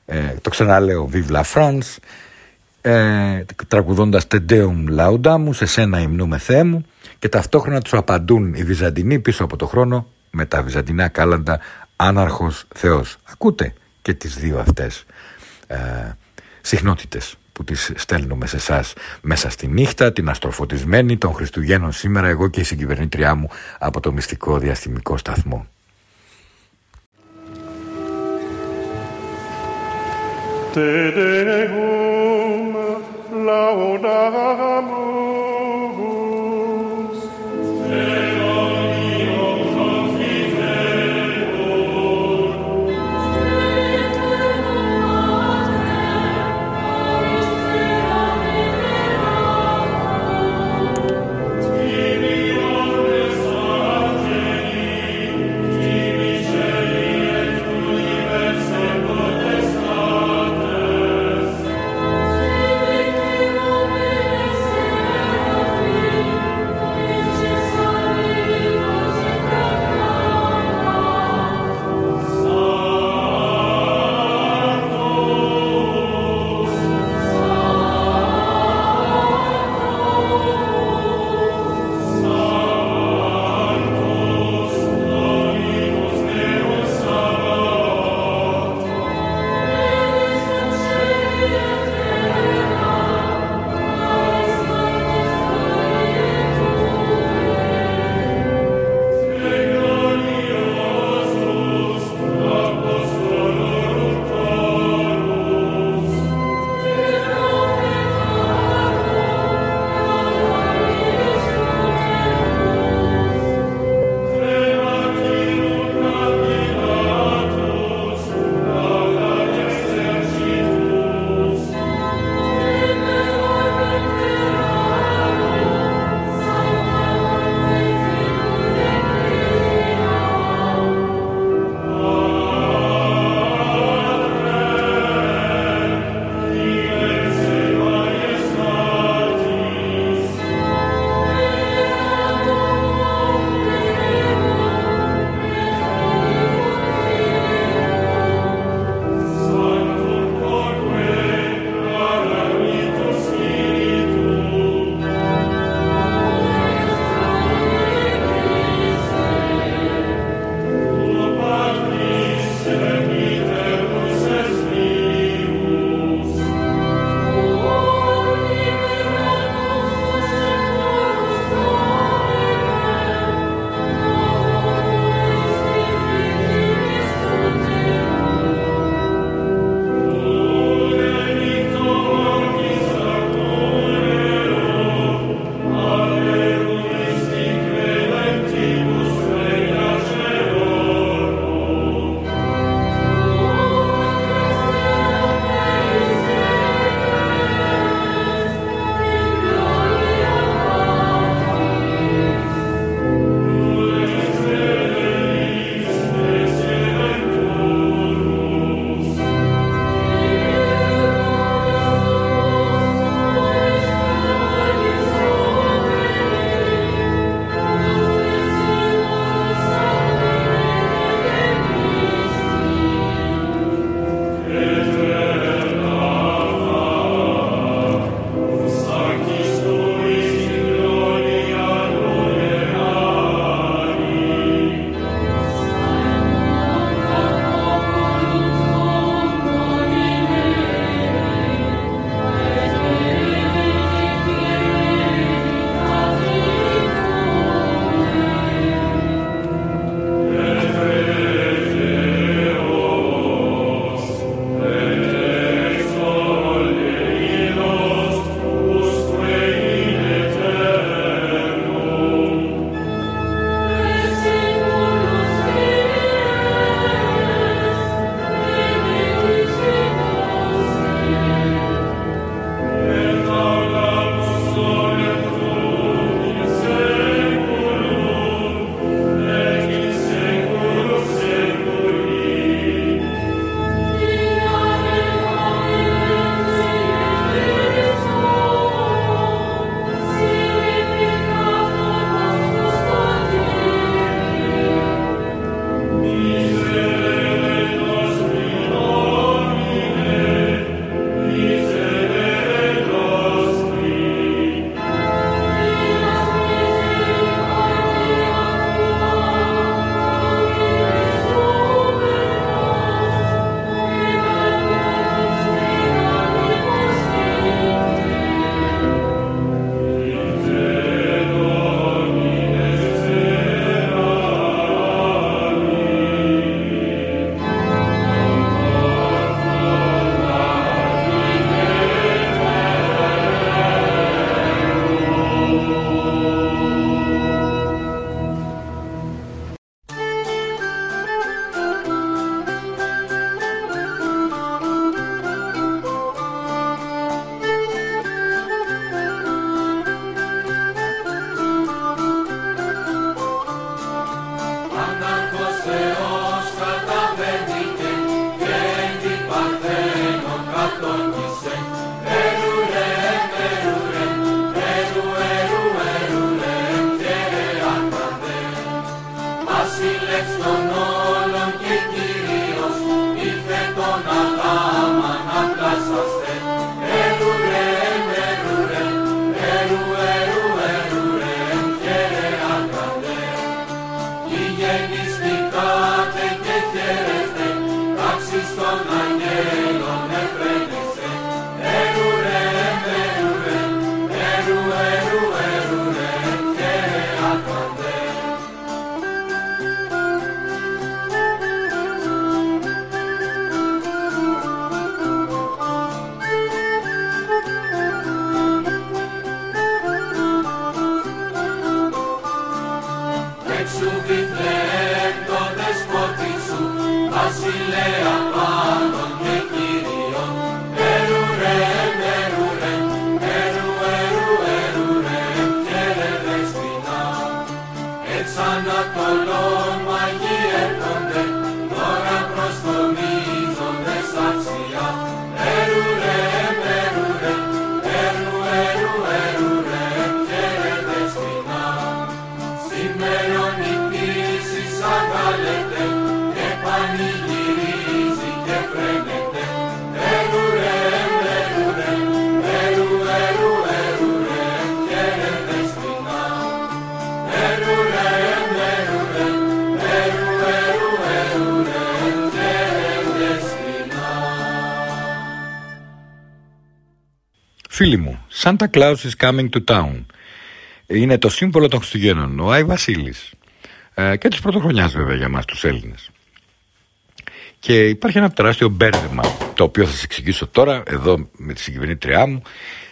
Ε, το ξαναλέω Vive la France ε, τραγουδώντας Τεντέουμ Λαουντάμου σε σένα υμνούμε Θεέ μου και ταυτόχρονα τους απαντούν οι Βυζαντινοί πίσω από το χρόνο με τα βυζαντινά κάλαντα άναρχος Θεός. Ακούτε και τις δύο αυτές ε, συχνότητες που τις στέλνουμε σε εσάς μέσα στη νύχτα, την αστροφωτισμένη των Χριστουγέννων σήμερα εγώ και η συγκυβερνήτριά μου από το μυστικό διαστημικό σταθμό. Te Deum laudamus. Santa Claus is coming to town. Είναι το σύμβολο των Χριστουγέννων, ο Άι Βασίλης. Ε, και της πρωτοχρονιάς βέβαια για μας τους Έλληνες. Και υπάρχει ένα τεράστιο μπέρδεμα, το οποίο θα σας εξηγήσω τώρα, εδώ με τη συγκυβερνήτριά μου,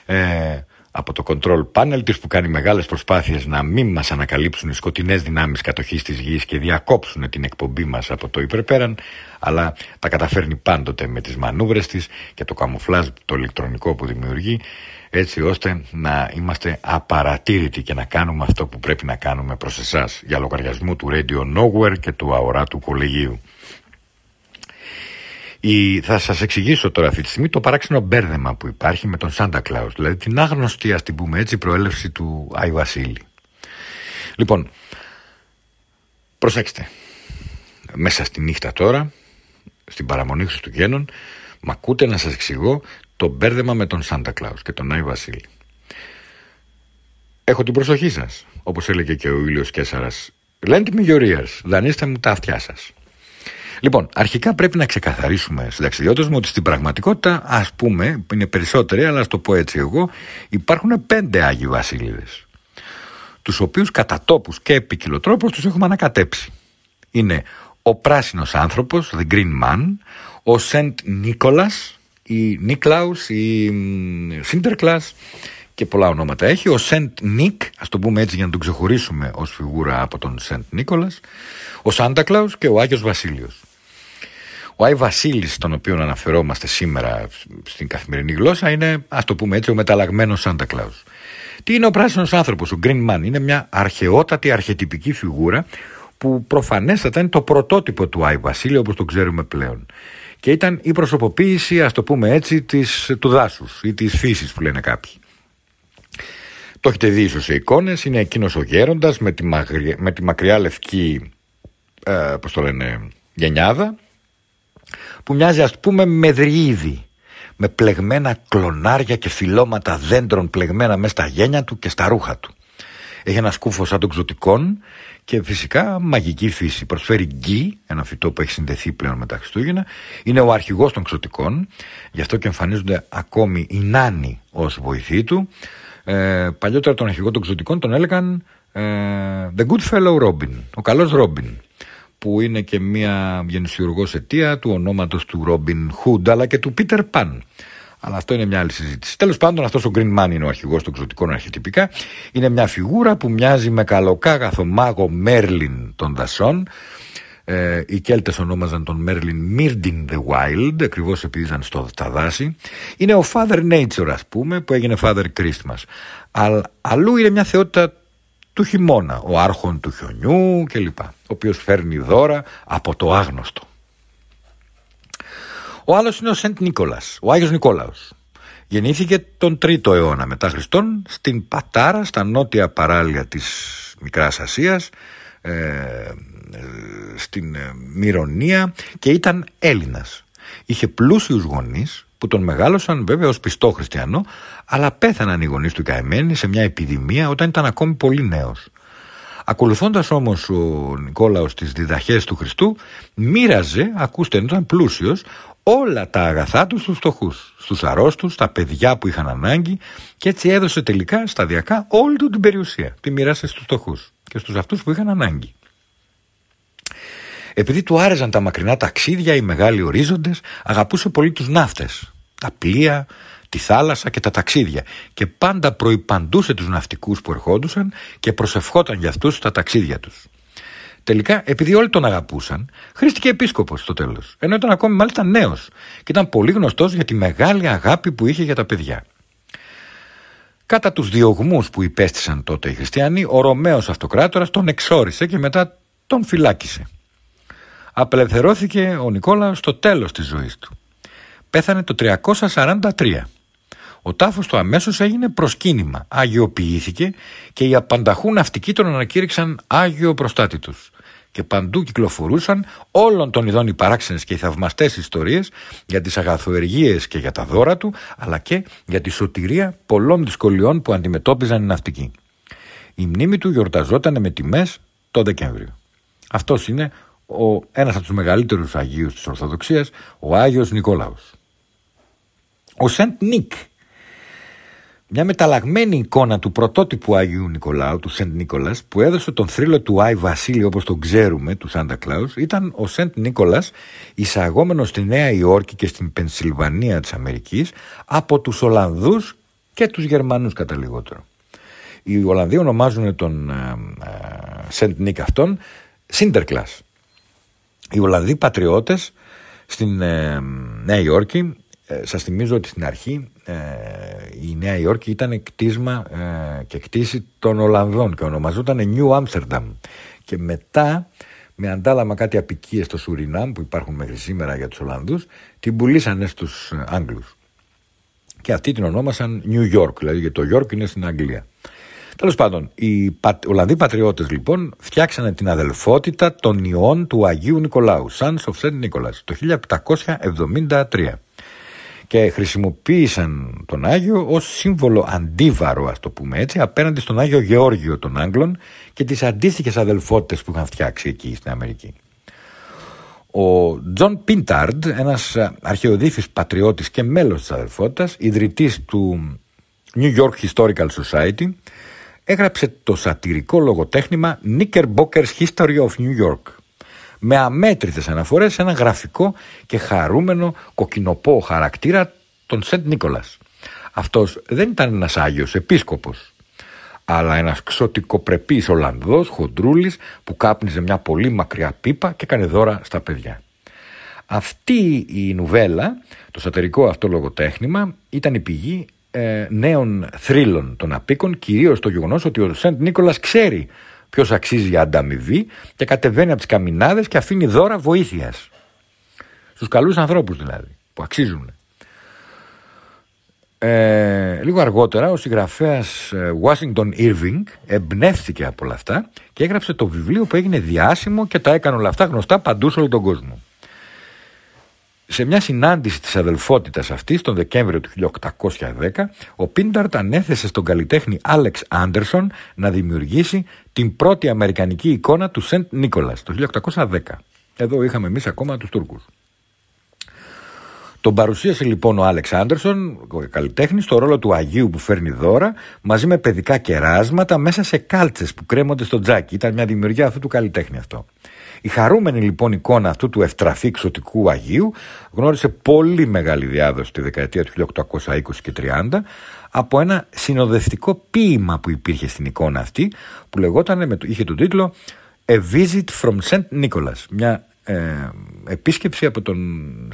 ε, από το control panel της που κάνει μεγάλες προσπάθειες να μην μας ανακαλύψουν οι σκοτεινές δυνάμεις κατοχής της γης και διακόψουν την εκπομπή μας από το υπερπέραν, αλλά τα καταφέρνει πάντοτε με τις μανούβρες της και το καμουφλάζ το ηλεκτρονικό που δημιουργεί, έτσι ώστε να είμαστε απαρατήρητοι και να κάνουμε αυτό που πρέπει να κάνουμε προς εσάς για λογαριασμό του Radio Nowhere και του αοράτου κολεγίου. Η, θα σας εξηγήσω τώρα αυτή τη στιγμή το παράξενο μπέρδεμα που υπάρχει με τον Santa Claus, δηλαδή την άγνωστη ας την πούμε έτσι προέλευση του Άι Βασίλη. Λοιπόν, προσέξτε, μέσα στη νύχτα τώρα, στην παραμονή Χριστουγέννων, μ' ακούτε να σας εξηγώ το μπέρδεμα με τον Santa Claus και τον Άι Βασίλη. Έχω την προσοχή σας, όπως έλεγε και ο Ήλιος Κέσαρας. Lend me your ears, δανείστε μου τα αυτιά σας. Λοιπόν, αρχικά πρέπει να ξεκαθαρίσουμε συνταξιδιώτε μου ότι στην πραγματικότητα, ας πούμε, είναι περισσότεροι, αλλά ας το πω έτσι εγώ, υπάρχουν πέντε Άγιοι Βασίλειδες. Τους οποίους κατά τόπους και επικοινωτρόπω τους έχουμε ανακατέψει. Είναι ο πράσινος άνθρωπος, the Green Man, ο Σεντ Νίκολα, η Νίκλαους, η Σίντερκλα και πολλά ονόματα έχει. Ο Σεντ Νίκ, ας το πούμε έτσι για να τον ξεχωρίσουμε ως φιγούρα από τον Σεντ Νίκολας, ο Σάντα Κλάους και ο Άγιος Βασίλειος. Ο Άι Βασίλης, τον οποίο αναφερόμαστε σήμερα στην καθημερινή γλώσσα, είναι, ας το πούμε έτσι, ο μεταλλαγμένος Σάντα Κλάους. Τι είναι ο πράσινος άνθρωπος, ο Green Man, είναι μια αρχαιότατη αρχετυπική φιγούρα που προφανέστατα είναι το πρωτότυπο του Άι Βασίλη όπως το ξέρουμε πλέον. Και ήταν η προσωποποίηση, ας το πούμε έτσι, της, του δάσους ή της φύσης που λένε κάποιοι. Το έχετε δει ίσως σε εικόνες, είναι εκείνος ο γέροντας με τη, μαγρι- με τη μακριά λευκή, ε, πώς το λένε, γενιάδα, που μοιάζει ας πούμε με δριίδι, με πλεγμένα κλονάρια και φυλώματα δέντρων πλεγμένα μέσα στα γένια του και στα ρούχα του. Έχει ένα σκούφο σαν των ξωτικών και φυσικά μαγική φύση. Προσφέρει γκί, ένα φυτό που έχει συνδεθεί πλέον με τα Χριστούγεννα. Είναι ο αρχηγός των ξωτικών, γι' αυτό και εμφανίζονται ακόμη οι νάνοι ως βοηθοί του. Ε, παλιότερα τον αρχηγό των ξωτικών τον έλεγαν ε, The Good Fellow Robin, ο καλός Ρόμπιν που είναι και μια γεννησιουργός αιτία του ονόματος του Ρόμπιν Χούντ αλλά και του Πίτερ Παν. Αλλά αυτό είναι μια άλλη συζήτηση. Τέλος πάντων, αυτός ο Green Man είναι ο αρχηγός των εξωτικών αρχιτυπικά. Είναι μια φιγούρα που μοιάζει με καλοκάγαθο μάγο Μέρλιν των δασών. Ε, οι Κέλτες ονόμαζαν τον Μέρλιν Μίρντιν the Wild, ακριβώς επειδή ήταν στο, στα δάση. Είναι ο Father Nature, ας πούμε, που έγινε Father Christmas. Αλλά αλλού είναι μια θεότητα του χειμώνα, ο άρχον του χιονιού κλπ. Ο οποίος φέρνει δώρα από το άγνωστο. Ο άλλος είναι ο Σεντ Νίκολας, ο Άγιος Νικόλαος. Γεννήθηκε τον 3ο αιώνα μετά Χριστόν στην Πατάρα, στα νότια παράλια της Μικράς Ασίας, ε, ε, στην ε, Μυρονία και ήταν Έλληνας. Είχε πλούσιους γονείς που τον μεγάλωσαν βέβαια ως πιστό χριστιανό, αλλά πέθαναν οι γονείς του καημένοι σε μια επιδημία όταν ήταν ακόμη πολύ νέος. Ακολουθώντας όμως ο Νικόλαος τις διδαχές του Χριστού, μοίραζε, ακούστε, ενώ ήταν πλούσιος, όλα τα αγαθά τους στους φτωχούς, στους αρρώστους, στα παιδιά που είχαν ανάγκη και έτσι έδωσε τελικά σταδιακά όλη του την περιουσία. Τη μοιράσε στους φτωχούς και στους αυτούς που είχαν ανάγκη. Επειδή του άρεσαν τα μακρινά ταξίδια, οι μεγάλοι ορίζοντες, αγαπούσε πολύ τους ναύτες, τα πλοία, τη θάλασσα και τα ταξίδια και πάντα προϋπαντούσε τους ναυτικούς που ερχόντουσαν και προσευχόταν για αυτούς στα ταξίδια τους. Τελικά, επειδή όλοι τον αγαπούσαν, χρήστηκε επίσκοπος στο τέλος, ενώ ήταν ακόμη μάλιστα νέος και ήταν πολύ γνωστός για τη μεγάλη αγάπη που είχε για τα παιδιά. Κατά τους διωγμούς που υπέστησαν τότε οι χριστιανοί, ο Ρωμαίος Αυτοκράτορας τον εξόρισε και μετά τον φυλάκισε. Απελευθερώθηκε ο Νικόλαος στο τέλος της ζωής του. Πέθανε το 343. Ο τάφος του αμέσως έγινε προσκύνημα, αγιοποιήθηκε και οι απανταχού ναυτικοί τον ανακήρυξαν Άγιο προστάτη τους και παντού κυκλοφορούσαν όλων των ειδών οι παράξενες και οι θαυμαστές ιστορίες για τις αγαθοεργίες και για τα δώρα του αλλά και για τη σωτηρία πολλών δυσκολιών που αντιμετώπιζαν οι ναυτικοί. Η μνήμη του γιορταζόταν με τιμές το Δεκέμβριο. Αυτός είναι ο, ένας από τους μεγαλύτερους Αγίους της Ορθοδοξίας, ο Άγιος Νικόλαος. Ο Σεντ Νίκ μια μεταλλαγμένη εικόνα του πρωτότυπου Αγίου Νικολάου, του Σεντ Νίκολας, που έδωσε τον θρύλο του Άι Βασίλειο όπως τον ξέρουμε, του Σάντα Κλάους, ήταν ο Σεντ Νίκολας εισαγόμενος στη Νέα Υόρκη και στην Πενσιλβανία της Αμερικής από τους Ολλανδούς και τους Γερμανούς κατά λιγότερο. Οι Ολλανδοί ονομάζουν τον Σεντ Νίκ αυτόν Σίντερκλας. Οι Ολλανδοί πατριώτες στην ε, Νέα Υόρκη ε, σας θυμίζω ότι στην αρχή ε, η Νέα Υόρκη ήταν κτίσμα ε, και κτίση των Ολλανδών και ονομαζόταν New Amsterdam και μετά με αντάλλαμα κάτι απικίες στο Σουρινάμ που υπάρχουν μέχρι σήμερα για τους Ολλανδούς την πουλήσανε στους Άγγλους. Και αυτοί την ονόμασαν New York δηλαδή γιατί το York είναι στην Αγγλία. Τέλος πάντων, οι Ολλανδοί πατριώτες λοιπόν φτιάξανε την αδελφότητα των υιών του Αγίου Νικολάου, Sons of St. Nicholas, το 1773 και χρησιμοποίησαν τον Άγιο ως σύμβολο αντίβαρο ας το πούμε έτσι απέναντι στον Άγιο Γεώργιο των Άγγλων και τις αντίστοιχες αδελφότητες που είχαν φτιάξει εκεί στην Αμερική. Ο Τζον Πίνταρντ, ένας αρχαιοδίφης πατριώτης και μέλος της αδελφότητας, ιδρυτής του New York Historical Society, έγραψε το σατυρικό λογοτέχνημα Knickerbocker's History of New York με αμέτρητες αναφορές σε ένα γραφικό και χαρούμενο κοκκινοπό χαρακτήρα τον Σεντ Νίκολας. Αυτός δεν ήταν ένας Άγιος επίσκοπος, αλλά ένας ξωτικοπρεπής Ολλανδός, χοντρούλης, που κάπνιζε μια πολύ μακριά πίπα και έκανε δώρα στα παιδιά. Αυτή η νουβέλα, το σατερικό αυτό λογοτέχνημα, ήταν η πηγή ε, νέων θρύλων των απίκων, κυρίως το γεγονός ότι ο Σεντ Νίκολας ξέρει ποιος αξίζει για ανταμοιβή και κατεβαίνει από τις καμινάδες και αφήνει δώρα βοήθειας. Στους καλούς ανθρώπους δηλαδή, που αξίζουν. Ε, λίγο αργότερα ο συγγραφέας ε, Washington Irving εμπνεύστηκε από όλα αυτά και έγραψε το βιβλίο που έγινε διάσημο και τα έκανε όλα αυτά γνωστά παντού σε όλο τον κόσμο. Σε μια συνάντηση της αδελφότητας αυτής τον Δεκέμβριο του 1810 ο Πίνταρτ ανέθεσε στον καλλιτέχνη Άλεξ Άντερσον να δημιουργήσει την πρώτη αμερικανική εικόνα του Σεντ Νίκολας το 1810. Εδώ είχαμε εμείς ακόμα τους Τούρκους. Τον παρουσίασε λοιπόν ο Άλεξ Άντερσον, ο καλλιτέχνης, στο ρόλο του Αγίου που φέρνει δώρα, μαζί με παιδικά κεράσματα μέσα σε κάλτσες που κρέμονται στο τζάκι. Ήταν μια δημιουργία αυτού του καλλιτέχνη αυτό. Η χαρούμενη λοιπόν εικόνα αυτού του ευτραφή ξωτικού Αγίου γνώρισε πολύ μεγάλη διάδοση τη δεκαετία του 1820 και 30 από ένα συνοδευτικό ποίημα που υπήρχε στην εικόνα αυτή που λεγόταν, είχε τον τίτλο A Visit from St. Nicholas, μια ε, επίσκεψη από τον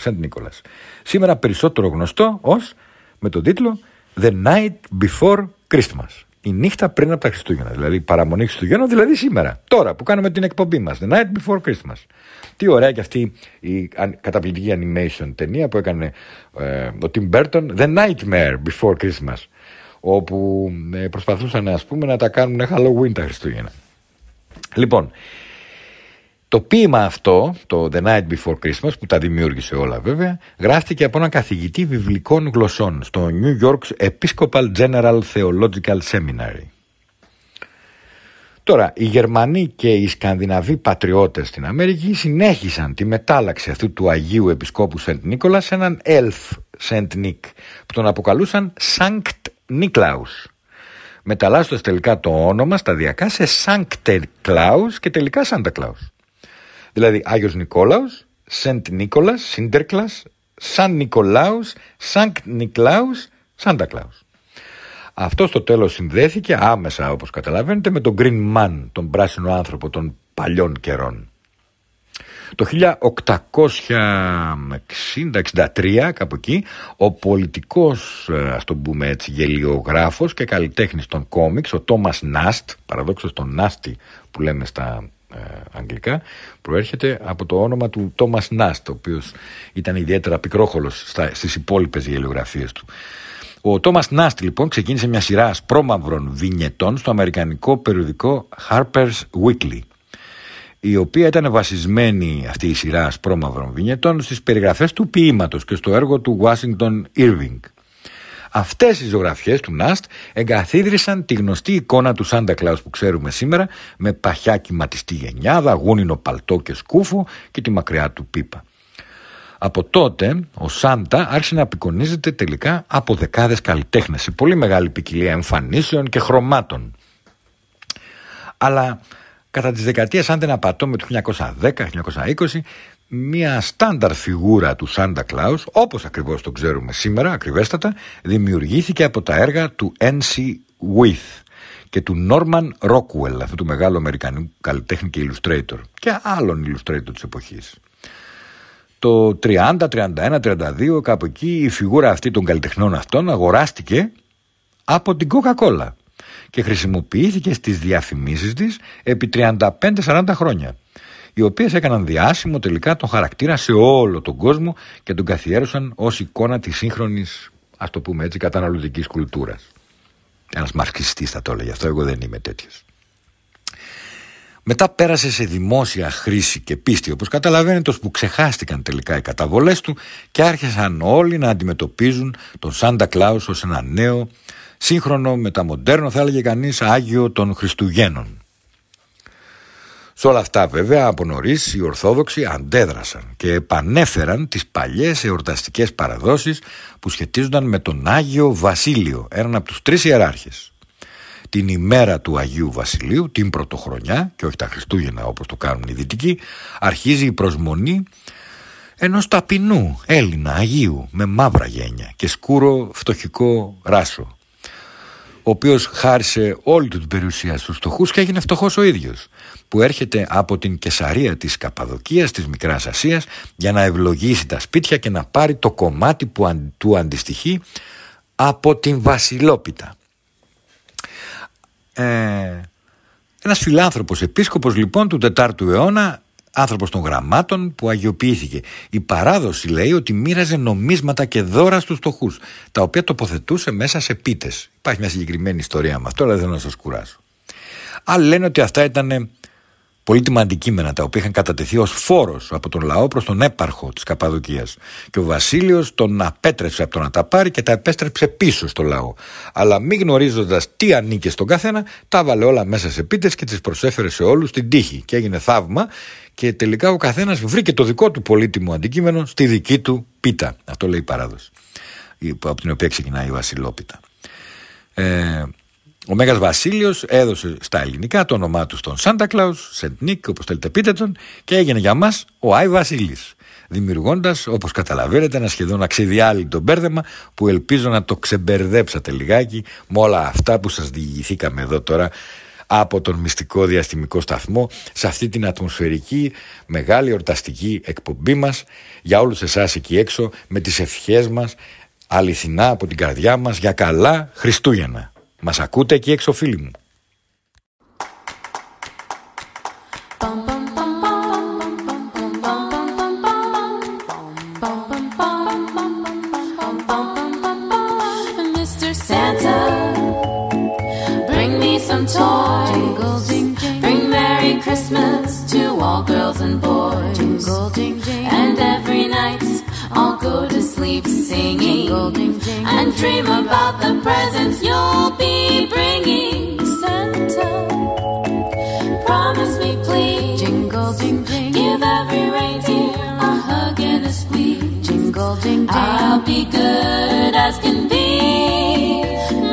St. Nicholas. Σήμερα περισσότερο γνωστό ως με τον τίτλο The Night Before Christmas η νύχτα πριν από τα Χριστούγεννα. Δηλαδή παραμονή Χριστούγεννα, δηλαδή σήμερα. Τώρα που κάνουμε την εκπομπή μας. The night before Christmas. Τι ωραία και αυτή η καταπληκτική animation ταινία που έκανε ε, ο Tim Burton. The Nightmare Before Christmas. Όπου ε, προσπαθούσαν ας πούμε να τα κάνουν Halloween τα Χριστούγεννα. Λοιπόν, το ποίημα αυτό, το The Night Before Christmas, που τα δημιούργησε όλα βέβαια, γράφτηκε από έναν καθηγητή βιβλικών γλωσσών στο New York's Episcopal General Theological Seminary. Τώρα, οι Γερμανοί και οι Σκανδιναβοί πατριώτες στην Αμερική συνέχισαν τη μετάλλαξη αυτού του Αγίου Επισκόπου Σεντ Νίκολας σε έναν Elf Σεντ Νίκ, που τον αποκαλούσαν Sankt Niklaus μεταλλάσσοντας τελικά το όνομα σταδιακά σε Sancte Claus και τελικά Santa Claus. Δηλαδή Άγιος Νικόλαος, Σεντ Νίκολας, Σίντερκλας, Σαν Νικολάους, Σανκ Νικλάους, Σάντα Κλάους. Αυτό στο τέλος συνδέθηκε άμεσα όπως καταλαβαίνετε με τον Green Man, τον πράσινο άνθρωπο των παλιών καιρών. Το 1860-63 κάπου εκεί ο πολιτικός ε, ας το πούμε έτσι γελιογράφος και καλλιτέχνης των κόμιξ ο Τόμας Νάστ παραδόξως τον Νάστη που λέμε στα ε, αγγλικά, προέρχεται από το όνομα του Τόμας Νάστ, ο οποίος ήταν ιδιαίτερα πικρόχολος στα, στις υπόλοιπες γελιογραφίες του. Ο Τόμας Νάστ λοιπόν ξεκίνησε μια σειρά ασπρόμαυρων βινιετών στο αμερικανικό περιοδικό Harper's Weekly η οποία ήταν βασισμένη αυτή η σειρά ασπρόμαυρων βινιετών στις περιγραφές του ποίηματος και στο έργο του Washington Irving. Αυτές οι ζωγραφιές του Νάστ εγκαθίδρυσαν τη γνωστή εικόνα του Σάντα Κλάους που ξέρουμε σήμερα με παχιά κυματιστή γενιάδα, γούνινο παλτό και σκούφο και τη μακριά του πίπα. Από τότε ο Σάντα άρχισε να απεικονίζεται τελικά από δεκάδες καλλιτέχνες σε πολύ μεγάλη ποικιλία εμφανίσεων και χρωμάτων. Αλλά κατά τις δεκαετίες αν δεν απατώ με το 1910-1920 μια στάνταρ φιγούρα του Σάντα Κλάους όπως ακριβώς το ξέρουμε σήμερα ακριβέστατα δημιουργήθηκε από τα έργα του N.C. With και του Norman Rockwell αυτού του μεγάλου Αμερικανικού καλλιτέχνη και illustrator και άλλων illustrator της εποχής. Το 30, 31, 32 κάπου εκεί η φιγούρα αυτή των καλλιτεχνών αυτών αγοράστηκε από την Coca-Cola και χρησιμοποιήθηκε στις διαφημίσεις της επί 35-40 χρόνια οι οποίες έκαναν διάσημο τελικά τον χαρακτήρα σε όλο τον κόσμο και τον καθιέρωσαν ως εικόνα της σύγχρονης, ας το πούμε έτσι, καταναλωτικής κουλτούρας. Ένας μαρξιστής θα το έλεγε αυτό, εγώ δεν είμαι τέτοιος. Μετά πέρασε σε δημόσια χρήση και πίστη όπως καταλαβαίνετε που ξεχάστηκαν τελικά οι καταβολές του και άρχισαν όλοι να αντιμετωπίζουν τον Σάντα Κλάους ως ένα νέο σύγχρονο μεταμοντέρνο θα έλεγε κανείς Άγιο των Χριστουγέννων. Σε όλα αυτά βέβαια από νωρίς οι Ορθόδοξοι αντέδρασαν και επανέφεραν τις παλιές εορταστικές παραδόσεις που σχετίζονταν με τον Άγιο Βασίλειο, έναν από τους τρεις ιεράρχες. Την ημέρα του Αγίου Βασιλείου, την πρωτοχρονιά και όχι τα Χριστούγεννα όπως το κάνουν οι Δυτικοί, αρχίζει η προσμονή ενός ταπεινού Έλληνα Αγίου με μαύρα γένια και σκούρο φτωχικό ράσο ο οποίος χάρισε όλη του την περιουσία στους φτωχούς και έγινε φτωχός ο ίδιος που έρχεται από την Κεσαρία της Καπαδοκίας της Μικράς Ασίας για να ευλογήσει τα σπίτια και να πάρει το κομμάτι που του αντιστοιχεί από την Βασιλόπιτα. Ε, ένας φιλάνθρωπος επίσκοπος λοιπόν του 4ου αιώνα άνθρωπος των γραμμάτων που αγιοποιήθηκε. Η παράδοση λέει ότι μοίραζε νομίσματα και δώρα στους φτωχού, τα οποία τοποθετούσε μέσα σε πίτες. Υπάρχει μια συγκεκριμένη ιστορία με αυτό, αλλά δεν θέλω να σας κουράσω. Άλλοι λένε ότι αυτά ήταν πολύτιμα αντικείμενα τα οποία είχαν κατατεθεί ως φόρος από τον λαό προς τον έπαρχο της Καπαδοκίας. Και ο Βασίλειος τον απέτρεψε από το να τα πάρει και τα επέστρεψε πίσω στο λαό. Αλλά μη γνωρίζοντας τι ανήκε στον καθένα τα βάλε όλα μέσα σε πίτες και τις προσέφερε σε όλους την τύχη. Και έγινε θαύμα και τελικά ο καθένας βρήκε το δικό του πολύτιμο αντικείμενο στη δική του πίτα. Αυτό λέει η παράδοση από την οποία ξεκινάει η Βασιλόπιτα. Ε, ο Μέγας Βασίλειος έδωσε στα ελληνικά το όνομά του στον Σάντα Κλάους, Σεντ Νίκ, όπως θέλετε πείτε τον, και έγινε για μας ο Άι Βασίλης, δημιουργώντας, όπως καταλαβαίνετε, ένα σχεδόν αξιδιάλειτο μπέρδεμα που ελπίζω να το ξεμπερδέψατε λιγάκι με όλα αυτά που σας διηγηθήκαμε εδώ τώρα από τον μυστικό διαστημικό σταθμό σε αυτή την ατμοσφαιρική μεγάλη ορταστική εκπομπή μας για όλους εσάς εκεί έξω με τις ευχές μας αληθινά από την καρδιά μας για καλά Χριστούγεννα. Μας ακούτε εκεί έξω φίλοι μου. Sleep singing and dream about the presents you'll be bringing. Santa, promise me please. Jingle, ding, ding. Give every reindeer a hug and a squeeze. Jingle, ding, ding. I'll be good as can be.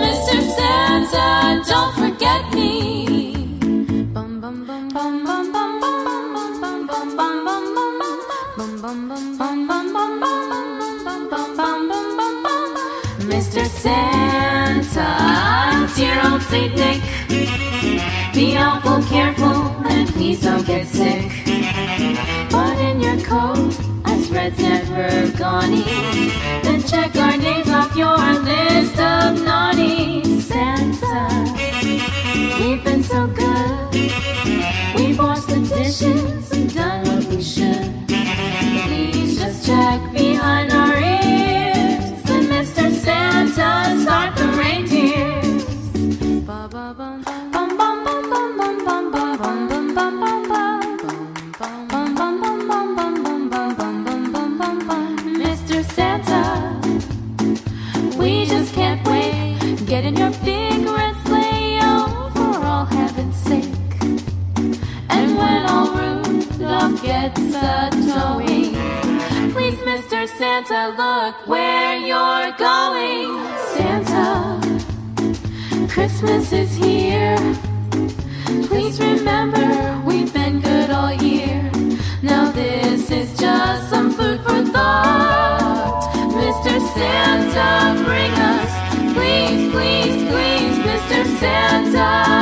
Mr. Santa, don't forget me. Bum, bum, bum, bum, bum. Bum, bum, bum, bum, bum, bum, bum, Santa, dear old Saint Nick, be awful careful and please don't get sick. Put in your coat as red's never gone. Then check our names off your list of naughty Santa. We've been so good, we've washed the Santa. Please, Mr. Santa, look where you're going. Santa, Christmas is here. Please remember, we've been good all year. Now, this is just some food for thought. Mr. Santa, bring us, please, please, please, Mr. Santa.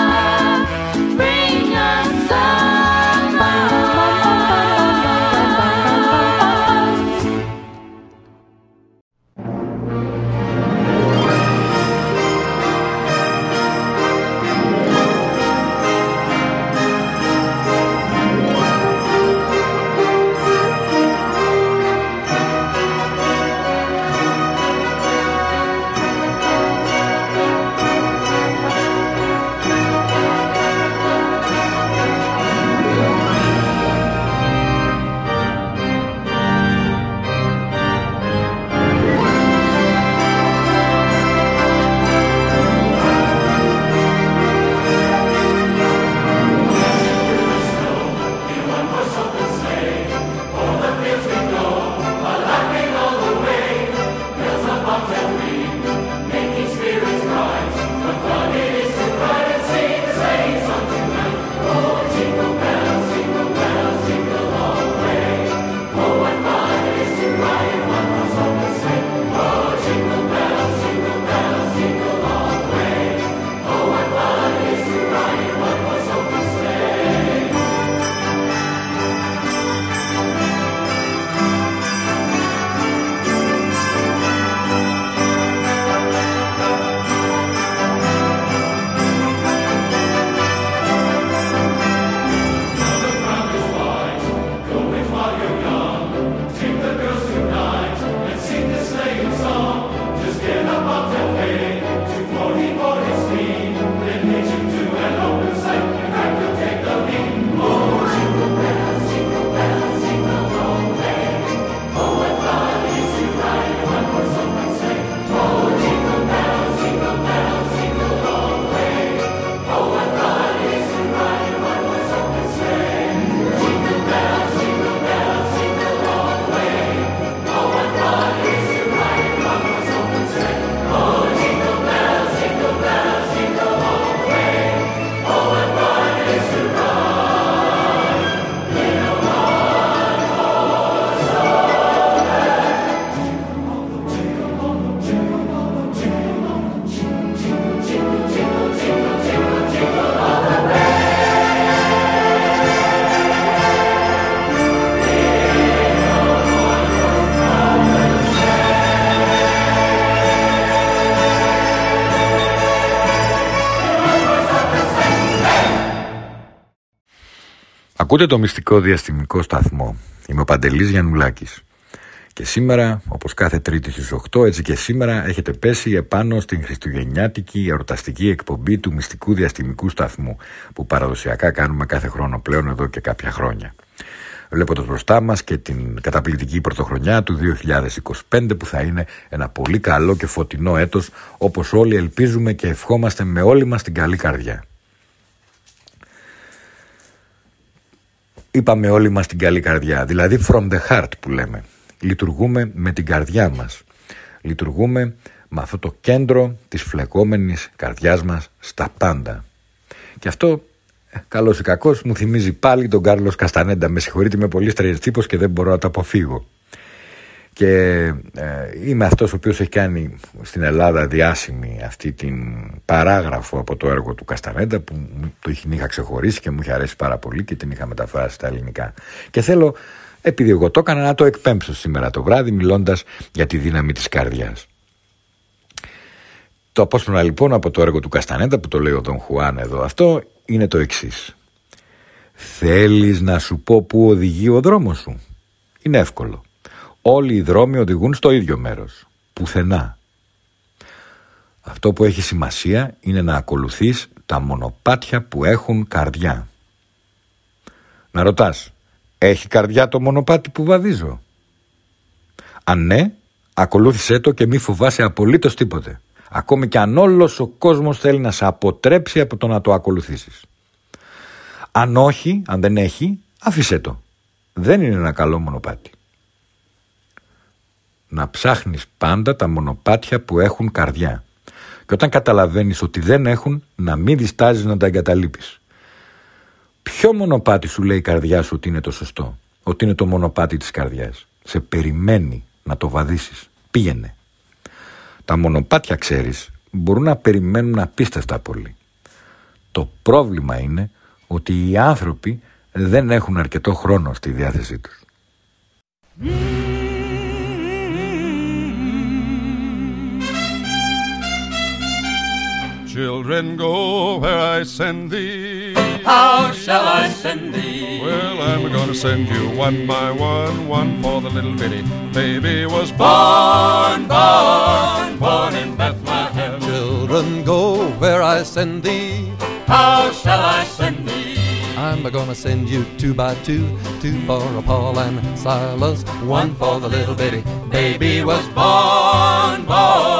Ακούτε το μυστικό διαστημικό σταθμό. Είμαι ο Παντελής Γιαννουλάκης. Και σήμερα, όπως κάθε Τρίτη στις 8, έτσι και σήμερα έχετε πέσει επάνω στην χριστουγεννιάτικη εορταστική εκπομπή του μυστικού διαστημικού σταθμού που παραδοσιακά κάνουμε κάθε χρόνο πλέον εδώ και κάποια χρόνια. Βλέποντας μπροστά μας και την καταπληκτική πρωτοχρονιά του 2025 που θα είναι ένα πολύ καλό και φωτεινό έτος όπως όλοι ελπίζουμε και ευχόμαστε με όλη μας την καλή καρδιά. Είπαμε όλοι μας την καλή καρδιά, δηλαδή from the heart που λέμε. Λειτουργούμε με την καρδιά μας. Λειτουργούμε με αυτό το κέντρο της φλεγόμενης καρδιάς μας στα πάντα. Και αυτό, ε, καλός ή κακός, μου θυμίζει πάλι τον Κάρλος Καστανέντα. Με συγχωρείτε, είμαι πολύ στραγγιστήπος και δεν μπορώ να το αποφύγω. Και ε, είμαι αυτός ο οποίος έχει κάνει στην Ελλάδα διάσημη αυτή την παράγραφο από το έργο του Καστανέντα που μου- το είχε- την είχα ξεχωρίσει και μου είχε αρέσει πάρα πολύ και την είχα μεταφράσει στα ελληνικά. Και θέλω, επειδή εγώ το έκανα, να το εκπέμψω σήμερα το βράδυ μιλώντας για τη δύναμη της καρδιάς. Το απόσπασμα λοιπόν από το έργο του Καστανέντα που το λέει ο Δον Χουάν εδώ αυτό είναι το εξής. Θέλεις να σου πω πού οδηγεί ο δρόμος σου; Είναι εύκολο. Όλοι οι δρόμοι οδηγούν στο ίδιο μέρος. Πουθενά. Αυτό που έχει σημασία είναι να ακολουθείς τα μονοπάτια που έχουν καρδιά. Να ρωτάς, έχει καρδιά το μονοπάτι που βαδίζω; Αν ναι, ακολούθησέ το και μη φοβάσαι απολύτως τίποτε. Ακόμη και αν όλος ο κόσμος θέλει να σε αποτρέψει από το να το ακολουθήσεις. Αν όχι, αν δεν έχει, άφησέ το. Δεν είναι ένα καλό μονοπάτι. Να ψάχνεις πάντα τα μονοπάτια που έχουν καρδιά. Και όταν καταλαβαίνεις ότι δεν έχουν, να μην διστάζεις να τα εγκαταλείπεις. Ποιο μονοπάτι σου λέει η καρδιά σου ότι είναι το σωστό, ότι είναι το μονοπάτι της καρδιάς; Σε περιμένει να το βαδίσεις. Πήγαινε. Τα μονοπάτια, ξέρεις, μπορούν να περιμένουν απίστευτα πολύ. Το πρόβλημα είναι ότι οι άνθρωποι δεν έχουν αρκετό χρόνο στη διάθεσή τους. Children, go where I send thee. How shall I send thee? Well, I'm gonna send you one by one, one for the little bitty baby was born, born, born in Bethlehem. Children, go where I send thee. How shall I send thee? I'm gonna send you two by two, two for Paul and Silas, one for the little bitty baby was born, born,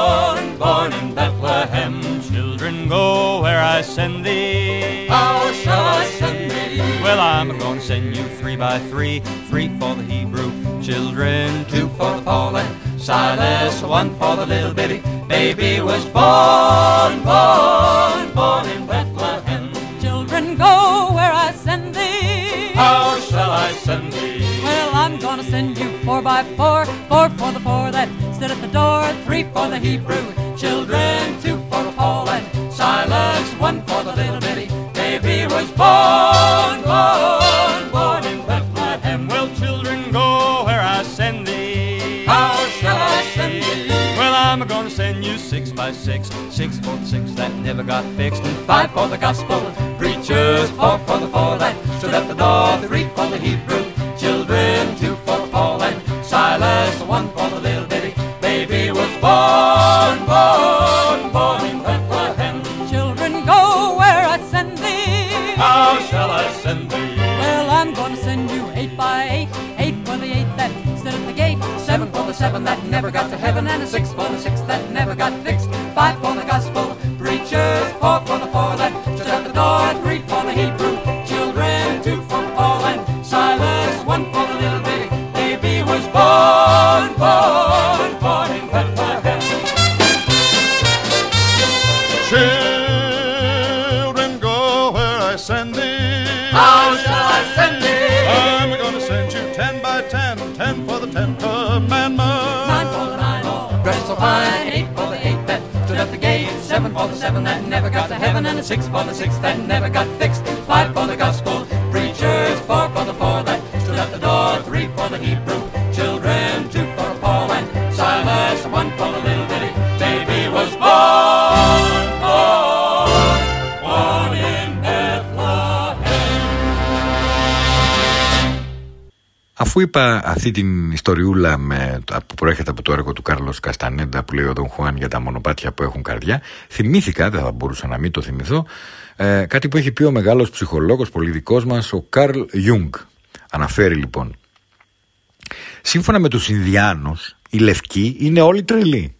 go send thee. How shall I send thee? Well, I'm gonna send you three by three, three for the Hebrew children, two for the Paul and Silas, one for the little bitty baby was born, born, born in Bethlehem. Children, go where I send thee. How shall I send thee? Well, I'm gonna send you four by four, four for the four that stood at the door, three for the Hebrew children, two for the Paul and Silas, one for the little bitty baby was born, born, born in Bethlehem. Well, children, go where I send thee. How shall I send thee? Well, I'm gonna send you six by six, six for the six that never got fixed, and five for the gospel preachers, four for the four that stood at the door, three for the Hebrew never got to heaven, and a six for the six that never got fixed, five for the Seven for the seven that never got to heaven, and a six for the six that never got fixed. Five for the gospel preachers, four for the four that stood at the door. Three for the Hebrew children, two for Paul and Silas, one for the little bitty baby was born, born, born in Bethlehem. Αφού είπα αυτή την ιστοριούλα με, που προέρχεται από το έργο του Κάρλος Καστανέντα που λέει ο Δον Χουάν για τα μονοπάτια που έχουν καρδιά, θυμήθηκα, δεν θα μπορούσα να μην το θυμηθώ, ε, κάτι που έχει πει ο μεγάλος ψυχολόγος πολιτικός μας, ο Καρλ Ιούγκ. Αναφέρει λοιπόν, σύμφωνα με τους Ινδιάνους, οι λευκοί είναι όλοι τρελοί.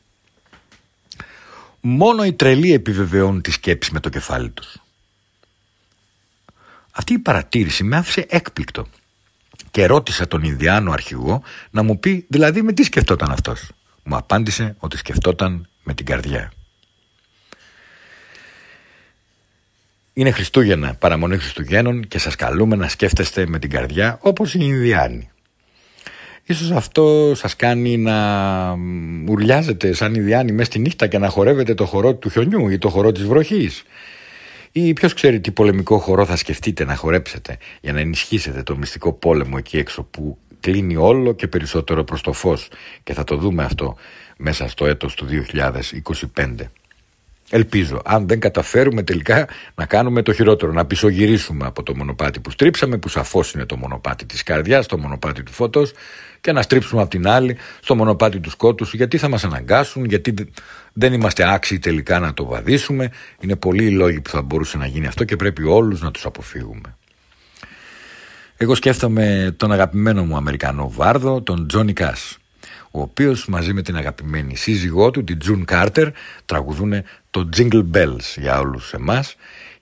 Μόνο οι τρελοί επιβεβαιώνουν τη σκέψη με το κεφάλι τους. Αυτή η παρατήρηση με άφησε έκπληκτο και ρώτησα τον Ινδιάνο αρχηγό να μου πει δηλαδή με τι σκεφτόταν αυτός. Μου απάντησε ότι σκεφτόταν με την καρδιά. Είναι Χριστούγεννα, παραμονή Χριστουγέννων και σας καλούμε να σκέφτεστε με την καρδιά όπως οι Ινδιάνοι. Ίσως αυτό σας κάνει να ουρλιάζετε σαν Ινδιάνοι μέσα στη νύχτα και να χορεύετε το χορό του χιονιού ή το χορό της βροχής. Ή ποιος ξέρει τι πολεμικό χορό θα σκεφτείτε να χορέψετε για να ενισχύσετε το μυστικό πόλεμο εκεί έξω που κλείνει όλο και περισσότερο προς το φως και θα το δούμε αυτό μέσα στο έτος του 2025. Ελπίζω, αν δεν καταφέρουμε τελικά να κάνουμε το χειρότερο, να πισωγυρίσουμε από το μονοπάτι που στρίψαμε, που σαφώς είναι το μονοπάτι της καρδιάς, το μονοπάτι του φώτος και να στρίψουμε από την άλλη στο μονοπάτι του σκότους, γιατί θα μας αναγκάσουν, γιατί δεν είμαστε άξιοι τελικά να το βαδίσουμε. Είναι πολλοί οι λόγοι που θα μπορούσε να γίνει αυτό και πρέπει όλους να τους αποφύγουμε. Εγώ σκέφτομαι τον αγαπημένο μου Αμερικανό βάρδο, τον Τζόνι Κάς, ο οποίος μαζί με την αγαπημένη σύζυγό του, την Τζουν Κάρτερ, τραγουδούν το Jingle Bells για όλους εμάς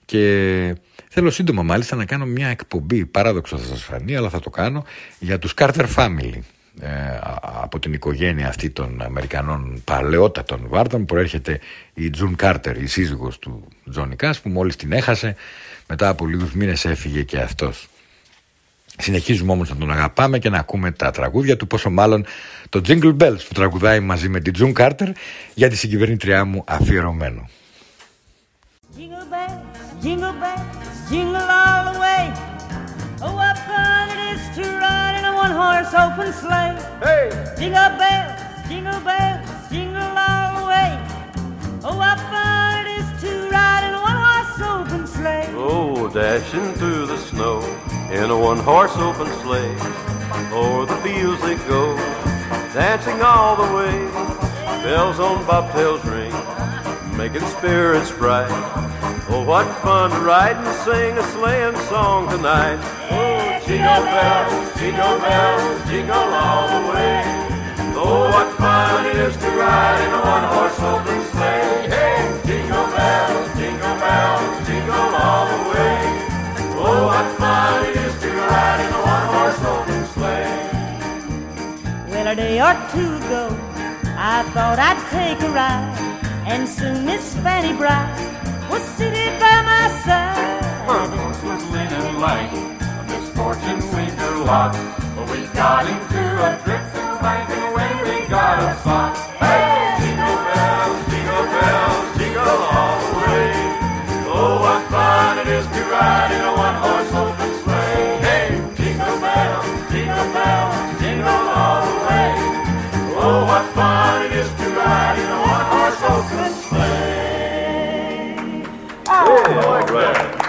και θέλω σύντομα μάλιστα να κάνω μια εκπομπή, παράδοξο θα σας φανεί, αλλά θα το κάνω, για τους Carter Family. ε, από την οικογένεια αυτή των Αμερικανών παλαιότατων βάρδων προέρχεται η Τζουν Κάρτερ, η σύζυγος του Τζόνι Κάς που μόλις την έχασε μετά από λίγους μήνες έφυγε και αυτός. Συνεχίζουμε όμως να τον αγαπάμε και να ακούμε τα τραγούδια του πόσο μάλλον το Jingle Bells που τραγουδάει μαζί με την Τζουν Κάρτερ για τη συγκυβερνήτριά μου αφιερωμένο. Jingle bells, jingle bells, jingle all the way. Oh, what fun it is to ride in a one-horse open sleigh. Hey! Jingle bells, jingle bells, jingle all the way. Oh, what fun it is to ride in a one-horse open sleigh. Oh, dashing through the snow in a one-horse open sleigh. O'er the fields they go, dancing all the way. Bells on bobtails ring, making spirits bright. Oh, what fun to ride and sing a sleighing song tonight. Oh, jingle bells, jingle bells, jingle all the way. Oh, what fun it is to ride in a one-horse open sleigh. Hey, jingle bells, jingle bells, jingle all the way. Oh, what fun it is to ride in a one-horse open sleigh. Well, a day or two ago, I thought I'd take a ride, and soon Miss Fanny Bright was seated by my side. Her horse was leaning light, a misfortune we knew lot. But we got into a drifting bank and away we got a spot. Hey, jingle bells, jingle bells, jingle all the way. Oh, what fun it is to ride in a all right.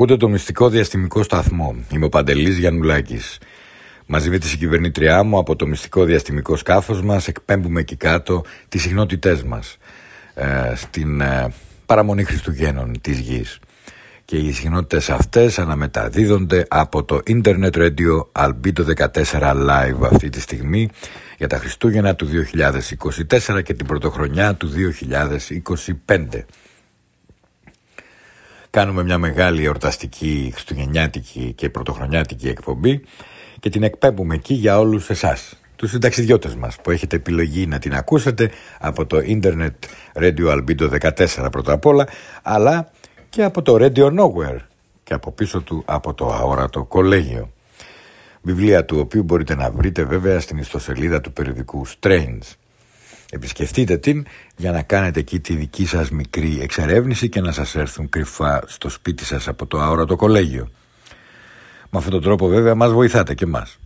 Ακούτε το μυστικό διαστημικό σταθμό. Είμαι ο Παντελής Γιαννουλάκης. Μαζί με τη συγκυβερνήτριά μου από το μυστικό διαστημικό σκάφος μας εκπέμπουμε εκεί κάτω τις συχνότητές μας ε, στην ε, παραμονή Χριστουγέννων της γης. Και οι συχνότητες αυτές αναμεταδίδονται από το Internet Radio Albedo 14 Live αυτή τη στιγμή για τα Χριστούγεννα του 2024 και την πρωτοχρονιά του 2025. Κάνουμε μια μεγάλη εορταστική, χριστουγεννιάτικη και πρωτοχρονιάτικη εκπομπή και την εκπέμπουμε εκεί για όλους εσάς, τους συνταξιδιώτες μας που έχετε επιλογή να την ακούσετε από το Internet Radio Albedo 14 πρώτα απ' όλα, αλλά και από το Radio Nowhere και από πίσω του από το αόρατο κολέγιο. Βιβλία του οποίου μπορείτε να βρείτε βέβαια στην ιστοσελίδα του περιοδικού Strange. Επισκεφτείτε την για να κάνετε εκεί τη δική σας μικρή εξερεύνηση και να σας έρθουν κρυφά στο σπίτι σας από το αόρατο κολέγιο. Με αυτόν τον τρόπο βέβαια μας βοηθάτε και μας.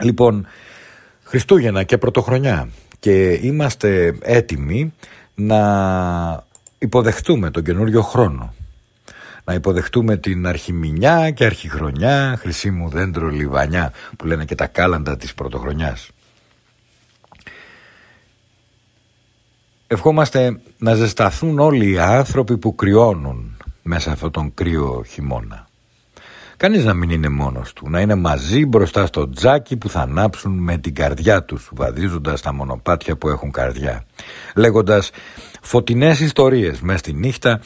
Λοιπόν, Χριστούγεννα και Πρωτοχρονιά και είμαστε έτοιμοι να υποδεχτούμε τον καινούριο χρόνο. Να υποδεχτούμε την αρχιμηνιά και αρχιχρονιά, χρυσή μου δέντρο λιβανιά που λένε και τα κάλαντα της πρωτοχρονιάς. Ευχόμαστε να ζεσταθούν όλοι οι άνθρωποι που κρυώνουν μέσα αυτόν τον κρύο χειμώνα. Κανείς να μην είναι μόνος του, να είναι μαζί μπροστά στο τζάκι που θα ανάψουν με την καρδιά τους, βαδίζοντας τα μονοπάτια που έχουν καρδιά. Λέγοντας φωτεινές ιστορίες μέσα στη νύχτα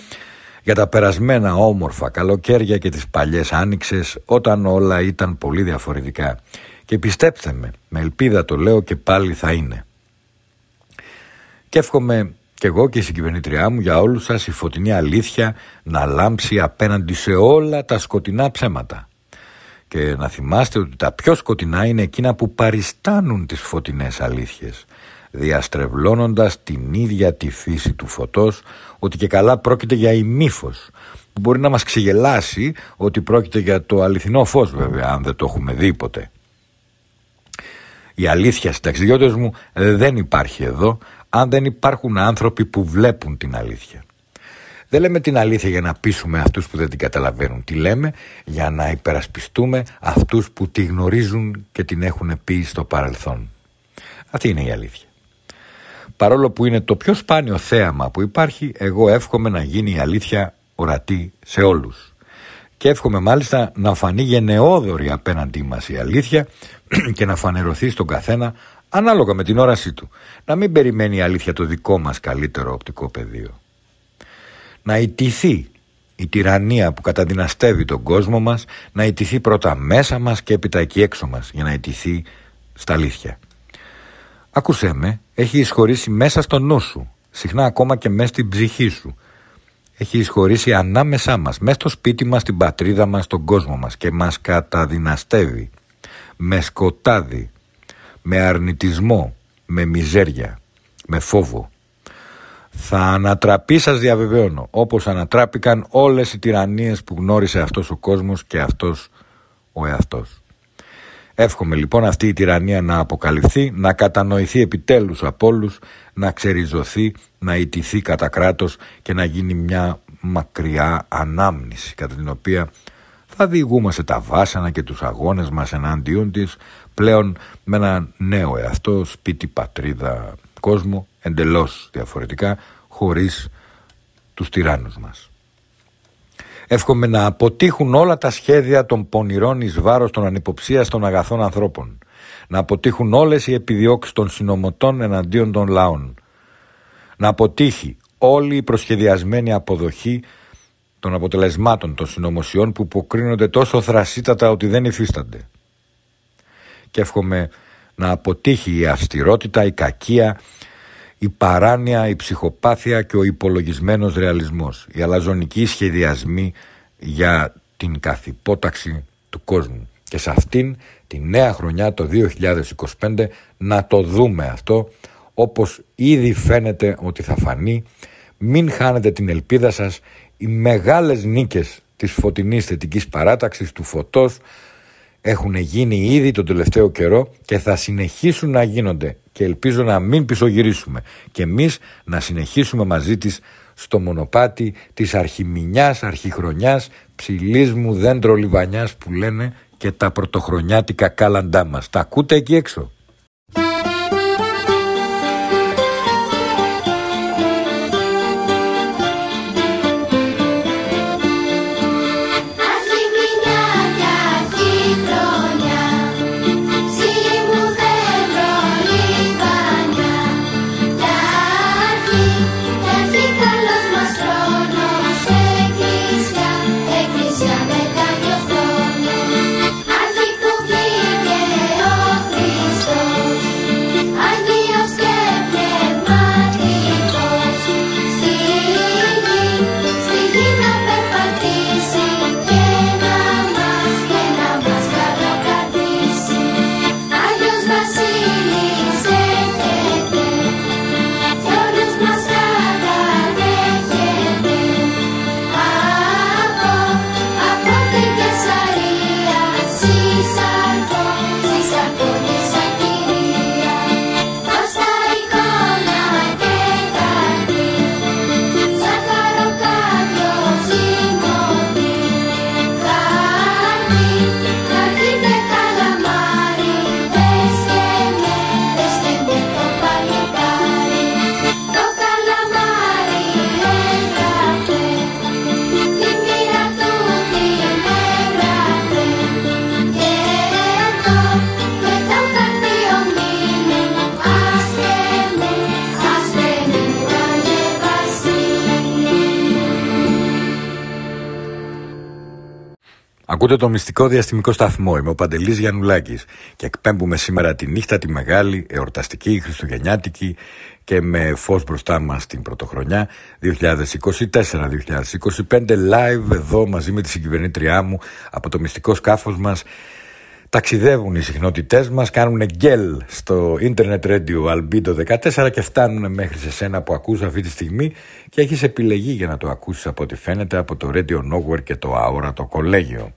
για τα περασμένα όμορφα καλοκαίρια και τις παλιές άνοιξες όταν όλα ήταν πολύ διαφορετικά. Και πιστέψτε με, με ελπίδα το λέω και πάλι θα είναι. Και εύχομαι και εγώ και η συγκυβερνήτριά μου για όλους σας η φωτεινή αλήθεια να λάμψει απέναντι σε όλα τα σκοτεινά ψέματα. Και να θυμάστε ότι τα πιο σκοτεινά είναι εκείνα που παριστάνουν τις φωτεινές αλήθειες, διαστρεβλώνοντας την ίδια τη φύση του φωτός ότι και καλά πρόκειται για ημίφος, που μπορεί να μας ξεγελάσει ότι πρόκειται για το αληθινό φως βέβαια, αν δεν το έχουμε δει ποτέ. Η αλήθεια συνταξιδιώτες μου δεν υπάρχει εδώ, αν δεν υπάρχουν άνθρωποι που βλέπουν την αλήθεια. Δεν λέμε την αλήθεια για να πείσουμε αυτούς που δεν την καταλαβαίνουν. Τι λέμε για να υπερασπιστούμε αυτούς που τη γνωρίζουν και την έχουν πει στο παρελθόν. Αυτή είναι η αλήθεια. Παρόλο που είναι το πιο σπάνιο θέαμα που υπάρχει, εγώ εύχομαι να γίνει η αλήθεια ορατή σε όλους. Και εύχομαι μάλιστα να φανεί γενναιόδορη απέναντί μας η αλήθεια και να φανερωθεί στον καθένα ανάλογα με την όρασή του. Να μην περιμένει η αλήθεια το δικό μας καλύτερο οπτικό πεδίο. Να ιτηθεί η τυραννία που καταδυναστεύει τον κόσμο μας, να ιτηθεί πρώτα μέσα μας και έπειτα εκεί έξω μας, για να ιτηθεί στα αλήθεια. Άκουσέ με, έχει εισχωρήσει μέσα στο νου σου, συχνά ακόμα και μέσα στην ψυχή σου. Έχει εισχωρήσει ανάμεσά μας, μέσα στο σπίτι μας, στην πατρίδα μας, στον κόσμο μας και μας καταδυναστεύει. Με σκοτάδι, με αρνητισμό, με μιζέρια, με φόβο. Θα ανατραπεί σας διαβεβαιώνω, όπως ανατράπηκαν όλες οι τυραννίες που γνώρισε αυτός ο κόσμος και αυτός ο εαυτός. Εύχομαι λοιπόν αυτή η τυραννία να αποκαλυφθεί, να κατανοηθεί επιτέλους από όλους, να ξεριζωθεί, να ιτηθεί κατά κράτος και να γίνει μια μακριά ανάμνηση κατά την οποία θα διηγούμαστε τα βάσανα και τους αγώνες μας εναντίον της πλέον με ένα νέο εαυτό, σπίτι, πατρίδα, κόσμο, εντελώς διαφορετικά, χωρίς τους τυράννους μας. Εύχομαι να αποτύχουν όλα τα σχέδια των πονηρών εις βάρος των ανυποψίας των αγαθών ανθρώπων. Να αποτύχουν όλες οι επιδιώξεις των συνομωτών εναντίον των λαών. Να αποτύχει όλη η προσχεδιασμένη αποδοχή των αποτελεσμάτων των συνωμοσιών που υποκρίνονται τόσο θρασίτατα ότι δεν υφίστανται και εύχομαι να αποτύχει η αυστηρότητα, η κακία, η παράνοια, η ψυχοπάθεια και ο υπολογισμένος ρεαλισμός, οι αλαζονικοί σχεδιασμοί για την καθυπόταξη του κόσμου. Και σε αυτήν τη νέα χρονιά το 2025 να το δούμε αυτό όπως ήδη φαίνεται ότι θα φανεί. Μην χάνετε την ελπίδα σας, οι μεγάλες νίκες της φωτεινής θετικής παράταξης, του φωτός, έχουν γίνει ήδη τον τελευταίο καιρό και θα συνεχίσουν να γίνονται και ελπίζω να μην πισωγυρίσουμε και εμείς να συνεχίσουμε μαζί της στο μονοπάτι της αρχιμηνιάς, αρχιχρονιάς, ψηλής μου δέντρο λιβανιάς που λένε και τα πρωτοχρονιάτικα κάλαντά μας. Τα ακούτε εκεί έξω; Ακούτε το μυστικό διαστημικό σταθμό. Είμαι ο Παντελής Γιαννουλάκης και εκπέμπουμε σήμερα τη νύχτα τη μεγάλη, εορταστική, χριστουγεννιάτικη και με φως μπροστά μας την πρωτοχρονιά 2024-2025 live εδώ μαζί με τη συγκυβερνήτριά μου από το μυστικό σκάφος μας. Ταξιδεύουν οι συχνότητές μας, κάνουν γκέλ στο Internet Radio Albedo 14 και φτάνουν μέχρι σε σένα που ακούς αυτή τη στιγμή και έχεις επιλεγεί για να το ακούσεις από ό,τι φαίνεται από το Radio Nowhere και το αόρατο κολέγιο.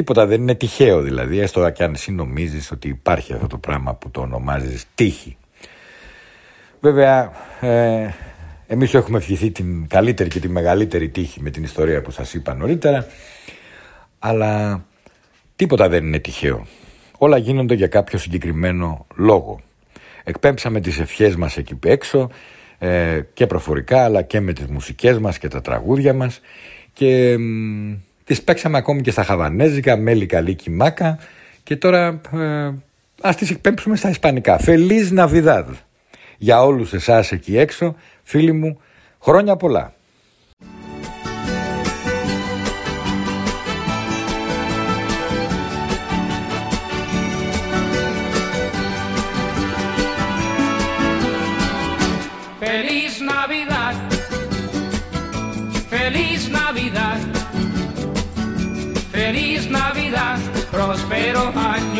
Τίποτα δεν είναι τυχαίο δηλαδή, έστω και αν εσύ νομίζεις ότι υπάρχει αυτό το πράγμα που το ονομάζεις τύχη. Βέβαια, ε, εμείς σου έχουμε ευχηθεί την καλύτερη και τη μεγαλύτερη τύχη με την ιστορία που σας είπα νωρίτερα, αλλά τίποτα δεν είναι τυχαίο. Όλα γίνονται για κάποιο συγκεκριμένο λόγο. Εκπέμψαμε τις ευχές μας εκεί έξω ε, και προφορικά αλλά και με τις μουσικές μας και τα τραγούδια μας και μ, τις παίξαμε ακόμη και στα χαβανέζικα, μέλι καλή κοιμάκα και τώρα ε, ας τις εκπέμψουμε στα ισπανικά. Feliz Navidad. Για όλους εσάς εκεί έξω, φίλοι μου, χρόνια πολλά.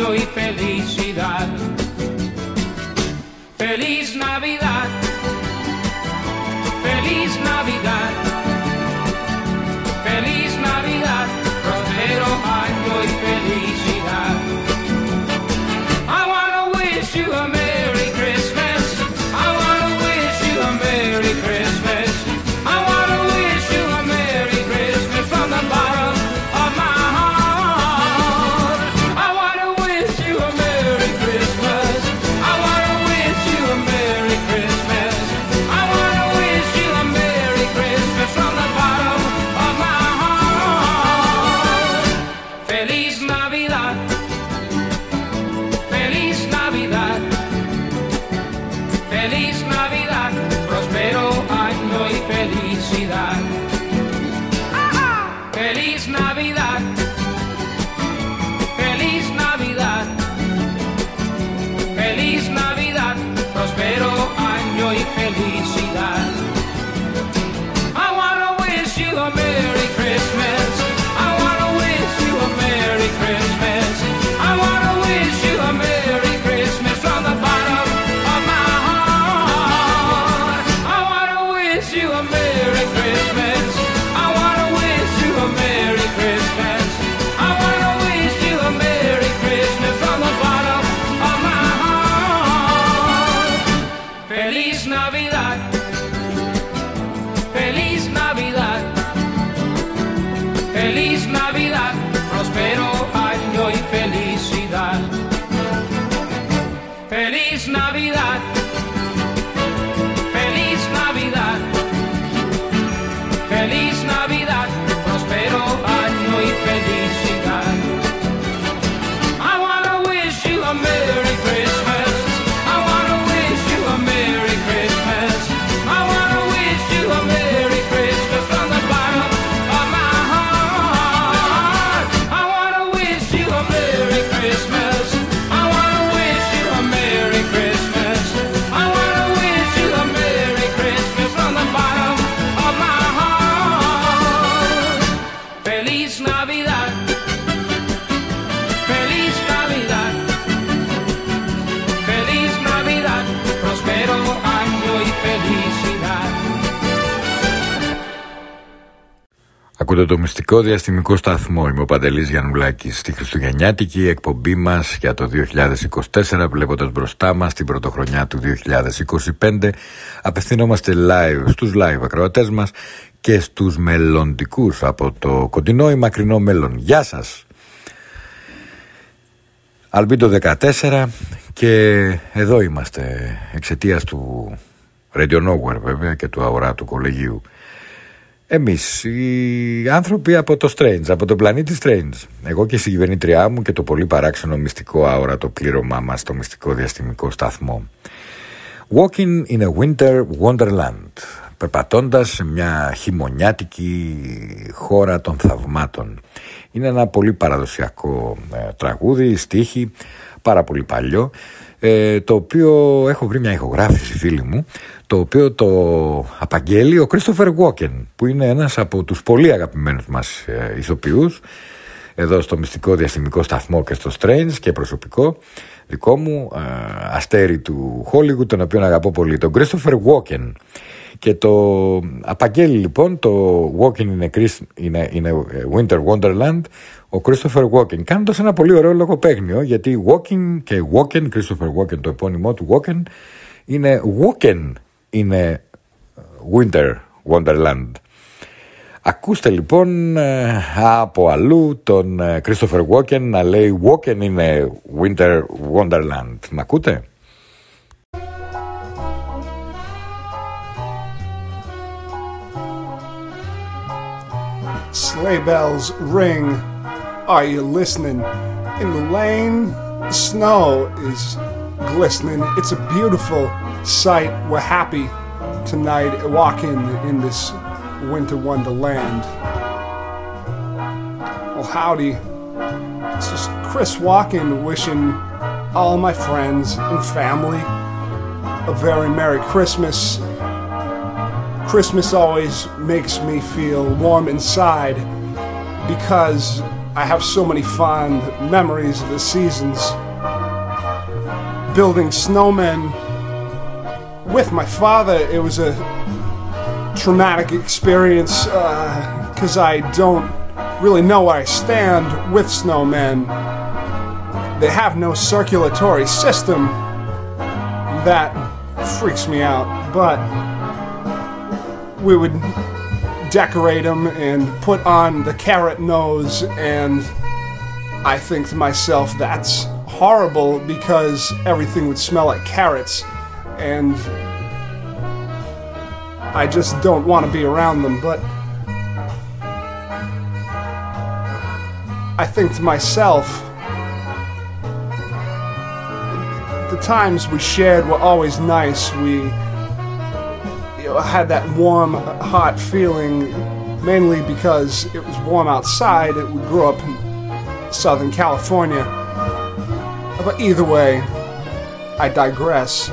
sonho e feliz. Ακούτε το μυστικό διαστημικό σταθμό. Είμαι ο Παντελής Γιαννουλάκης στη Χριστουγεννιάτικη εκπομπή μας για το 2024 βλέποντας μπροστά μας την πρωτοχρονιά του 2025 απευθυνόμαστε live στους live ακροατές μας και στους μελλοντικούς από το κοντινό ή μακρινό μέλλον. Γεια σας! Αλμπίντο 14 και εδώ είμαστε εξαιτίας του Radio Nowhere βέβαια και του αοράτου κολεγίου. Εμείς οι άνθρωποι από το Strange, από τον πλανήτη Strange. Εγώ και η συγκυβερνήτριά μου και το πολύ παράξενο μυστικό αόρατο πλήρωμά μας στο μυστικό διαστημικό σταθμό. Walking in a Winter Wonderland. Περπατώντας σε μια χειμωνιάτικη χώρα των θαυμάτων. Είναι ένα πολύ παραδοσιακό ε, τραγούδι, στίχη, πάρα πολύ παλιό, ε, το οποίο έχω βρει μια ηχογράφηση φίλη μου, το οποίο το απαγγέλει ο Κρίστοφερ Γουόκεν, που είναι ένας από τους πολύ αγαπημένους μας ε, ηθοποιούς, εδώ στο μυστικό διαστημικό σταθμό και στο Strange και προσωπικό δικό μου, ε, αστέρι του Hollywood, τον οποίο αγαπώ πολύ, τον Christopher Walken. Και το απαγγέλει λοιπόν το Walking in a, Chris- in a, in a Winter Wonderland ο Christopher Walken κάνοντας ένα πολύ ωραίο λογοπαίγνιο γιατί Walking και Walken, Christopher Walken το επώνυμό του Walken είναι Walken in a Winter Wonderland. Ακούστε λοιπόν ε, από αλλού τον ε, Christopher Walken να λέει Walken in a Winter Wonderland. Μ' ακούτε? Sleigh bells ring. Are you listening? In the lane, the snow is glistening. It's a beautiful sight. We're happy tonight walking in this winter wonderland. Well, howdy. This is Chris walking, wishing all my friends and family a very Merry Christmas Christmas always makes me feel warm inside because I have so many fond memories of the seasons. Building snowmen with my father, it was a traumatic experience uh, because I don't really know where I stand with snowmen. They have no circulatory system. That freaks me out, but we would decorate them and put on the carrot nose and I think to myself that's horrible because everything would smell like carrots and I just don't want to be around them. But I think to myself the times we shared were always nice. We had that warm, hot feeling, mainly because it was warm outside. We grew up in Southern California. But either way, I digress.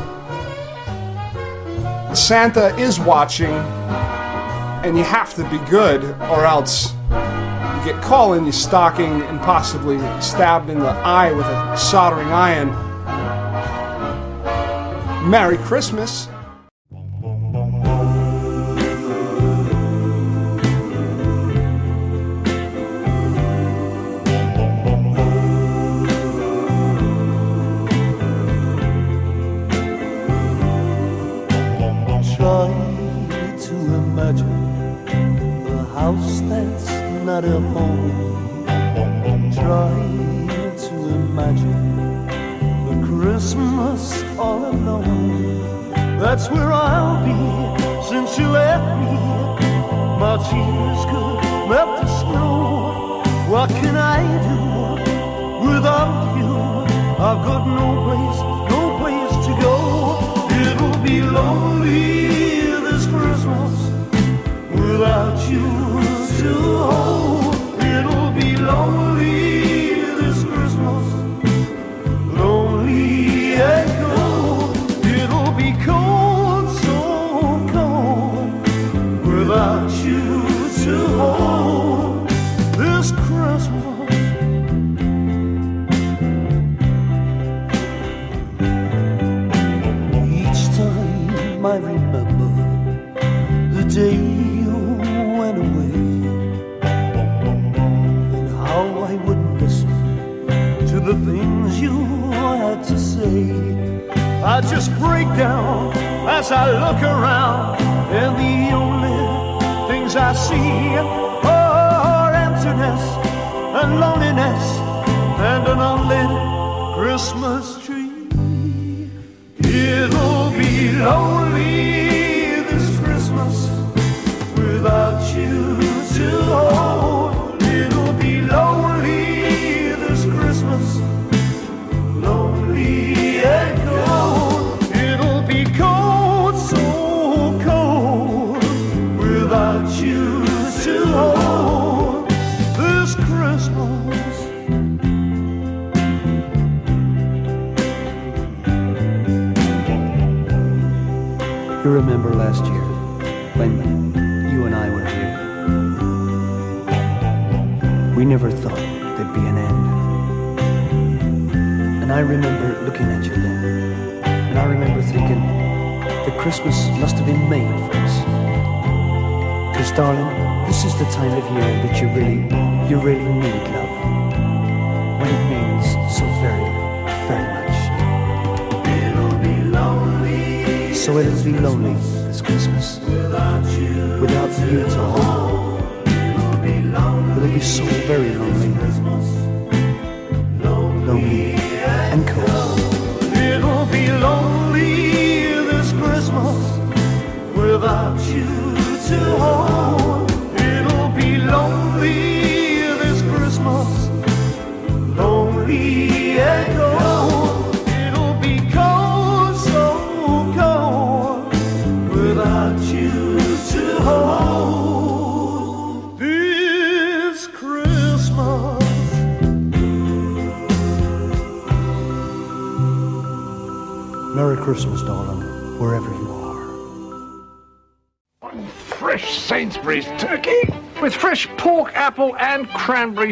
Santa is watching, and you have to be good, or else you get caught in your stocking and possibly stabbed in the eye with a soldering iron. Merry Christmas.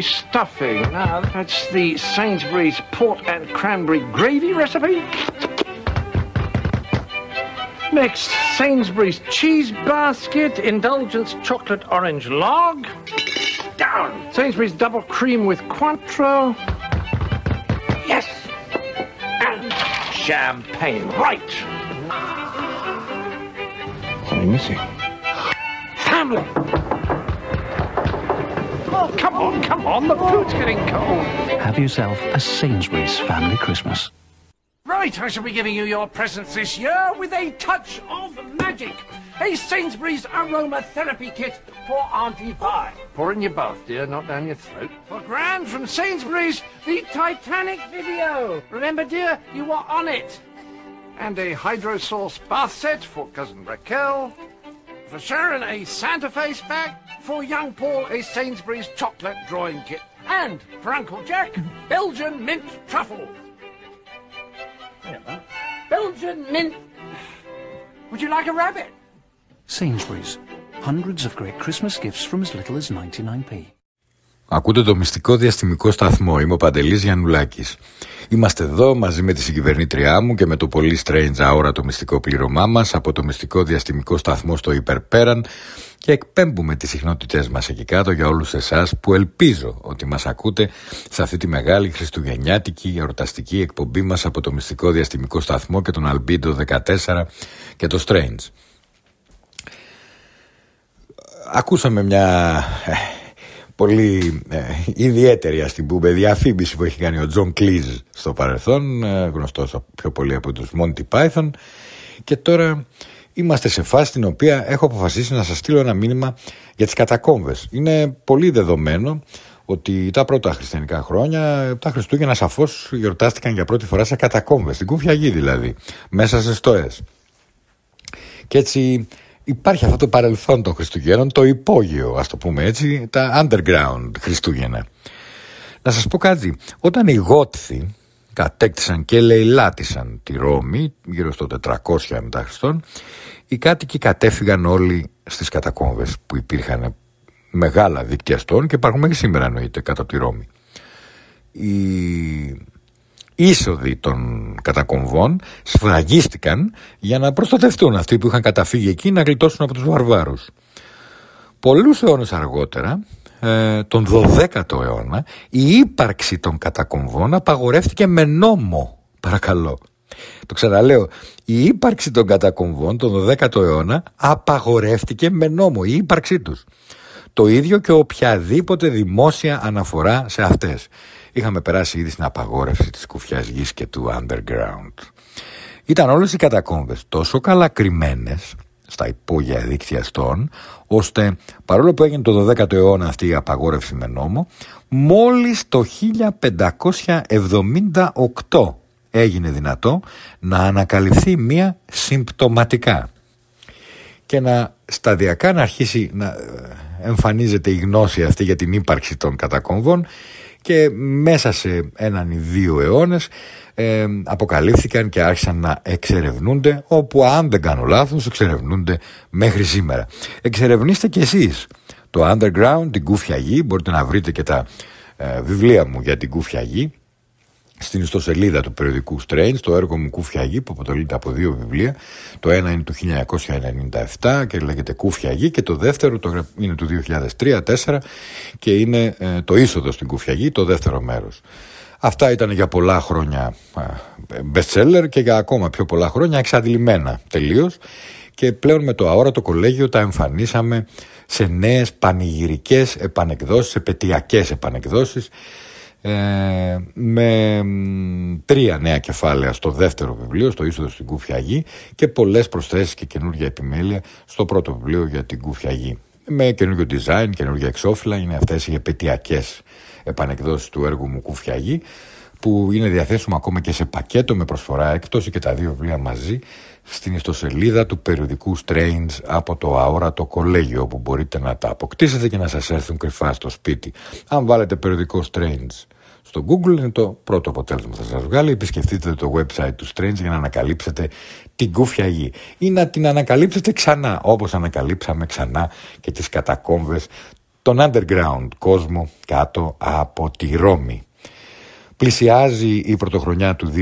Stuffing. Now, that's the Sainsbury's port and cranberry gravy recipe. Next, Sainsbury's cheese basket, indulgence chocolate orange log. Down. Sainsbury's double cream with Cointreau. Yes. And champagne. Right. Ah. Am I missing? On. The food's getting cold. Have yourself a Sainsbury's family Christmas. Right, I shall be giving you your presents this year with a touch of magic. A Sainsbury's aromatherapy kit for Auntie Vi. Pour in your bath, dear, not down your throat. For Grand from Sainsbury's, the Titanic video. Remember, dear, you were on it. And a Hydro Source bath set for cousin Raquel. For Sharon, a Santa face bag. For young Paul, a Sainsbury's chocolate drawing kit. And for Uncle Jack, Belgian mint truffle. Belgian mint. Would you like a rabbit? Sainsbury's. Hundreds of great Christmas gifts from as little as 99p. Ακούτε το μυστικό διαστημικό σταθμό. Είμαι ο Παντελής Γιαννουλάκης. Είμαστε εδώ μαζί με τη συγκυβερνήτριά μου και με το πολύ strange αόρατο μυστικό πλήρωμά μας από το μυστικό διαστημικό σταθμό στο υπερπέραν και εκπέμπουμε τις συχνότητές μας εκεί κάτω για όλους εσάς που ελπίζω ότι μας ακούτε σε αυτή τη μεγάλη χριστουγεννιάτικη εορταστική εκπομπή μας από το μυστικό διαστημικό σταθμό και τον Albedo 14 και το Strange. Ακούσαμε μια ε, πολύ ε, ιδιαίτερη ας την πούμε διαφήμιση που έχει κάνει ο Τζον Κλίζ στο παρελθόν ε, γνωστός πιο πολύ από τους Monty Python. Και τώρα είμαστε σε φάση στην οποία έχω αποφασίσει να σας στείλω ένα μήνυμα για τις κατακόμβες. Είναι πολύ δεδομένο ότι τα πρώτα χριστιανικά χρόνια τα Χριστούγεννα σαφώς γιορτάστηκαν για πρώτη φορά σε κατακόμβες. Στην Κουφιαγή δηλαδή μέσα σε στοές και έτσι υπάρχει αυτό το παρελθόν των Χριστουγέννων, το υπόγειο, ας το πούμε έτσι, τα underground Χριστούγεννα. Να σας πω κάτι, όταν οι Γότθοι κατέκτησαν και λαιλάτισαν τη Ρώμη, γύρω στο 400 μετά Χριστόν, οι κάτοικοι κατέφυγαν όλοι στις κατακόμβες που υπήρχαν μεγάλα δίκτυα στών και υπάρχουν μέχρι σήμερα εννοείται κάτω από τη Ρώμη. Οι είσοδοι των κατακομβών σφραγίστηκαν για να προστατευτούν αυτοί που είχαν καταφύγει εκεί να γλιτώσουν από τους βαρβάρους. Πολλούς αιώνες αργότερα, ε, τον 12ο αιώνα, η ύπαρξη των κατακομβών απαγορεύτηκε με νόμο. Παρακαλώ. Το ξαναλέω, η ύπαρξη των κατακομβών τον 12ο αιώνα απαγορεύτηκε με νόμο, η ύπαρξή τους. Το ίδιο και οποιαδήποτε δημόσια αναφορά σε αυτές. Είχαμε περάσει ήδη στην απαγόρευση της κουφιάς γης και του underground. Ήταν όλες οι κατακόμβες τόσο καλά κρυμμένες στα υπόγεια δίκτυα στών, ώστε παρόλο που έγινε το 12ο αιώνα αυτή η απαγόρευση με νόμο, μόλις το 1578 έγινε δυνατό να ανακαλυφθεί μία συμπτωματικά και να σταδιακά να αρχίσει να ε, εμφανίζεται η γνώση αυτή για την ύπαρξη των κατακόμβων και μέσα σε έναν ή δύο αιώνες ε, αποκαλύφθηκαν και άρχισαν να εξερευνούνται όπου αν δεν κάνω λάθος εξερευνούνται μέχρι σήμερα. Εξερευνήστε κι εσείς το underground, την κούφια γη, μπορείτε να βρείτε και τα ε, βιβλία μου για την κούφια γη στην ιστοσελίδα του περιοδικού Strange, το έργο μου Κούφια Γη που αποτελείται από δύο βιβλία. Το ένα είναι του 1997 και λέγεται Κούφια Γη και το δεύτερο το είναι του 2003-2004 και είναι ε, το είσοδο στην Κούφια Γη, το δεύτερο μέρος. Αυτά ήταν για πολλά χρόνια best seller και για ακόμα πιο πολλά χρόνια εξαντλημένα τελείως και πλέον με το αόρατο κολέγιο τα εμφανίσαμε σε νέες πανηγυρικές επανεκδόσεις, επαιτειακές επανεκδόσεις ε, με τρία νέα κεφάλαια στο δεύτερο βιβλίο, στο είσοδο στην Κούφια Γη και πολλές προσθέσεις και καινούργια επιμέλεια στο πρώτο βιβλίο για την Κούφια Γη. Με καινούργιο design, καινούργια εξώφυλλα, είναι αυτές οι επαιτειακές επανεκδόσεις του έργου μου Κούφια Γη που είναι διαθέσιμο ακόμα και σε πακέτο με προσφορά έκπτωση και τα δύο βιβλία μαζί στην ιστοσελίδα του περιοδικού Strange από το αόρατο κολέγιο όπου μπορείτε να τα αποκτήσετε και να σας έρθουν κρυφά στο σπίτι. Αν βάλετε περιοδικό Strange στο Google είναι το πρώτο αποτέλεσμα που θα σας βγάλει. Επισκεφτείτε το website του Strange για να ανακαλύψετε την κούφια γη ή να την ανακαλύψετε ξανά όπως ανακαλύψαμε ξανά και τις κατακόμβες τον underground κόσμο κάτω από τη Ρώμη. Πλησιάζει η πρωτοχρονιά του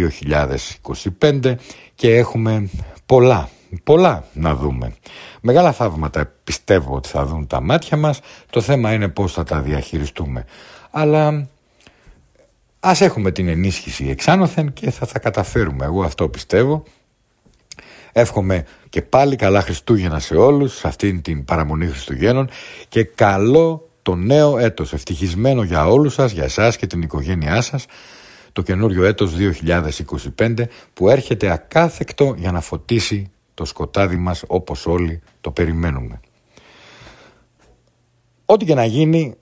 2025 και έχουμε πολλά, πολλά να δούμε. Μεγάλα θαύματα πιστεύω ότι θα δουν τα μάτια μας. Το θέμα είναι πώς θα τα διαχειριστούμε. Αλλά ας έχουμε την ενίσχυση εξάνωθεν και θα τα καταφέρουμε. Εγώ αυτό πιστεύω. Εύχομαι και πάλι καλά Χριστούγεννα σε όλους, σε αυτήν την παραμονή Χριστουγέννων και καλό το νέο έτος, ευτυχισμένο για όλους σας, για εσάς και την οικογένειά σας, το καινούριο έτος 2025 που έρχεται ακάθεκτο για να φωτίσει το σκοτάδι μας όπως όλοι το περιμένουμε. Ό,τι και να γίνει,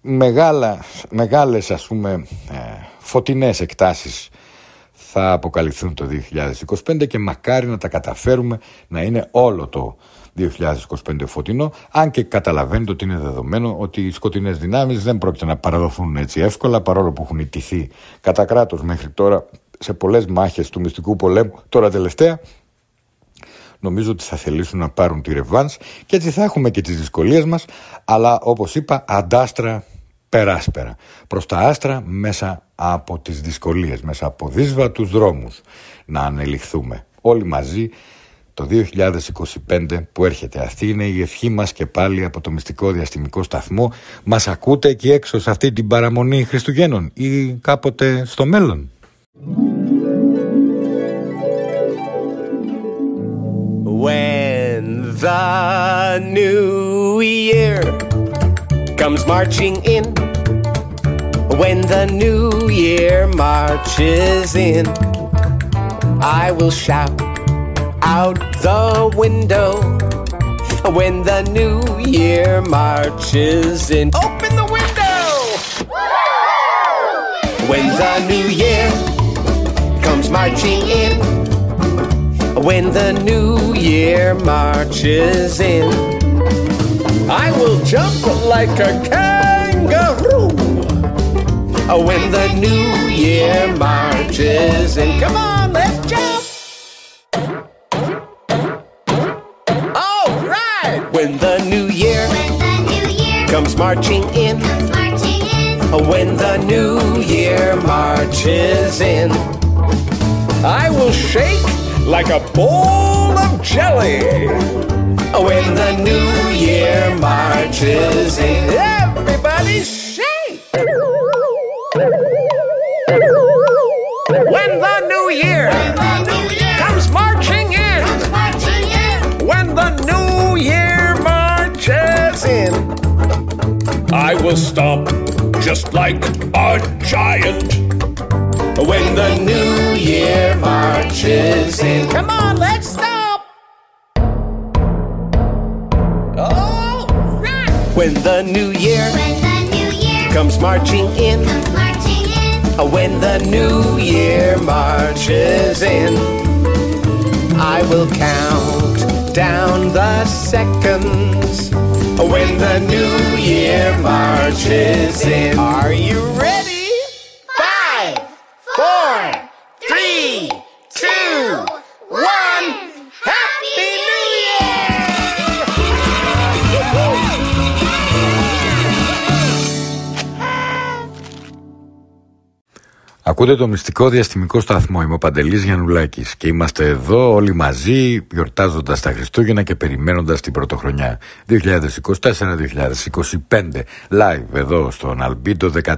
μεγάλα, μεγάλες ας πούμε ε, φωτεινές εκτάσεις θα αποκαλυφθούν το 2025 και μακάρι να τα καταφέρουμε να είναι όλο το 2025 φωτεινό, αν και καταλαβαίνετε ότι είναι δεδομένο ότι οι σκοτεινές δυνάμεις δεν πρόκειται να παραδοθούν έτσι εύκολα, παρόλο που έχουν ιτηθεί κατά κράτος μέχρι τώρα σε πολλές μάχες του μυστικού πολέμου, τώρα τελευταία, νομίζω ότι θα θελήσουν να πάρουν τη ρεβάνς και έτσι θα έχουμε και τις δυσκολίες μας, αλλά όπως είπα αντάστρα περάσπερα, προς τα άστρα μέσα από τις δυσκολίες, μέσα από δύσβατους δρόμους να ανελιχθούμε όλοι μαζί το 2025 που έρχεται. Αυτή είναι η ευχή μας και πάλι από το μυστικό διαστημικό σταθμό. Μας ακούτε εκεί έξω σε αυτή την παραμονή Χριστουγέννων ή κάποτε στο μέλλον. When the new year comes marching in, when the new year marches in, I will shout out the window when the new year marches in. Open the window! When the new year comes marching in, when the new year marches in, I will jump like a kangaroo. When the new year marches in, come on, let's jump! When the new year, comes marching in. When the new year marches in. I will shake like a bowl of jelly. When the new year marches in. Everybody shake! When When the new year I will stomp just like a giant. When the new year marches in. Come on, let's stop. Oh, When the new year comes marching in. Uh, when the new year marches in. I will count down the seconds. When the new year marches in. Are you ready? Ακούτε το μυστικό διαστημικό σταθμό. Είμαι ο Παντελής Γιαννουλάκης και είμαστε εδώ όλοι μαζί γιορτάζοντας τα Χριστούγεννα και περιμένοντας την πρωτοχρονιά 2024-2025 live εδώ στον Αλμπίντο 14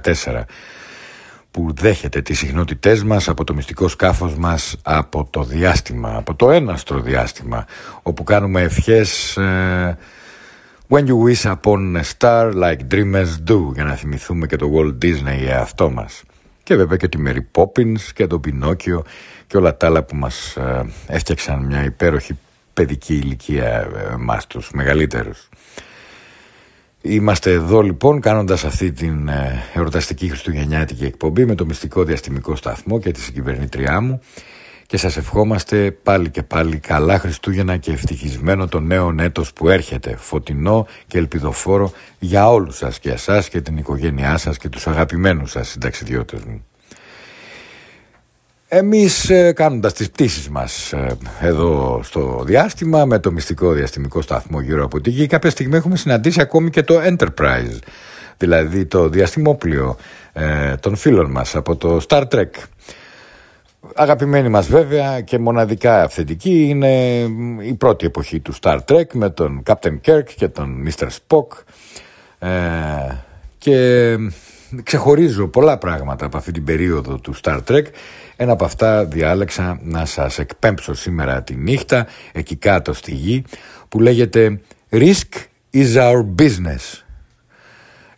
που δέχεται τις συχνότητές μας από το μυστικό σκάφος μας από το διάστημα, από το έναστρο διάστημα όπου κάνουμε ευχές ε, When you wish upon a star like dreamers do για να θυμηθούμε και το Walt Disney εαυτό μας και βέβαια και τη Mary Poppins και τον Πινόκιο και όλα τα άλλα που μας ε, έφτιαξαν μια υπέροχη παιδική ηλικία ε, εμάς τους μεγαλύτερους. Είμαστε εδώ λοιπόν κάνοντας αυτή την ε, εορταστική χριστουγεννιάτικη εκπομπή με το μυστικό διαστημικό σταθμό και τη συγκυβερνήτριά μου και σας ευχόμαστε πάλι και πάλι καλά Χριστούγεννα και ευτυχισμένο το νέο έτος που έρχεται, φωτεινό και ελπιδοφόρο για όλους σας και εσάς και την οικογένειά σας και τους αγαπημένους σας συνταξιδιώτες μου. Εμείς ε, κάνοντας τις πτήσεις μας ε, εδώ στο διάστημα με το μυστικό διαστημικό σταθμό γύρω από τη γη κάποια στιγμή έχουμε συναντήσει ακόμη και το Enterprise δηλαδή το διαστημόπλιο ε, των φίλων μας από το Star Trek Αγαπημένη μας βέβαια και μοναδικά αυθεντική είναι η πρώτη εποχή του Star Trek με τον Captain Kirk και τον Mr. Spock ε, και ξεχωρίζω πολλά πράγματα από αυτή την περίοδο του Star Trek ένα από αυτά διάλεξα να σας εκπέμψω σήμερα τη νύχτα εκεί κάτω στη γη που λέγεται Risk is our business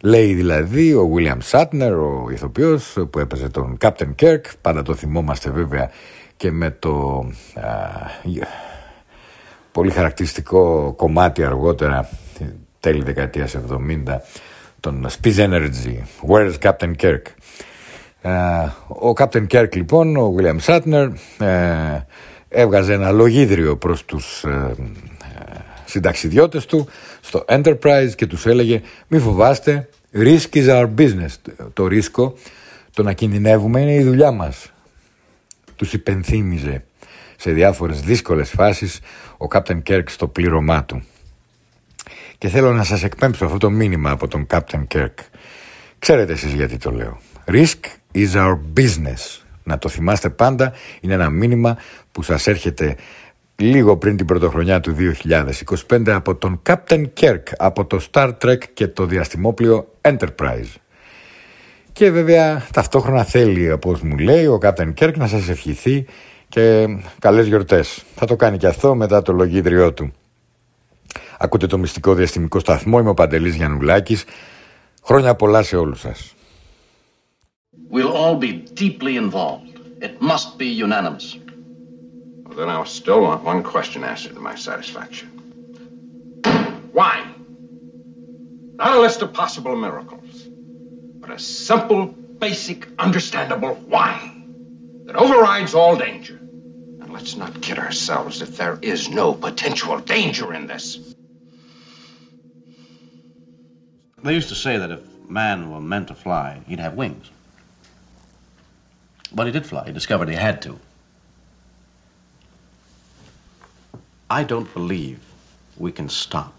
Λέει δηλαδή ο William Shatner, ο ηθοποιός που έπαιζε τον Captain Kirk, πάντα το θυμόμαστε βέβαια και με το α, πολύ χαρακτηριστικό κομμάτι αργότερα, τέλη δεκαετίας 70, τον Space Energy, Where's Captain Kirk; ο Captain Kirk λοιπόν, ο William Shatner, ε, έβγαζε ένα λογίδριο προς τους ε, συνταξιδιώτες του στο Enterprise και τους έλεγε μη φοβάστε, risk is our business. Το ρίσκο, το να κινδυνεύουμε είναι η δουλειά μας. Τους υπενθύμιζε σε διάφορες δύσκολες φάσεις ο Captain Kirk στο πλήρωμά του. Και θέλω να σας εκπέμψω αυτό το μήνυμα από τον Captain Kirk. Ξέρετε εσείς γιατί το λέω. Risk is our business. Να το θυμάστε πάντα, είναι ένα μήνυμα που σας έρχεται λίγο πριν την πρωτοχρονιά του 2025 από τον Captain Kirk από το Star Trek και το διαστημόπλιο Enterprise. Και βέβαια ταυτόχρονα θέλει, όπως μου λέει, ο Captain Kirk να σας ευχηθεί και καλές γιορτές. Θα το κάνει και αυτό μετά το λογίδριό του. Ακούτε το μυστικό διαστημικό σταθμό, είμαι ο Παντελής Γιαννουλάκης. Χρόνια πολλά σε όλους σας. We'll all be deeply involved. It must be unanimous. Then I still want one question answered to my satisfaction. Why? Not a list of possible miracles, but a simple, basic, understandable why that overrides all danger. And let's not kid ourselves that there is no potential danger in this. They used to say that if man were meant to fly, he'd have wings. But he did fly. He discovered he had to. I don't believe we can stop.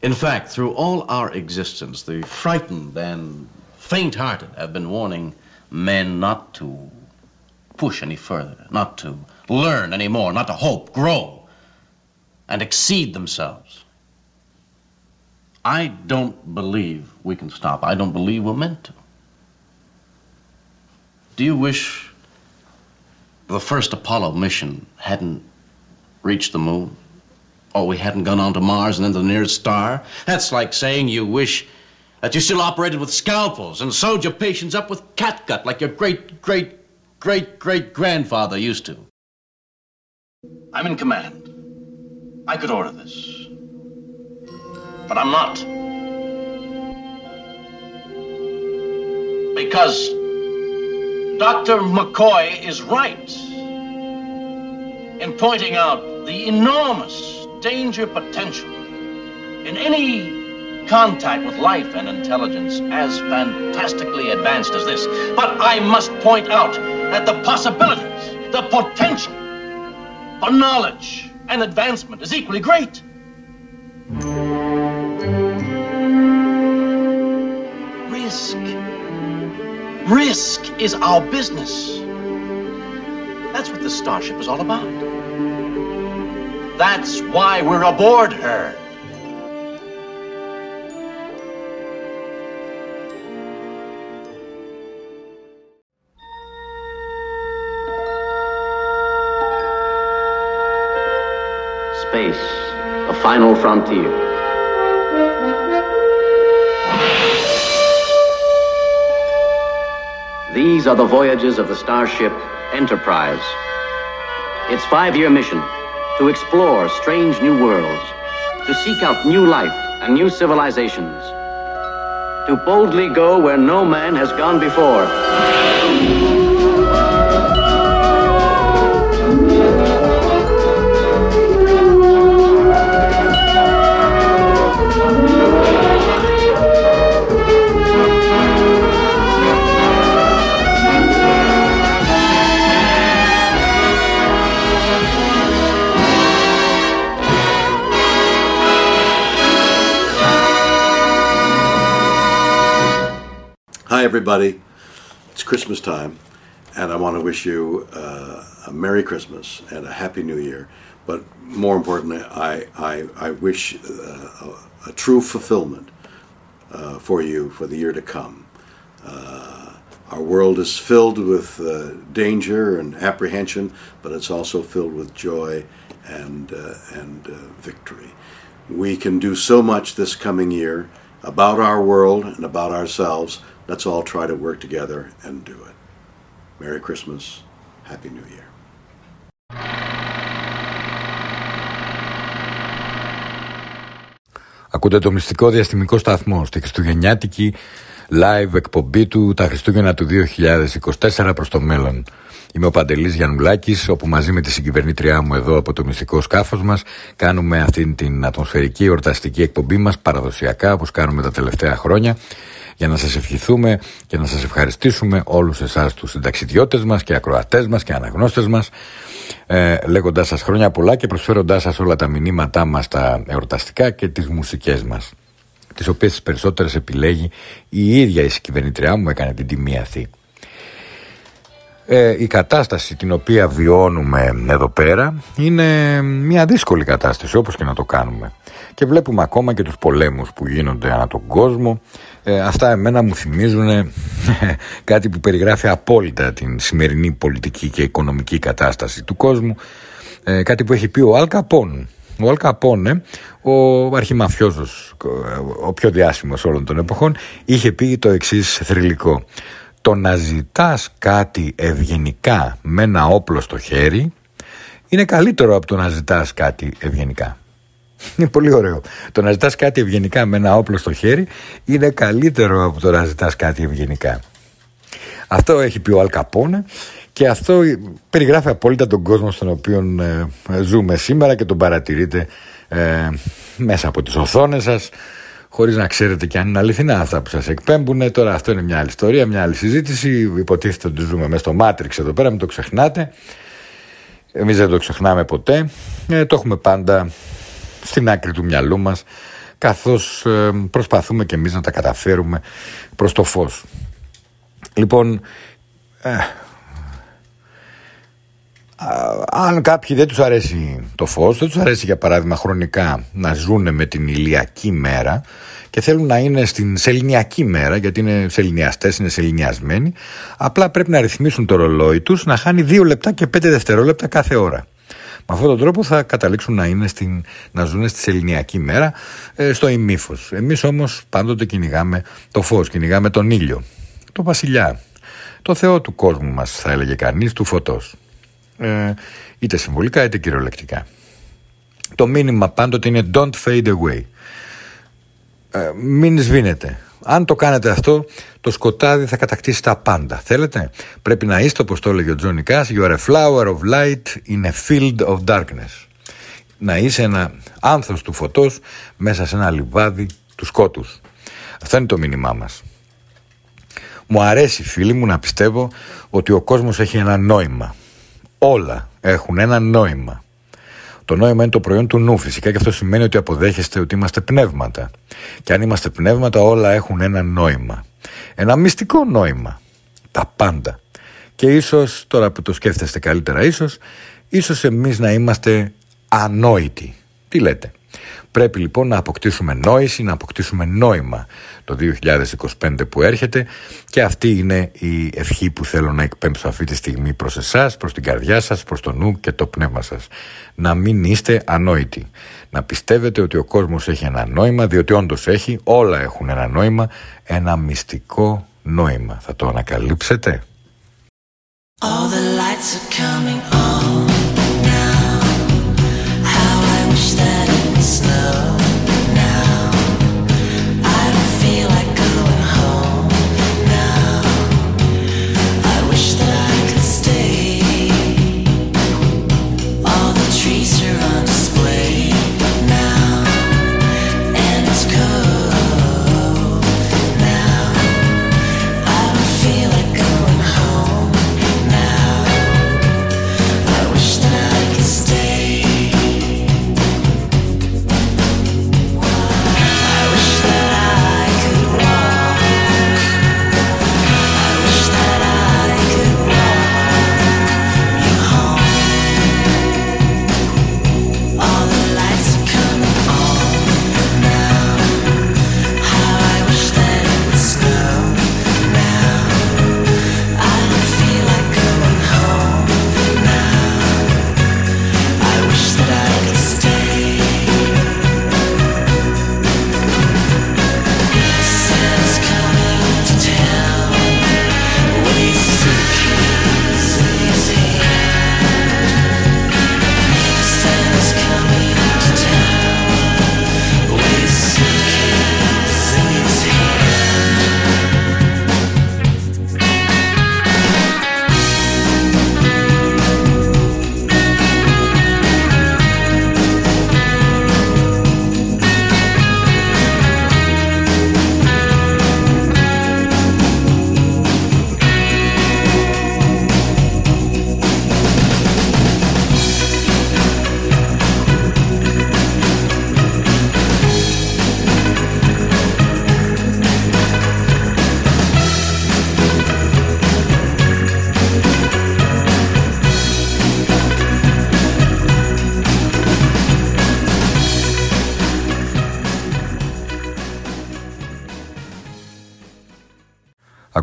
In fact, through all our existence, the frightened and faint hearted have been warning men not to push any further, not to learn any more, not to hope, grow, and exceed themselves. I don't believe we can stop. I don't believe we're meant to. Do you wish the first Apollo mission hadn't reached the moon? Or we hadn't gone on to Mars and then the nearest star? That's like saying you wish that you still operated with scalpels and sewed your patients up with catgut like your great, great, great, great grandfather used to. I'm in command. I could order this. But I'm not. Because Dr. McCoy is right in pointing out the enormous danger potential in any contact with life and intelligence as fantastically advanced as this. But I must point out that the possibilities, the potential for knowledge and advancement is equally great. Risk. Risk is our business. That's what the Starship is all about. That's why we're aboard her. Space, the final frontier. These are the voyages of the starship Enterprise. Its five year mission to explore strange new worlds, to seek out new life and new civilizations, to boldly go where no man has gone before. Hi, everybody. It's Christmas time, and I want to wish you uh, a Merry Christmas and a Happy New Year. But more importantly, I, I, I wish uh, a, a true fulfillment uh, for you for the year to come. Uh, our world is filled with uh, danger and apprehension, but it's also filled with joy and, uh, and victory. We can do so much this coming year about our world and about ourselves. Let's all try to work together and do it. Merry Christmas. Happy New Year. Ακούτε το μυστικό διαστημικό σταθμό στη Χριστουγεννιάτικη live εκπομπή του τα Χριστούγεννα του 2024 προς το μέλλον. Είμαι ο Παντελής Γιαννουλάκης, όπου μαζί με τη συγκυβερνήτριά μου εδώ από το μυστικό σκάφος μας κάνουμε αυτήν την ατμοσφαιρική εορταστική εκπομπή μας παραδοσιακά όπως κάνουμε τα τελευταία χρόνια για να σας ευχηθούμε και να σας ευχαριστήσουμε όλους εσάς τους συνταξιδιώτες μας και ακροατές μας και αναγνώστες μας ε, λέγοντας σας χρόνια πολλά και προσφέροντάς σας όλα τα μηνύματά μας τα εορταστικά και τις μουσικές μας τις οποίες τις περισσότερες επιλέγει η ίδια η συγκυβερνήτριά μου έκανε την τιμή αυτή. Ε, η κατάσταση την οποία βιώνουμε εδώ πέρα είναι μια δύσκολη κατάσταση όπως και να το κάνουμε και βλέπουμε ακόμα και τους πολέμους που γίνονται ανά τον κόσμο ε, αυτά εμένα μου θυμίζουν κάτι που περιγράφει απόλυτα την σημερινή πολιτική και οικονομική κατάσταση του κόσμου ε, κάτι που έχει πει ο Αλκαπών ο Αλκαπόνε, ο αρχιμαφιόζος, ο πιο διάσημος όλων των εποχών, είχε πει το εξής θρηλυκό. Το να ζητάς κάτι ευγενικά με ένα όπλο στο χέρι είναι καλύτερο από το να ζητάς κάτι ευγενικά. Είναι πολύ ωραίο. Το να ζητάς κάτι ευγενικά με ένα όπλο στο χέρι είναι καλύτερο από το να ζητάς κάτι ευγενικά. Αυτό έχει πει ο Αλκαπόνε και αυτό περιγράφει απόλυτα τον κόσμο στον οποίο ε, ζούμε σήμερα και τον παρατηρείτε ε, μέσα από τις οθόνες σας χωρίς να ξέρετε και αν είναι αληθινά αυτά που σας εκπέμπουν. Τώρα αυτό είναι μια άλλη ιστορία, μια άλλη συζήτηση. Υποτίθεται ότι ζούμε μέσα στο Matrix εδώ πέρα, μην το ξεχνάτε. Εμείς δεν το ξεχνάμε ποτέ. Ε, το έχουμε πάντα στην άκρη του μυαλού μας καθώς ε, προσπαθούμε και εμείς να τα καταφέρουμε προς το φως. Λοιπόν, ε, αν κάποιοι δεν τους αρέσει το φως, δεν τους αρέσει για παράδειγμα χρονικά να ζουν με την ηλιακή μέρα και θέλουν να είναι στην σεληνιακή μέρα, γιατί είναι σεληνιαστές, είναι σεληνιασμένοι, απλά πρέπει να ρυθμίσουν το ρολόι τους να χάνει 2 λεπτά και 5 δευτερόλεπτα κάθε ώρα. Με αυτόν τον τρόπο θα καταλήξουν να, είναι στην, να ζουν στη σεληνιακή μέρα ε, στο ημίφος. Εμείς όμως πάντοτε κυνηγάμε το φως, κυνηγάμε τον ήλιο, το βασιλιά, το Θεό του κόσμου μας θα έλεγε κανείς, του φωτός. Ε, είτε συμβολικά είτε κυριολεκτικά. Το μήνυμα πάντοτε είναι don't fade away. Ε, μην σβήνετε. Αν το κάνετε αυτό, το σκοτάδι θα κατακτήσει τα πάντα. Θέλετε; Πρέπει να είστε, όπως το έλεγε ο Τζόνι Κάς, you are a flower of light in a field of darkness. Να είσαι ένα άνθος του φωτός μέσα σε ένα λιβάδι του σκότους. Αυτό είναι το μήνυμά μας. Μου αρέσει φίλοι μου να πιστεύω ότι ο κόσμος έχει ένα νόημα. Όλα έχουν ένα νόημα. Το νόημα είναι το προϊόν του νου φυσικά και αυτό σημαίνει ότι αποδέχεστε ότι είμαστε πνεύματα. Και αν είμαστε πνεύματα όλα έχουν ένα νόημα. Ένα μυστικό νόημα. Τα πάντα. Και ίσως, τώρα που το σκέφτεστε καλύτερα ίσως, ίσως εμείς να είμαστε ανόητοι. Τι λέτε; Πρέπει λοιπόν να αποκτήσουμε νόηση, να αποκτήσουμε νόημα το 2025 που έρχεται και αυτή είναι η ευχή που θέλω να εκπέμψω αυτή τη στιγμή προς εσάς, προς την καρδιά σας, προς το νου και το πνεύμα σας. Να μην είστε ανόητοι. Να πιστεύετε ότι ο κόσμος έχει ένα νόημα, διότι όντως έχει, όλα έχουν ένα νόημα, ένα μυστικό νόημα. Θα το ανακαλύψετε. All the lights are coming on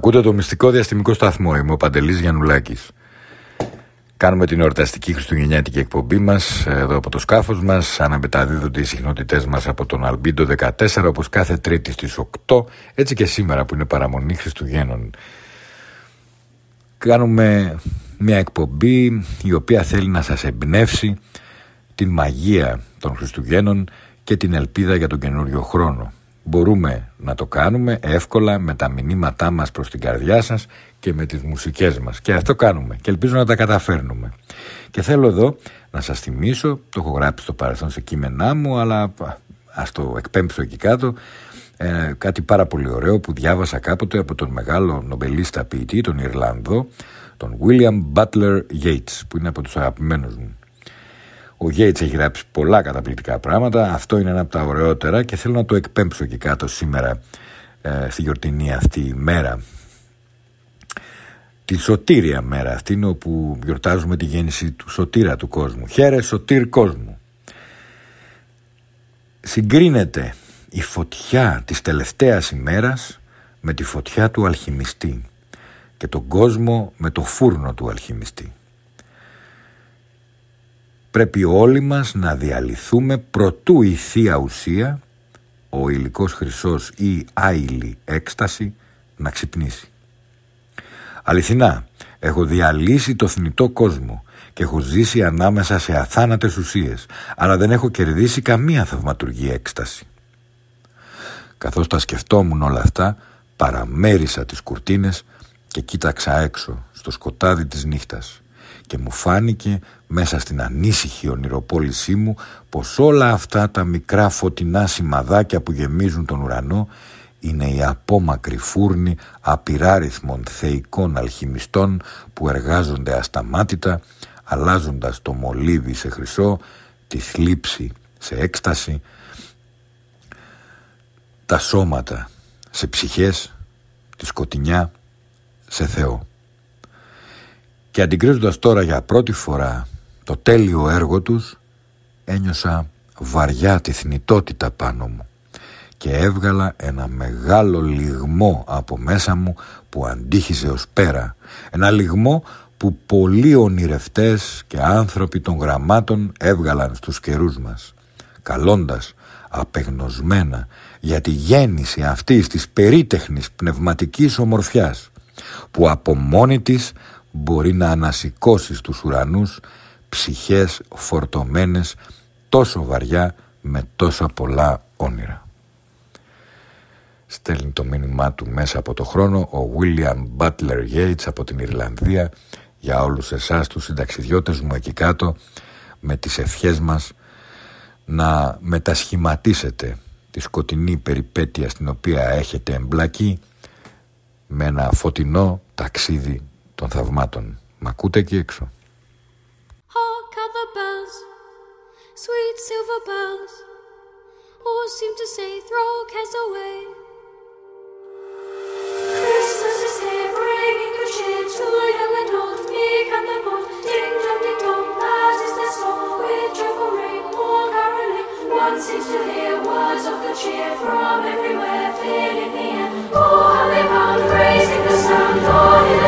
Ακούτε το μυστικό διαστημικό σταθμό. Είμαι ο Παντελής Γιαννουλάκης. Κάνουμε την εορταστική χριστουγεννιάτικη εκπομπή μας εδώ από το σκάφος μας. Αναμεταδίδονται οι συχνότητές μας από τον Αλμπίντο 14 όπως κάθε Τρίτη στις 8 έτσι και σήμερα που είναι παραμονή Χριστουγέννων. Κάνουμε μια εκπομπή η οποία θέλει να σας εμπνεύσει την μαγεία των Χριστουγέννων και την ελπίδα για τον καινούριο χρόνο. Μπορούμε να το κάνουμε εύκολα με τα μηνύματά μας προς την καρδιά σας και με τις μουσικές μας. Και αυτό κάνουμε και ελπίζω να τα καταφέρνουμε. Και θέλω εδώ να σας θυμίσω, το έχω γράψει στο παρελθόν σε κείμενά μου, αλλά ας το εκπέμψω εκεί κάτω, ε, κάτι πάρα πολύ ωραίο που διάβασα κάποτε από τον μεγάλο νομπελίστα ποιητή, τον Ιρλανδό, τον William Butler Yeats, που είναι από τους αγαπημένους μου. Ο Yates έχει γράψει πολλά καταπληκτικά πράγματα. Αυτό είναι ένα από τα ωραιότερα και θέλω να το εκπέμψω εκεί κάτω σήμερα ε, στη γιορτινή αυτή ημέρα. τη σωτήρια μέρα αυτήν όπου γιορτάζουμε τη γέννηση του σωτήρα του κόσμου. Χαίρε σωτήρ κόσμου. Συγκρίνεται η φωτιά της τελευταίας ημέρας με τη φωτιά του αλχημιστή και τον κόσμο με το φούρνο του αλχημιστή. Πρέπει όλοι μας να διαλυθούμε προτού η θεία ουσία, ο υλικός χρυσός ή άειλη έκσταση, να ξυπνήσει. Αληθινά, έχω διαλύσει το θνητό κόσμο και έχω ζήσει ανάμεσα σε αθάνατες ουσίες, αλλά δεν έχω κερδίσει καμία θαυματουργή έκσταση. Καθώς τα σκεφτόμουν όλα αυτά, παραμέρισα τις κουρτίνες και κοίταξα έξω, στο σκοτάδι της νύχτας και μου φάνηκε μέσα στην ανήσυχη ονειροπόλησή μου πως όλα αυτά τα μικρά φωτεινά σημαδάκια που γεμίζουν τον ουρανό είναι οι απόμακροι φούρνοι απειράριθμων θεϊκών αλχημιστών που εργάζονται ασταμάτητα αλλάζοντας το μολύβι σε χρυσό, τη θλίψη σε έκσταση, τα σώματα σε ψυχές, τη σκοτεινιά σε Θεό. Και αντικρίζοντας τώρα για πρώτη φορά το τέλειο έργο τους, ένιωσα βαριά τη θνητότητα πάνω μου και έβγαλα ένα μεγάλο λιγμό από μέσα μου που αντίχιζε ως πέρα. Ένα λιγμό που πολλοί ονειρευτές και άνθρωποι των γραμμάτων έβγαλαν στους καιρούς μας, καλώντας απεγνωσμένα για τη γέννηση αυτής της περίτεχνης πνευματικής ομορφιάς, που από μόνη της μπορεί να ανασηκώσει στους ουρανούς ψυχές φορτωμένες τόσο βαριά με τόσα πολλά όνειρα. Στέλνει το μήνυμά του μέσα από το χρόνο ο William Butler Yates από την Ιρλανδία για όλους εσάς τους συνταξιδιώτες μου εκεί κάτω με τις ευχές μας να μετασχηματίσετε τη σκοτεινή περιπέτεια στην οποία έχετε εμπλακεί με ένα φωτεινό ταξίδι των θαυμάτων. Μ' ακούτε εκεί έξω. Hark how the bells, sweet silver bells, all seem to say, throw cares away. Christmas is here, bringing good cheer to young and old, meek and the bold. Ding dong, ding dong, that is their song. With joyful ring, all caroling, one seems to hear words of good cheer from everywhere, filling the air. Oh, how they bound, raising the sound, all in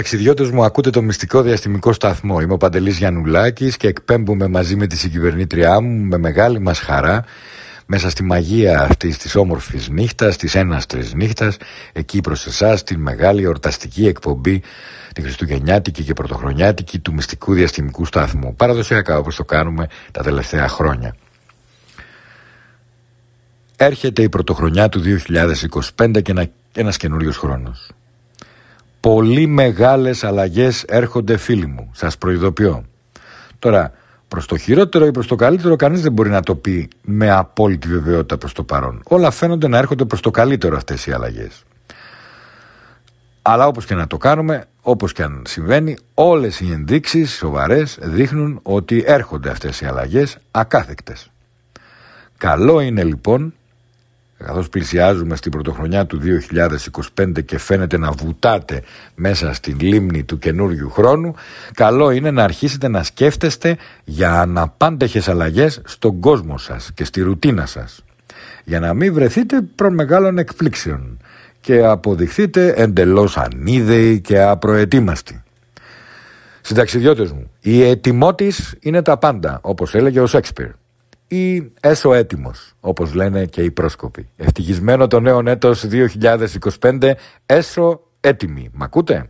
Ταξιδιώτες μου ακούτε το μυστικό διαστημικό σταθμό. Είμαι ο Παντελής Γιάνουλάκη και εκπέμπουμε μαζί με τη συγκυβερνήτριά μου με μεγάλη μας χαρά μέσα στη μαγεία αυτή της όμορφης νύχτας, της ένα-τρει νύχτας, εκεί προς εσάς, τη μεγάλη ορταστική εκπομπή, τη Χριστουγεννιάτικη και Πρωτοχρονιάτικη του μυστικού διαστημικού σταθμού, παραδοσιακά όπως το κάνουμε τα τελευταία χρόνια. Έρχεται η Πρωτοχρονιά του 2025 και ένας, καινούριος χρόνος. Πολύ μεγάλες αλλαγές έρχονται φίλοι μου, σας προειδοποιώ. Τώρα, προς το χειρότερο ή προς το καλύτερο κανείς δεν μπορεί να το πει με απόλυτη βεβαιότητα προς το παρόν. Όλα φαίνονται να έρχονται προς το καλύτερο αυτές οι αλλαγές. Αλλά όπως και να το κάνουμε, όπως και αν συμβαίνει, όλες οι ενδείξεις σοβαρές δείχνουν ότι έρχονται αυτές οι αλλαγές ακάθεκτες. Καλό είναι λοιπόν, καθώς πλησιάζουμε στην πρωτοχρονιά του 2025 και φαίνεται να βουτάτε μέσα στην λίμνη του καινούριου χρόνου, καλό είναι να αρχίσετε να σκέφτεστε για αναπάντεχες αλλαγές στον κόσμο σας και στη ρουτίνα σας, για να μην βρεθείτε προ μεγάλων εκπλήξεων και αποδειχθείτε εντελώς ανίδεοι και απροετοίμαστοι. Συνταξιδιώτες μου, η ετοιμότης είναι τα πάντα, όπως έλεγε ο Σέξπιρ. Ή έσω έτοιμος, όπως λένε και οι πρόσκοποι. Ευτυχισμένο το νέο έτος 2025, έσω έτοιμοι. Μ' ακούτε;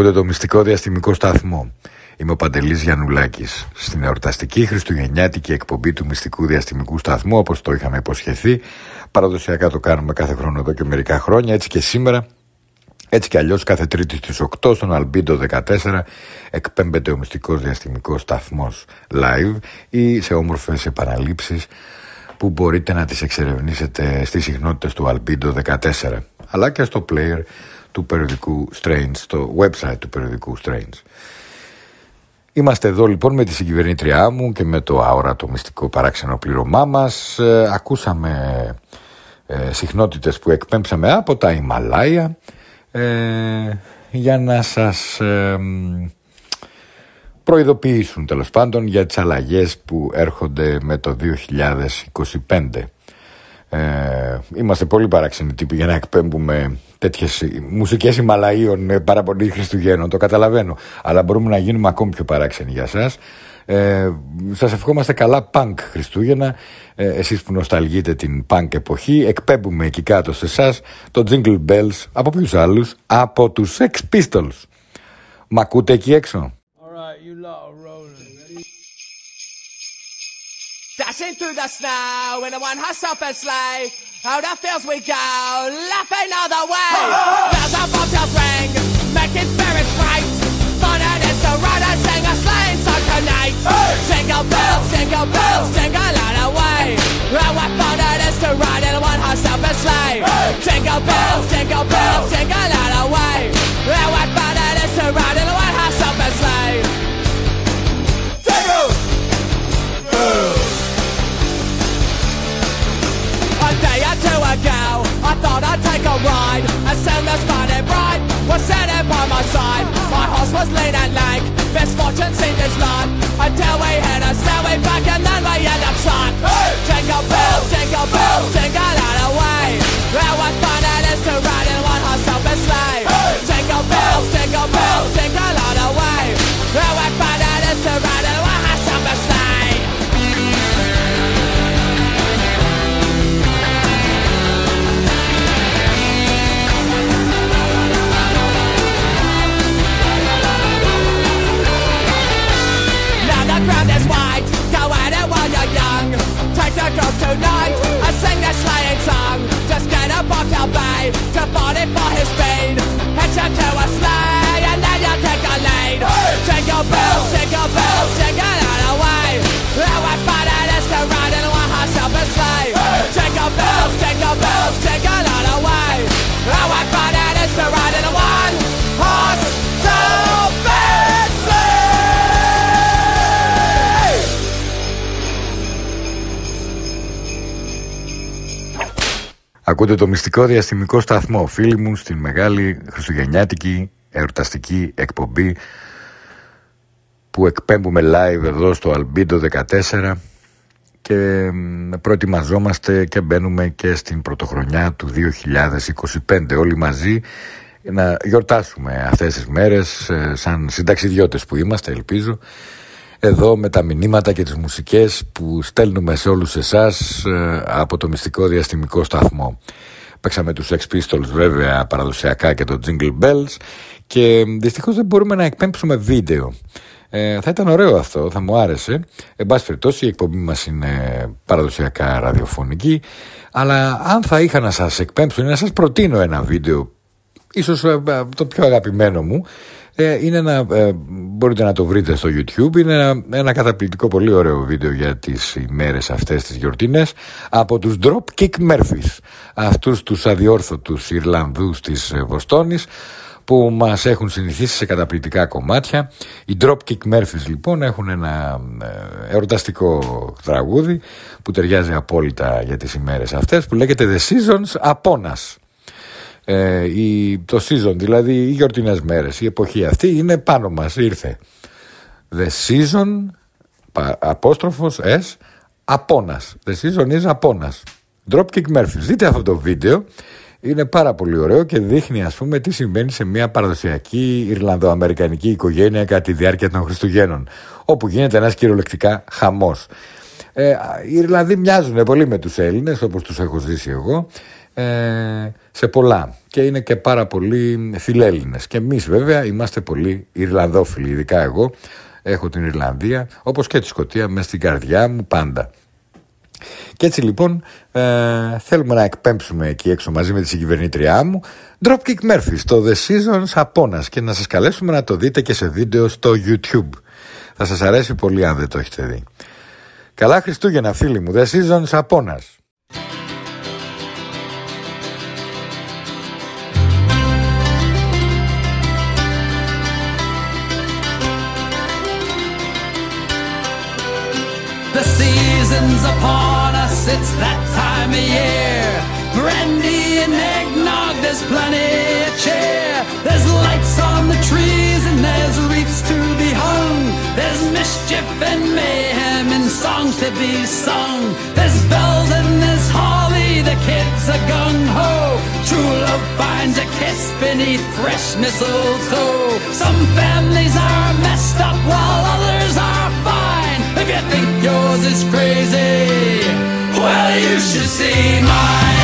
Ακούτε το μυστικό διαστημικό σταθμό. Είμαι ο Παντελής Γιαννουλάκης. Στην εορταστική Χριστουγεννιάτικη εκπομπή του μυστικού διαστημικού σταθμού, όπως το είχαμε υποσχεθεί, παραδοσιακά το κάνουμε κάθε χρόνο εδώ και μερικά χρόνια, έτσι και σήμερα. Έτσι κι αλλιώς κάθε Τρίτη στις 8 στον Αλμπίντο 14 εκπέμπεται ο μυστικός διαστημικός σταθμός live ή σε όμορφες επαναλήψεις που μπορείτε να τις εξερευνήσετε στις συχνότητες του Αλμπίντο 14. αλλά και στο player του περιοδικού Strange, στο website του περιοδικού Strange. Είμαστε εδώ λοιπόν με τη συγκυβερνήτριά μου και με το αόρατο μυστικό παράξενο πλήρωμά μας. Ε, ακούσαμε ε, συχνότητες που εκπέμψαμε από τα Ιμαλάια ε, για να σας ε, προειδοποιήσουν τέλος πάντων για τις αλλαγές που έρχονται με το 2025. Ε, είμαστε πολύ παράξενοι τύποι για να εκπέμπουμε τέτοιες μουσικές Ιμαλαίων με παραπονή Χριστουγέννων, το καταλαβαίνω. Αλλά μπορούμε να γίνουμε ακόμη πιο παράξενοι για σας. Ε, σας ευχόμαστε καλά punk Χριστούγεννα ε, Εσείς που νοσταλγείτε την punk εποχή Εκπέμπουμε εκεί κάτω σε εσά Το Jingle Bells Από ποιους άλλους; Από τους Sex Pistols Μ' ακούτε εκεί έξω; Dashing through the snow in a one horse open sleigh. Out the fields we go, laughing all the way. Bells on bobtails ring, making spirits bright. Fun it is to ride and sing a sleighing song tonight. Jingle bells, jingle bells, jingle all the way. And what fun it is to ride in a one horse open sleigh. Jingle bells, jingle bells, jingle all the way. And what fun it is to ride in A or two ago, I thought I'd take a ride. Soon as Friday bright was sitting by my side, my horse was lean and lank. Misfortune seemed his lot until we hit a stairway back and then we end up shot. Jingle bells, jingle bells, jingle all the way. Well, what fun it is to ride in one horse open sleigh. Jingle bells, jingle bells, jingle all the way. Well, what fun slave to body for his pain. him to a slave, and then you take a lane. Hey! Take your bills, take your bills, take it all away. And we find it is to ride in one horse sleigh. Hey! Take your bills, take your bills, take it all away. Find it is to ride in one Ακούτε το μυστικό διαστημικό σταθμό. Φίλοι μου στην μεγάλη χριστουγεννιάτικη εορταστική εκπομπή που εκπέμπουμε live εδώ στο Albedo 14 και μ, προετοιμαζόμαστε και μπαίνουμε και στην πρωτοχρονιά του 2025 όλοι μαζί να γιορτάσουμε αυτές τις μέρες ε, σαν συνταξιδιώτες που είμαστε ελπίζω εδώ με τα μηνύματα και τις μουσικές που στέλνουμε σε όλους εσάς ε, από το μυστικό διαστημικό σταθμό. Παίξαμε τους Sex Pistols βέβαια παραδοσιακά και το Jingle Bells και δυστυχώς δεν μπορούμε να εκπέμψουμε βίντεο. Ε, θα ήταν ωραίο αυτό, θα μου άρεσε. Εν πάση περιπτώσει η εκπομπή μας είναι παραδοσιακά ραδιοφωνική αλλά αν θα είχα να σας εκπέμψω ή να σας προτείνω ένα βίντεο ίσως ε, ε, το πιο αγαπημένο μου ε, είναι ένα, ε, μπορείτε να το βρείτε στο YouTube είναι ένα, ένα καταπληκτικό πολύ ωραίο βίντεο για τις ημέρες αυτές τις γιορτίνες από τους Dropkick Murphys αυτούς τους αδιόρθωτους Ιρλανδούς της ε, Βοστόνης που μας έχουν συνηθίσει σε καταπληκτικά κομμάτια. Οι Dropkick Murphys λοιπόν έχουν ένα ε, εορταστικό τραγούδι που ταιριάζει απόλυτα για τις ημέρες αυτές που λέγεται The Seasons Upon Us. Ε, η, το season, δηλαδή οι γιορτινές μέρες, η εποχή αυτή είναι πάνω μας, ήρθε. The season, πα, απόστροφος S, upon us. The season is upon us. Dropkick Murphys. Δείτε αυτό το βίντεο. Είναι πάρα πολύ ωραίο και δείχνει ας πούμε τι συμβαίνει σε μια παραδοσιακή Ιρλανδοαμερικανική οικογένεια κατά τη διάρκεια των Χριστουγέννων όπου γίνεται ένας κυριολεκτικά χαμός. Ε, οι Ιρλανδοί μοιάζουν πολύ με τους Έλληνες όπως τους έχω ζήσει εγώ ε, σε πολλά. Και είναι και πάρα πολύ φιλέλληνες. Και εμείς βέβαια είμαστε πολύ Ιρλανδόφιλοι ειδικά εγώ. Έχω την Ιρλανδία όπως και τη Σκωτία μέσα στην καρδιά μου πάντα. Και έτσι λοιπόν ε, θέλουμε να εκπέμψουμε εκεί έξω μαζί με τη συγκυβερνήτριά μου. Dropkick Murphys στο The Seasons Upon Us και να σας καλέσουμε να το δείτε και σε βίντεο στο YouTube. Θα σας αρέσει πολύ αν δεν το έχετε δει. Καλά Χριστούγεννα φίλοι μου, The Seasons Upon it's that time of year. Brandy and eggnog, there's plenty of cheer. There's lights on the trees and there's wreaths to be hung. There's mischief and mayhem and songs to be sung. There's bells and there's holly, the kids are gung ho. True love finds a kiss beneath fresh mistletoe. Some families are messed up while others are fine. If you think yours is crazy, well, you should see mine.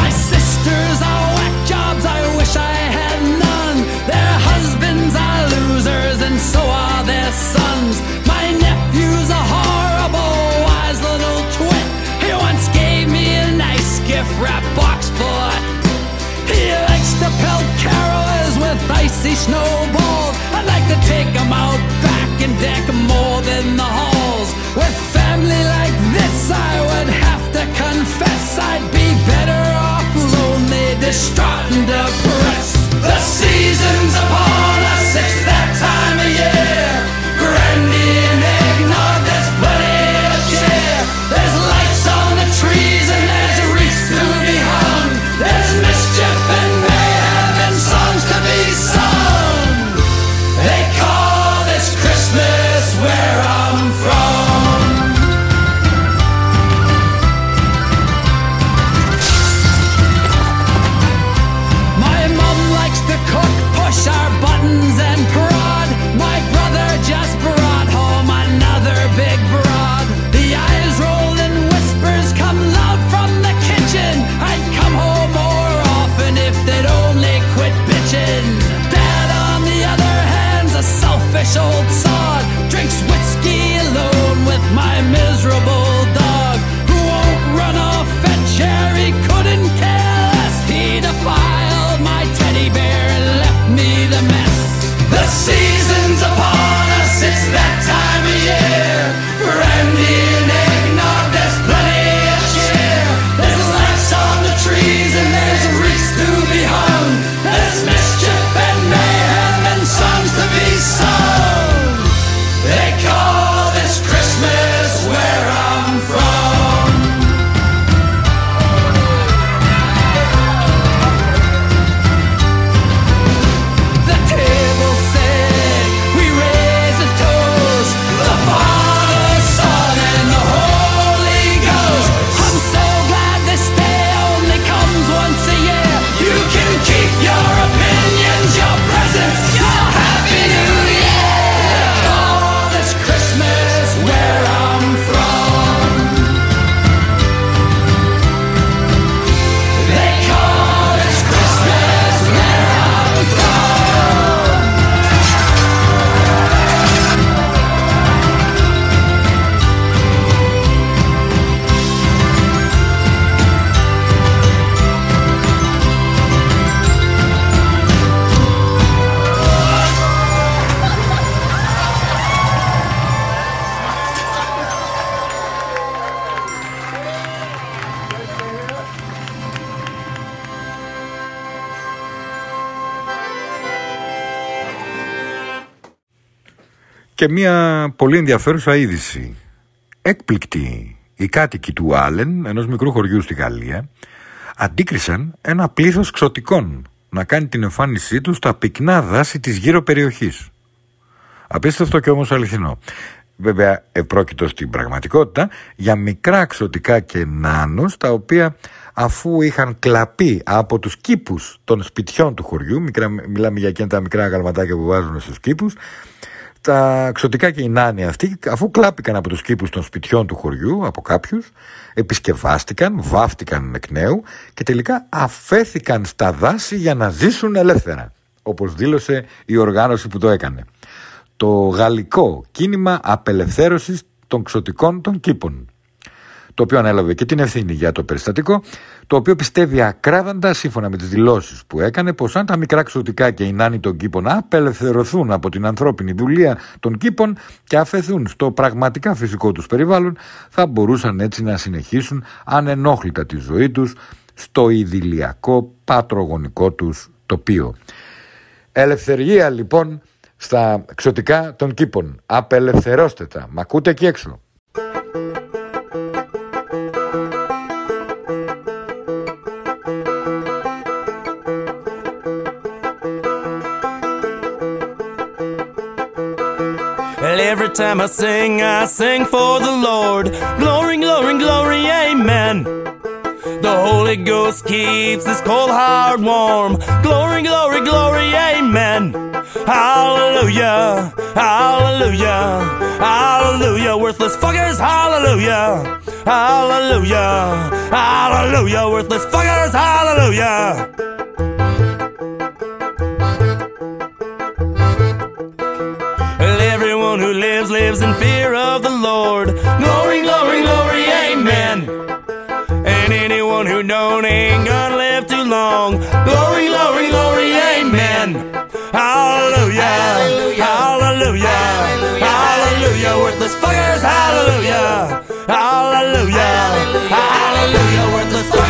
My sisters are whack jobs, I wish I had none. Their husbands are losers, and so are their sons. My nephew's a horrible, wise little twit. He once gave me a nice gift wrap box he likes to with icy snowballs. Take 'em out back and deck more than the halls. With family like this, I would have to confess I'd be better off lonely, distraught, and depressed. The season's upon Και μια πολύ ενδιαφέρουσα είδηση. Έκπληκτοι οι κάτοικοι του Άλεν, ενός μικρού χωριού στη Γαλλία, αντίκρισαν ένα πλήθος ξωτικών να κάνει την εμφάνισή τους στα πυκνά δάση της γύρω περιοχής. Απίστευτο και όμως αληθινό. Βέβαια επρόκειτο στην πραγματικότητα για μικρά ξωτικά και νάνους τα οποία αφού είχαν κλαπεί από τους κήπους των σπιτιών του χωριού, μικρά, μιλάμε για εκείνα τα μικρά γαλματάκια που βάζουν στους κήπους, τα ξωτικά και οι νάνοι αυτοί, αφού κλάπηκαν από τους κήπους των σπιτιών του χωριού, από κάποιους, επισκευάστηκαν, βάφτηκαν εκ νέου και τελικά αφέθηκαν στα δάση για να ζήσουν ελεύθερα, όπως δήλωσε η οργάνωση που το έκανε. Το γαλλικό κίνημα απελευθέρωσης των ξωτικών των κήπων το οποίο ανέλαβε και την ευθύνη για το περιστατικό, το οποίο πιστεύει ακράδαντα, σύμφωνα με τις δηλώσεις που έκανε, πως αν τα μικρά ξωτικά και οι νάνοι των κήπων απελευθερωθούν από την ανθρώπινη δουλεία των κήπων και αφαιθούν στο πραγματικά φυσικό τους περιβάλλον, θα μπορούσαν έτσι να συνεχίσουν ανενόχλητα τη ζωή τους στο ιδηλιακό πατρογονικό τους τοπίο. Ελευθερία λοιπόν στα ξωτικά των κήπων. Απελευθερώστε τα. Μ' ακούτε εκεί έξω. Every time I sing, I sing for the Lord. Glory, glory, glory, amen. The Holy Ghost keeps this cold heart warm. Glory, glory, glory, amen. Hallelujah, hallelujah, hallelujah. Worthless fuckers, hallelujah, hallelujah, hallelujah. Worthless fuckers, hallelujah. Lives, in fear of the Lord. Glory, glory, glory, amen. And anyone who don't ain't gonna live too long. Glory, glory, glory, amen. Hallelujah, hallelujah, hallelujah. Worthless fuckers, hallelujah, hallelujah, hallelujah. Worthless fuckers,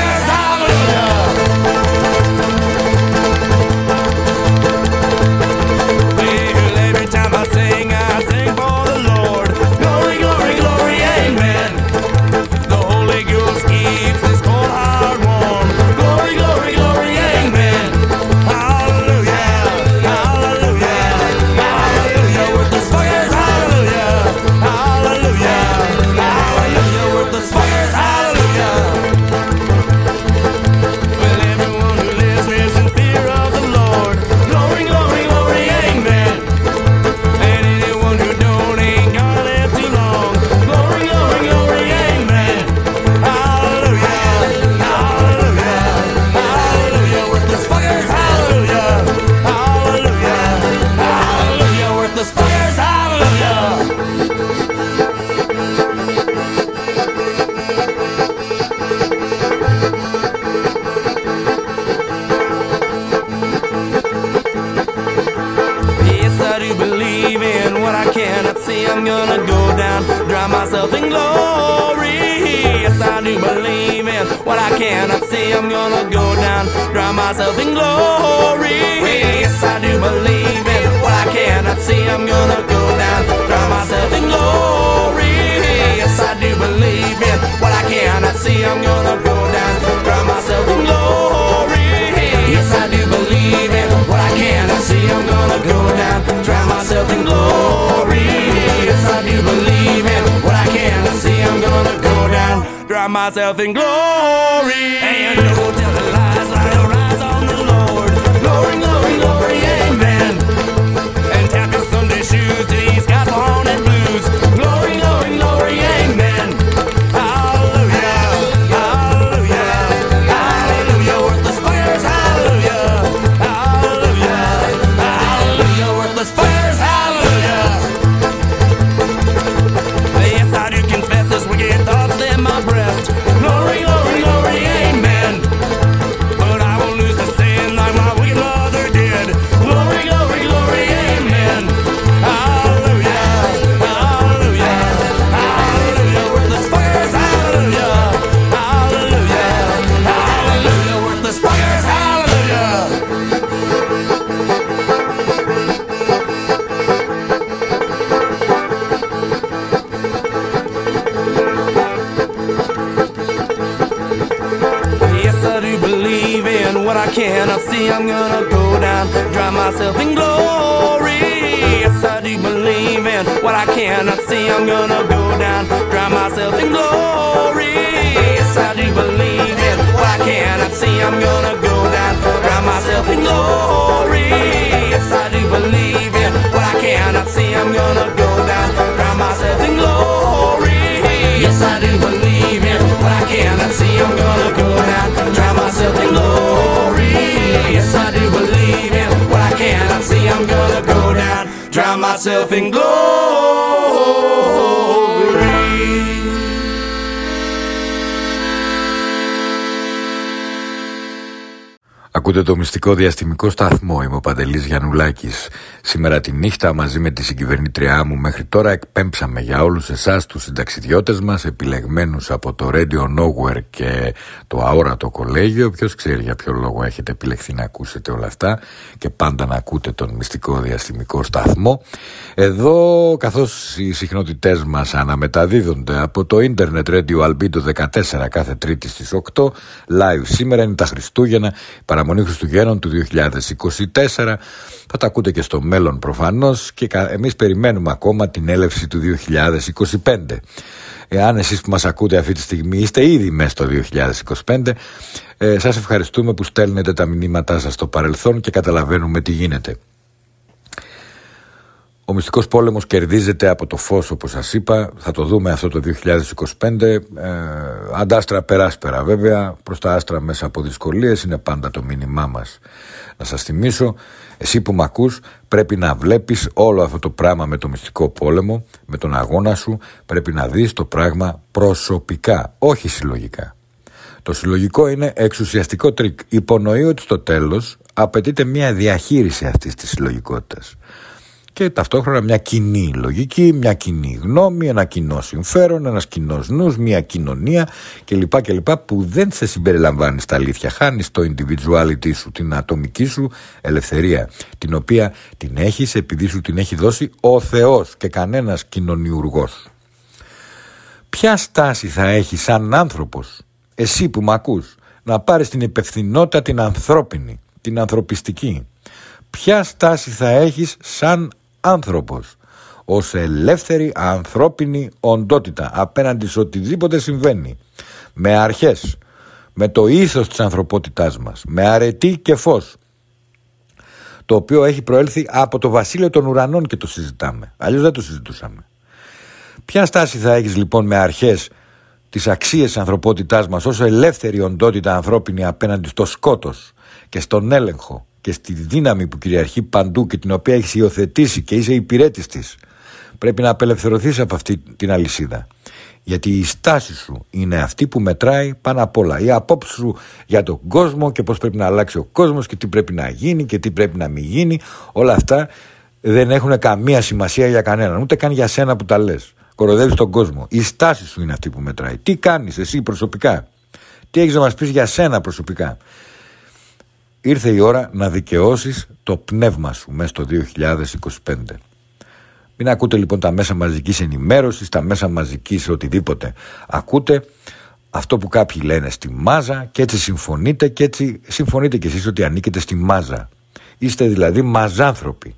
I see. I'm gonna go down, drown myself in glory. Yes, I do believe in what I cannot see. I'm gonna go down, drown myself in glory. Yes, I do believe in what I cannot see. I'm gonna go down, drown myself in glory. Yes, I do believe in what I cannot see. I'm gonna go down, drown myself in glory. Yes, I do believe in what I cannot see. I'm gonna go down, drown myself in glory hand. Ακούτε το μυστικό διαστημικό σταθμό. Είμαι ο Παντελής Γιαννουλάκης. Σήμερα τη νύχτα μαζί με τη συγκυβερνήτριά μου μέχρι τώρα εκπέμψαμε για όλους εσάς τους συνταξιδιώτες μας επιλεγμένους από το Radio Nowhere και το αόρατο κολέγιο. Ποιος ξέρει για ποιο λόγο έχετε επιλεχθεί να ακούσετε όλα αυτά και πάντα να ακούτε τον μυστικό διαστημικό σταθμό. Εδώ καθώς οι συχνότητές μας αναμεταδίδονται από το Internet Radio Albedo 14 κάθε τρίτη στις 8 live σήμερα είναι τα Χριστούγεννα παραμονή Χριστουγέννων του 2024 θα τα ακούτε και στο μέλλον προφανώς και εμείς περιμένουμε ακόμα την έλευση του 2025 Εάν εσείς που μας ακούτε αυτή τη στιγμή είστε ήδη μέσα στο 2025 ε, Σας ευχαριστούμε που στέλνετε τα μηνύματά σας στο παρελθόν και καταλαβαίνουμε τι γίνεται ο μυστικός πόλεμος κερδίζεται από το φως όπως σας είπα. Θα το δούμε αυτό το 2025 ε, Ad astra per aspera βέβαια. Προς τα άστρα μέσα από δυσκολίες Είναι πάντα το μήνυμά μας. Να σας θυμίσω Εσύ που με ακούς πρέπει να βλέπεις όλο αυτό το πράγμα με το μυστικό πόλεμο Με τον αγώνα σου. Πρέπει να δεις το πράγμα προσωπικά Όχι συλλογικά. Το συλλογικό είναι εξουσιαστικό τρικ. Υπονοεί ότι στο τέλος απαιτείται μια διαχείριση αυτής της συλλογικότητας και ταυτόχρονα μια κοινή λογική, μια κοινή γνώμη, ένα κοινό συμφέρον, ένας κοινός νους, μια κοινωνία κλπ. κλπ. που δεν σε συμπεριλαμβάνει στα αλήθεια. Χάνεις το individuality σου, την ατομική σου ελευθερία, την οποία την έχεις επειδή σου την έχει δώσει ο Θεός και κανένας κοινωνιουργό. Ποια στάση θα έχεις σαν άνθρωπος, εσύ που με ακούς, να πάρεις την υπευθυνότητα την ανθρώπινη, την ανθρωπιστική; Ποια στάση θα έχεις σαν άνθρωπος ως ελεύθερη ανθρώπινη οντότητα απέναντι σε οτιδήποτε συμβαίνει με αρχές με το ήθος της ανθρωπότητάς μας με αρετή και φως το οποίο έχει προέλθει από το βασίλειο των ουρανών και το συζητάμε. Αλλιώς δεν το συζητούσαμε. Ποια στάση θα έχεις λοιπόν με αρχές τις αξίες της ανθρωπότητάς μας ως ελεύθερη οντότητα ανθρώπινη απέναντι στο σκότος και στον έλεγχο και στη δύναμη που κυριαρχεί παντού και την οποία έχεις υιοθετήσει και είσαι υπηρέτης της. Πρέπει να απελευθερωθείς από αυτή την αλυσίδα. Γιατί η στάση σου είναι αυτή που μετράει πάνω απ' όλα. Η απόψη σου για τον κόσμο και πώς πρέπει να αλλάξει ο κόσμος και τι πρέπει να γίνει και τι πρέπει να μην γίνει. Όλα αυτά δεν έχουν καμία σημασία για κανέναν. Ούτε καν για σένα που τα λες. Κοροδεύει τον κόσμο. Η στάση σου είναι αυτή που μετράει. Τι κάνεις εσύ προσωπικά; Τι έχεις να μας πεις για σένα προσωπικά; Ήρθε η ώρα να δικαιώσεις το πνεύμα σου μέσα στο 2025. Μην ακούτε λοιπόν τα μέσα μαζικής ενημέρωσης, τα μέσα μαζικής οτιδήποτε. Ακούτε αυτό που κάποιοι λένε στη μάζα και έτσι συμφωνείτε και έτσι συμφωνείτε κι εσείς ότι ανήκετε στη μάζα. Είστε δηλαδή μαζάνθρωποι.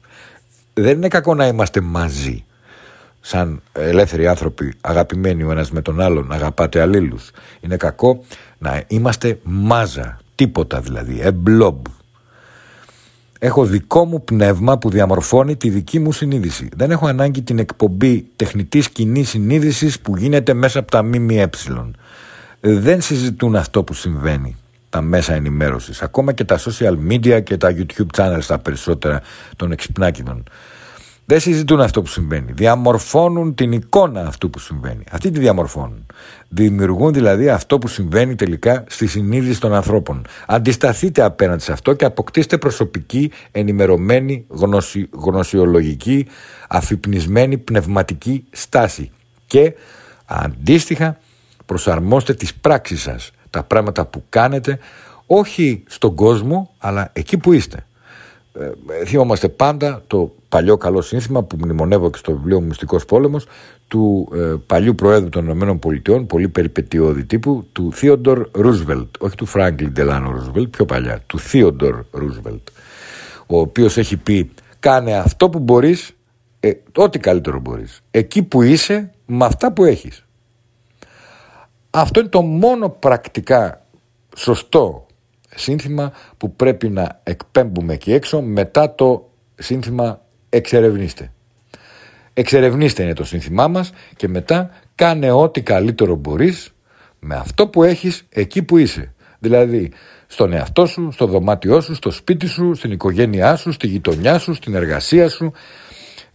Δεν είναι κακό να είμαστε μαζί. Σαν ελεύθεροι άνθρωποι αγαπημένοι ο ένας με τον άλλον, αγαπάτε αλλήλους. Είναι κακό να είμαστε μάζα. Τίποτα δηλαδή, εμπλόμπ. Έχω δικό μου πνεύμα που διαμορφώνει τη δική μου συνείδηση. Δεν έχω ανάγκη την εκπομπή τεχνητής κοινή συνείδησης που γίνεται μέσα από τα ΜΜΕ. Δεν συζητούν αυτό που συμβαίνει τα μέσα ενημέρωσης. Ακόμα και τα social media και τα YouTube channels τα περισσότερα των εξυπνάκιδων. Δεν συζητούν αυτό που συμβαίνει. Διαμορφώνουν την εικόνα αυτού που συμβαίνει. Αυτή τη διαμορφώνουν. Δημιουργούν δηλαδή αυτό που συμβαίνει τελικά στη συνείδηση των ανθρώπων. Αντισταθείτε απέναντι σε αυτό και αποκτήστε προσωπική, ενημερωμένη, γνωσι... γνωσιολογική, αφυπνισμένη πνευματική στάση. Και αντίστοιχα προσαρμόστε τις πράξεις σας, τα πράγματα που κάνετε, όχι στον κόσμο, αλλά εκεί που είστε. Ε, θυμόμαστε πάντα το παλιό καλό σύνθημα που μνημονεύω και στο βιβλίο μου Μυστικός Πόλεμος του ε, παλιού Προέδρου των Ηνωμένων Πολιτειών, πολύ περιπετειώδη τύπου, του Θείοντορ Ρούσβελτ, όχι του Φράγκλιν Ντελάνο Ρούσβελτ, πιο παλιά, του Θείοντορ Ρούσβελτ, ο οποίος έχει πει κάνε αυτό που μπορείς, ε, ό,τι καλύτερο μπορείς, εκεί που είσαι, με αυτά που έχεις. Αυτό είναι το μόνο πρακτικά σωστό σύνθημα που πρέπει να εκπέμπουμε εκεί έξω μετά το σύνθημα εξερευνήστε. Εξερευνήστε είναι το σύνθημά μας και μετά κάνε ό,τι καλύτερο μπορείς με αυτό που έχεις εκεί που είσαι. Δηλαδή στον εαυτό σου, στο δωμάτιό σου, στο σπίτι σου, στην οικογένειά σου, στη γειτονιά σου, στην εργασία σου,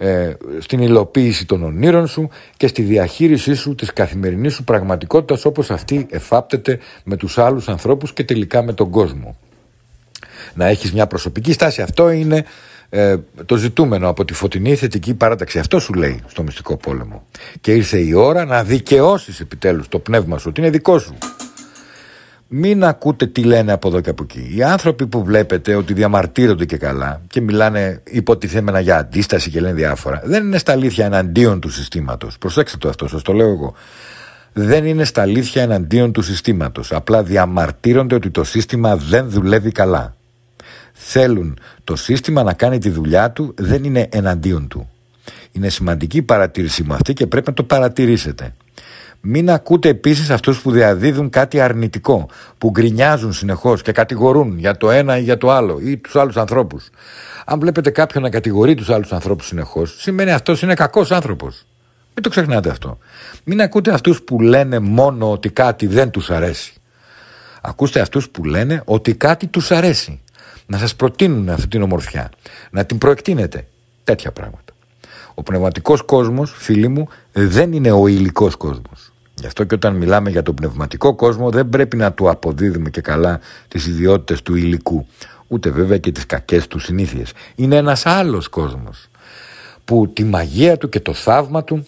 ε, στην υλοποίηση των ονείρων σου και στη διαχείρισή σου της καθημερινής σου πραγματικότητας όπως αυτή εφάπτεται με τους άλλους ανθρώπους και τελικά με τον κόσμο. Να έχεις μια προσωπική στάση. Αυτό είναι ε, το ζητούμενο από τη φωτεινή θετική παράταξη. Αυτό σου λέει στο μυστικό πόλεμο. Και ήρθε η ώρα να δικαιώσεις επιτέλους το πνεύμα σου, ότι είναι δικό σου. Μην ακούτε τι λένε από εδώ και από εκεί. Οι άνθρωποι που βλέπετε ότι διαμαρτύρονται και καλά και μιλάνε υποτιθέμενα για αντίσταση και λένε διάφορα, δεν είναι στα αλήθεια εναντίον του συστήματος. Προσέξτε το αυτό, σας το λέω εγώ. Δεν είναι στα αλήθεια εναντίον του συστήματος. Απλά διαμαρτύρονται ότι το σύστημα δεν δουλεύει καλά. Θέλουν το σύστημα να κάνει τη δουλειά του, δεν είναι εναντίον του. Είναι σημαντική η παρατήρηση μου αυτή και πρέπει να το παρατηρήσετε. Μην ακούτε επίσης αυτούς που διαδίδουν κάτι αρνητικό, που γκρινιάζουν συνεχώς και κατηγορούν για το ένα ή για το άλλο ή τους άλλους ανθρώπους. Αν βλέπετε κάποιον να κατηγορεί τους άλλους ανθρώπους συνεχώς, σημαίνει αυτός είναι κακός άνθρωπος. Μην το ξεχνάτε αυτό. Μην ακούτε αυτούς που λένε μόνο ότι κάτι δεν τους αρέσει. Ακούστε αυτούς που λένε ότι κάτι τους αρέσει. Να σας προτείνουν αυτή την ομορφιά. Να την προεκτείνετε. Τέτοια πράγματα. Ο πνευματικός κόσμος, φίλοι μου, δεν είναι ο υλικός κόσμος. Γι' αυτό και όταν μιλάμε για τον πνευματικό κόσμο δεν πρέπει να του αποδίδουμε και καλά τις ιδιότητες του υλικού. Ούτε βέβαια και τις κακές του συνήθειες. Είναι ένας άλλος κόσμος που τη μαγεία του και το θαύμα του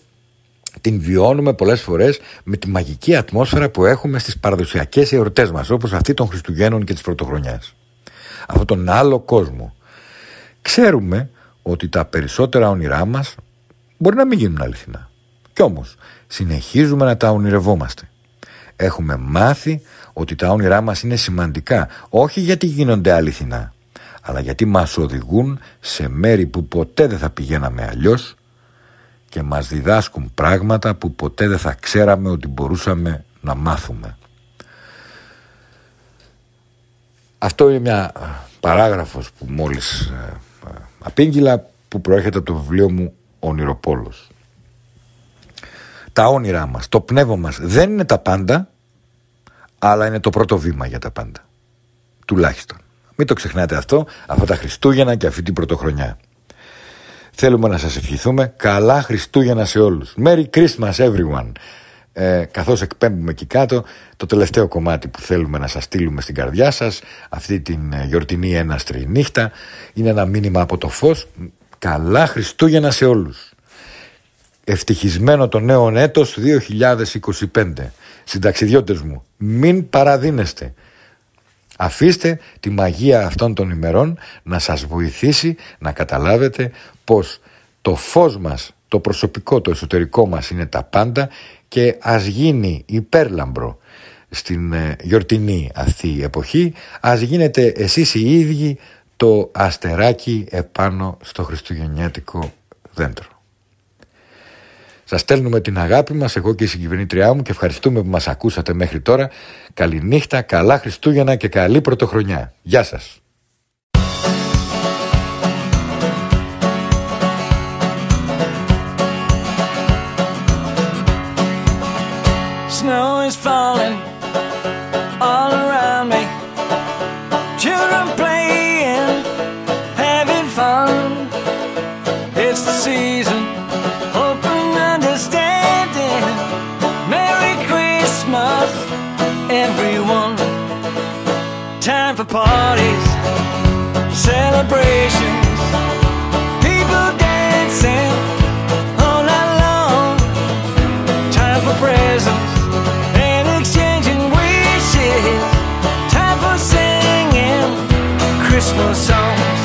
την βιώνουμε πολλές φορές με τη μαγική ατμόσφαιρα που έχουμε στις παραδοσιακές εορτές μας όπως αυτή των Χριστουγέννων και της Πρωτοχρονιάς. Αυτόν τον άλλο κόσμο. Ξέρουμε ότι τα περισσότερα όνειρά μας μπορεί να μην γίνουν αληθινά. Κι όμως συνεχίζουμε να τα ονειρευόμαστε. Έχουμε μάθει ότι τα όνειρά μας είναι σημαντικά, όχι γιατί γίνονται αληθινά, αλλά γιατί μας οδηγούν σε μέρη που ποτέ δεν θα πηγαίναμε αλλιώς και μας διδάσκουν πράγματα που ποτέ δεν θα ξέραμε ότι μπορούσαμε να μάθουμε. Αυτό είναι μια παράγραφος που μόλις ε, ε, απήγγειλα που προέρχεται από το βιβλίο μου «Ονειροπόλος» τα όνειρά μας, το πνεύμα μας δεν είναι τα πάντα, αλλά είναι το πρώτο βήμα για τα πάντα. Τουλάχιστον. Μην το ξεχνάτε αυτό, αυτά τα Χριστούγεννα και αυτή την πρωτοχρονιά. Θέλουμε να σας ευχηθούμε καλά Χριστούγεννα σε όλους. Merry Christmas everyone. Ε, καθώς εκπέμπουμε εκεί κάτω το τελευταίο κομμάτι που θέλουμε να σας στείλουμε στην καρδιά σας αυτή την ε, γιορτινή έναστρη νύχτα είναι ένα μήνυμα από το φως καλά Χριστούγεννα σε όλους ευτυχισμένο το νέο έτος 2025. Συνταξιδιώτες μου, μην παραδίνεστε. Αφήστε τη μαγεία αυτών των ημερών να σας βοηθήσει να καταλάβετε πως το φως μας, το προσωπικό, το εσωτερικό μας είναι τα πάντα και ας γίνει υπέρλαμπρο στην ε, γιορτινή αυτή εποχή, ας γίνετε εσείς οι ίδιοι το αστεράκι επάνω στο χριστουγεννιάτικο δέντρο. Σας στέλνουμε την αγάπη μας, εγώ και η συγκυβερνήτριά μου και ευχαριστούμε που μας ακούσατε μέχρι τώρα. Καληνύχτα, καλά Χριστούγεννα και καλή Πρωτοχρονιά. Γεια σας. Snow is falling all around me. Children playing, having fun. It's the season, Time for parties, celebrations, people dancing all night long. Time for presents and exchanging wishes. Time for singing Christmas songs.